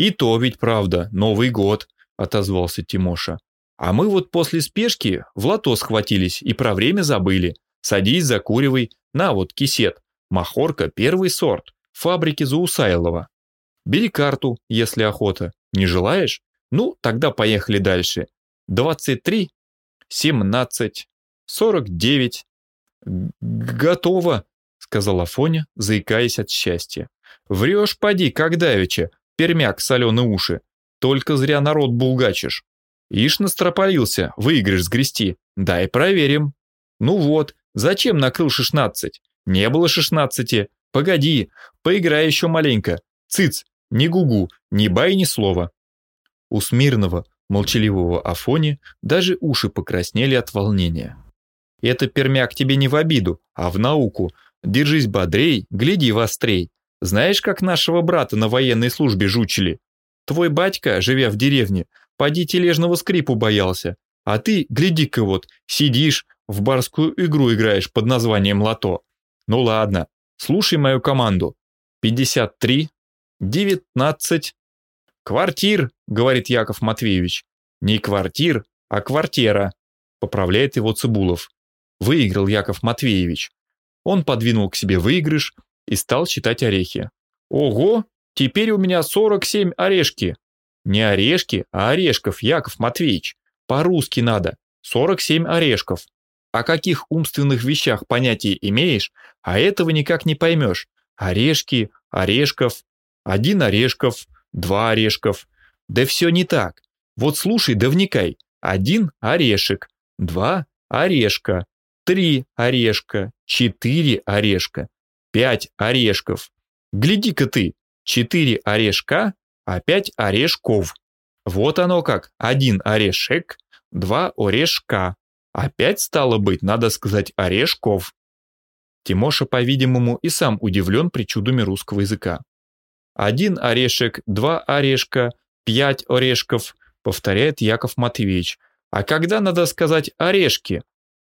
«И то ведь правда, Новый год!» — отозвался Тимоша. «А мы вот после спешки в лото схватились и про время забыли. Садись, закуривай. На вот кисет. Махорка первый сорт. Фабрики Заусайлова. Бери карту, если охота. Не желаешь? Ну, тогда поехали дальше. 23, 17, 49. Готово, сказала Фоня, заикаясь от счастья. «Врешь, поди, как давеча, пермяк соленые уши. Только зря народ булгачишь. Ишь настропалился, выигрыш сгрести. Дай проверим». «Ну вот, зачем накрыл шестнадцать? Не было шестнадцати. Погоди, поиграй еще маленько. Цыц, ни гугу, ни бай, ни слова». У смирного, молчаливого Афони даже уши покраснели от волнения. «Это пермяк тебе не в обиду, а в науку. Держись бодрей, гляди вострей. Знаешь, как нашего брата на военной службе жучили? Твой батька, живя в деревне, поди тележного скрипу боялся. А ты, гляди-ка вот, сидишь, в барскую игру играешь под названием лото. Ну ладно, слушай мою команду. 53, 19. «Квартир», — говорит Яков Матвеевич. «Не квартир, а квартира», — поправляет его Цибулов. Выиграл Яков Матвеевич. Он подвинул к себе выигрыш и стал считать орехи. «Ого, теперь у меня 47 орешки!» «Не орешки, а орешков, Яков Матвеевич. По-русски надо. 47 орешков. О каких умственных вещах понятия имеешь, а этого никак не поймешь. Орешки, орешков, один орешков, два орешков. Да все не так. Вот слушай да вникай. Один орешек, два орешка, три орешка, четыре орешка, пять орешков. Гляди-ка ты, четыре орешка, а пять орешков. Вот оно как, один орешек, два орешка. Опять стало быть, надо сказать, орешков. Тимоша, по-видимому, и сам удивлен причудами русского языка. Один орешек, два орешка, пять орешков, повторяет Яков Матвеевич. А когда надо сказать орешки?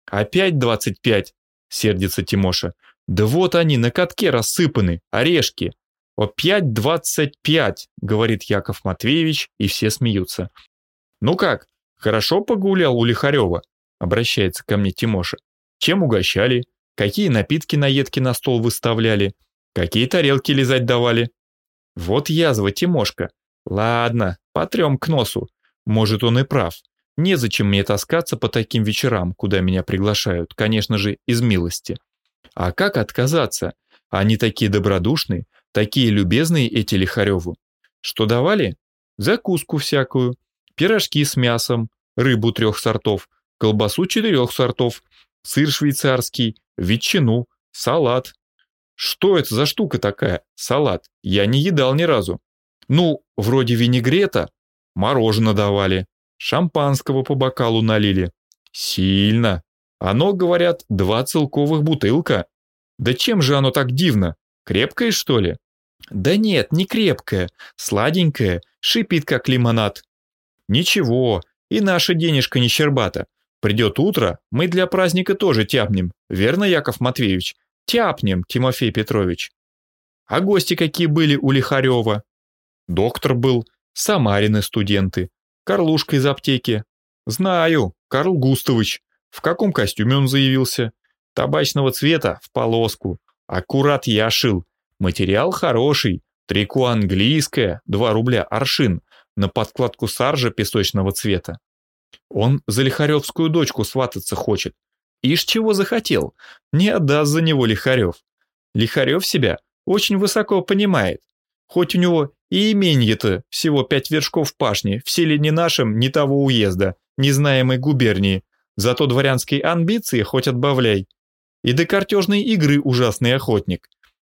Опять двадцать пять, сердится Тимоша. Да вот они на катке рассыпаны, орешки. Опять двадцать пять, говорит Яков Матвеевич, и все смеются. Ну как, хорошо погулял у Лихарева? Обращается ко мне Тимоша. Чем угощали? Какие напитки на едки на стол выставляли? Какие тарелки лизать давали? Вот язва Тимошка. Ладно, потрем к носу. Может, он и прав. Незачем мне таскаться по таким вечерам, куда меня приглашают, конечно же, из милости. А как отказаться? Они такие добродушные, такие любезные эти Лихареву. Что давали? Закуску всякую, пирожки с мясом, рыбу трех сортов, колбасу четырех сортов, сыр швейцарский, ветчину, салат. Что это за штука такая, салат? Я не едал ни разу. Ну, вроде винегрета, мороженое давали, шампанского по бокалу налили. Сильно. Оно, говорят, два целковых бутылка. Да чем же оно так дивно? Крепкое, что ли? Да нет, не крепкое, сладенькое, шипит как лимонад. Ничего, и наша денежка не щербата. Придет утро, мы для праздника тоже тяпнем, верно, Яков Матвеевич? Тяпнем, Тимофей Петрович. А гости какие были у Лихарева? Доктор был, Самарины студенты, Карлушка из аптеки. Знаю, Карл Густавович. В каком костюме он заявился? Табачного цвета, в полоску. Аккурат я шил. Материал хороший, трико английское, 2 рубля аршин, на подкладку саржа песочного цвета. Он за Лихаревскую дочку свататься хочет. Ишь чего захотел, не отдаст за него Лихарев. Лихарев себя очень высоко понимает. Хоть у него и именье-то всего пять вершков пашни, в селе не нашем, не того уезда, незнаемой губернии, зато дворянской амбиции хоть отбавляй. И до картежной игры ужасный охотник.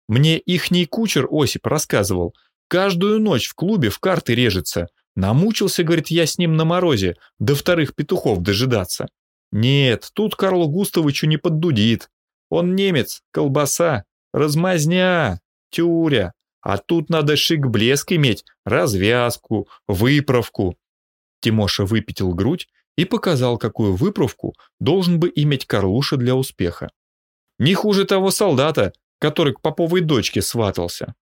Мне ихний кучер Осип рассказывал, каждую ночь в клубе в карты режется, Намучился, говорит, я с ним на морозе, до вторых петухов дожидаться. Нет, тут Карлу Густавовичу не поддудит. Он немец, колбаса, размазня, тюря. А тут надо шик-блеск иметь, развязку, выправку. Тимоша выпятил грудь и показал, какую выправку должен бы иметь Карлуша для успеха. Не хуже того солдата, который к поповой дочке сватался.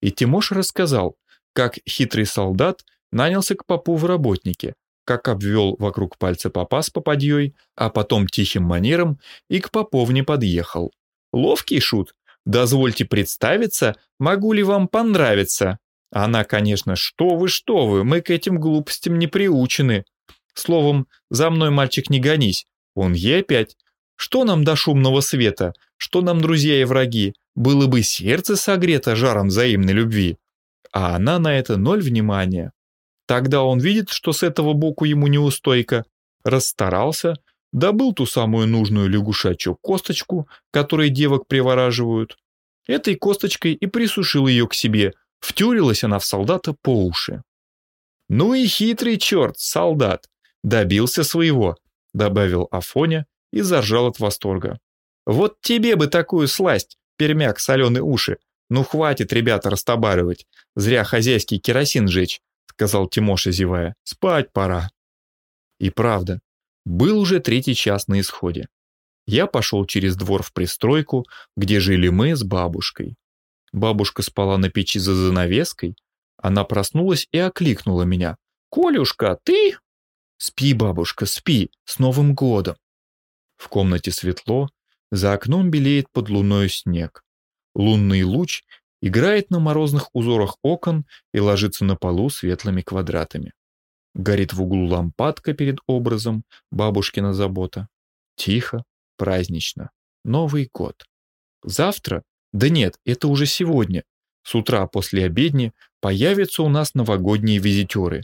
И Тимоша рассказал, как хитрый солдат нанялся к попу в работники, как обвел вокруг пальца попа с попадьей, а потом тихим манером и к поповне подъехал. Ловкий шут, дозвольте представиться, могу ли вам понравиться? Она, конечно, что вы, что вы, мы к этим глупостям не приучены. Словом, за мной, мальчик, не гонись. Он ей опять. Что нам до шумного света? Что нам, друзья и враги? Было бы сердце согрето жаром взаимной любви. А она на это ноль внимания. Тогда он видит, что с этого боку ему неустойка, расстарался, добыл ту самую нужную лягушачью косточку, которой девок привораживают. Этой косточкой и присушил ее к себе, втюрилась она в солдата по уши. «Ну и хитрый черт, солдат! Добился своего!» добавил Афоня и заржал от восторга. «Вот тебе бы такую сласть, пермяк соленые уши! Ну хватит, ребята, растобаривать, зря хозяйский керосин жечь, сказал Тимоша, зевая. «Спать пора». И правда, был уже третий час на исходе. Я пошел через двор в пристройку, где жили мы с бабушкой. Бабушка спала на печи за занавеской, Она проснулась и окликнула меня. «Колюшка, ты?» «Спи, бабушка, спи, с Новым годом!» В комнате светло, за окном белеет под луною снег. Лунный луч играет на морозных узорах окон и ложится на полу светлыми квадратами. Горит в углу лампадка перед образом, бабушкина забота. Тихо, празднично. Новый год. Завтра? Да нет, это уже сегодня. С утра после обедни появятся у нас новогодние визитеры.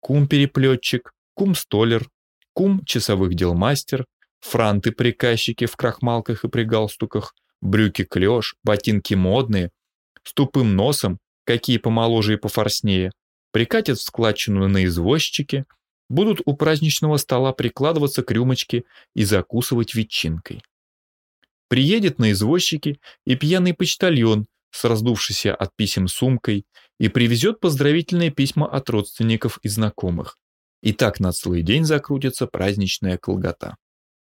Кум-переплетчик, кум-столер, кум часовых дел мастер, франты-приказчики в крахмалках и при галстуках, брюки-клеш, ботинки модные, с тупым носом, какие помоложе и пофорснее, прикатят в складчину на извозчике, будут у праздничного стола прикладываться к рюмочке и закусывать ветчинкой. Приедет на извозчике и пьяный почтальон с раздувшейся от писем сумкой и привезет поздравительные письма от родственников и знакомых. И так на целый день закрутится праздничная колгота.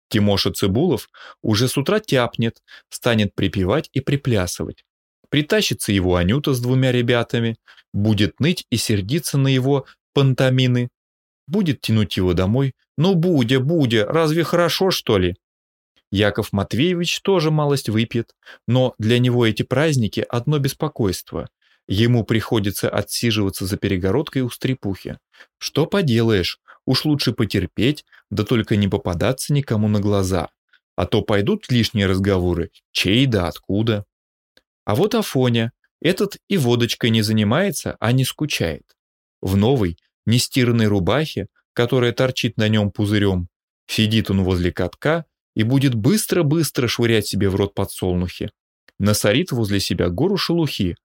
Тимоша Цибулов уже с утра тяпнет, станет припевать и приплясывать. Притащится его Анюта с двумя ребятами, будет ныть и сердиться на его пантомины, будет тянуть его домой. «Ну, Будя, Будя, разве хорошо, что ли?» Яков Матвеевич тоже малость выпьет, но для него эти праздники – одно беспокойство. Ему приходится отсиживаться за перегородкой у стрепухи. Что поделаешь, уж лучше потерпеть, да только не попадаться никому на глаза. А то пойдут лишние разговоры, чей да откуда. А вот Афоня, этот и водочкой не занимается, а не скучает. В новой, нестиранной рубахе, которая торчит на нем пузырем, сидит он возле катка и будет быстро-быстро швырять себе в рот подсолнухи. Насорит возле себя гору шелухи,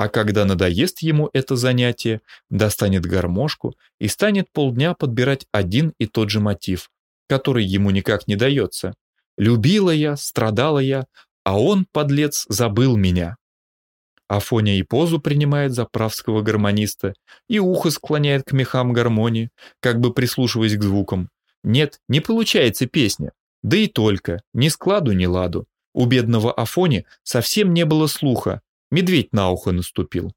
а когда надоест ему это занятие, достанет гармошку и станет полдня подбирать один и тот же мотив, который ему никак не дается. «Любила я, страдала я, а он, подлец, забыл меня». Афоня и позу принимает за правского гармониста, и ухо склоняет к мехам гармонии, как бы прислушиваясь к звукам. Нет, не получается песня. Да и только, ни складу, ни ладу. У бедного Афони совсем не было слуха, медведь на ухо наступил.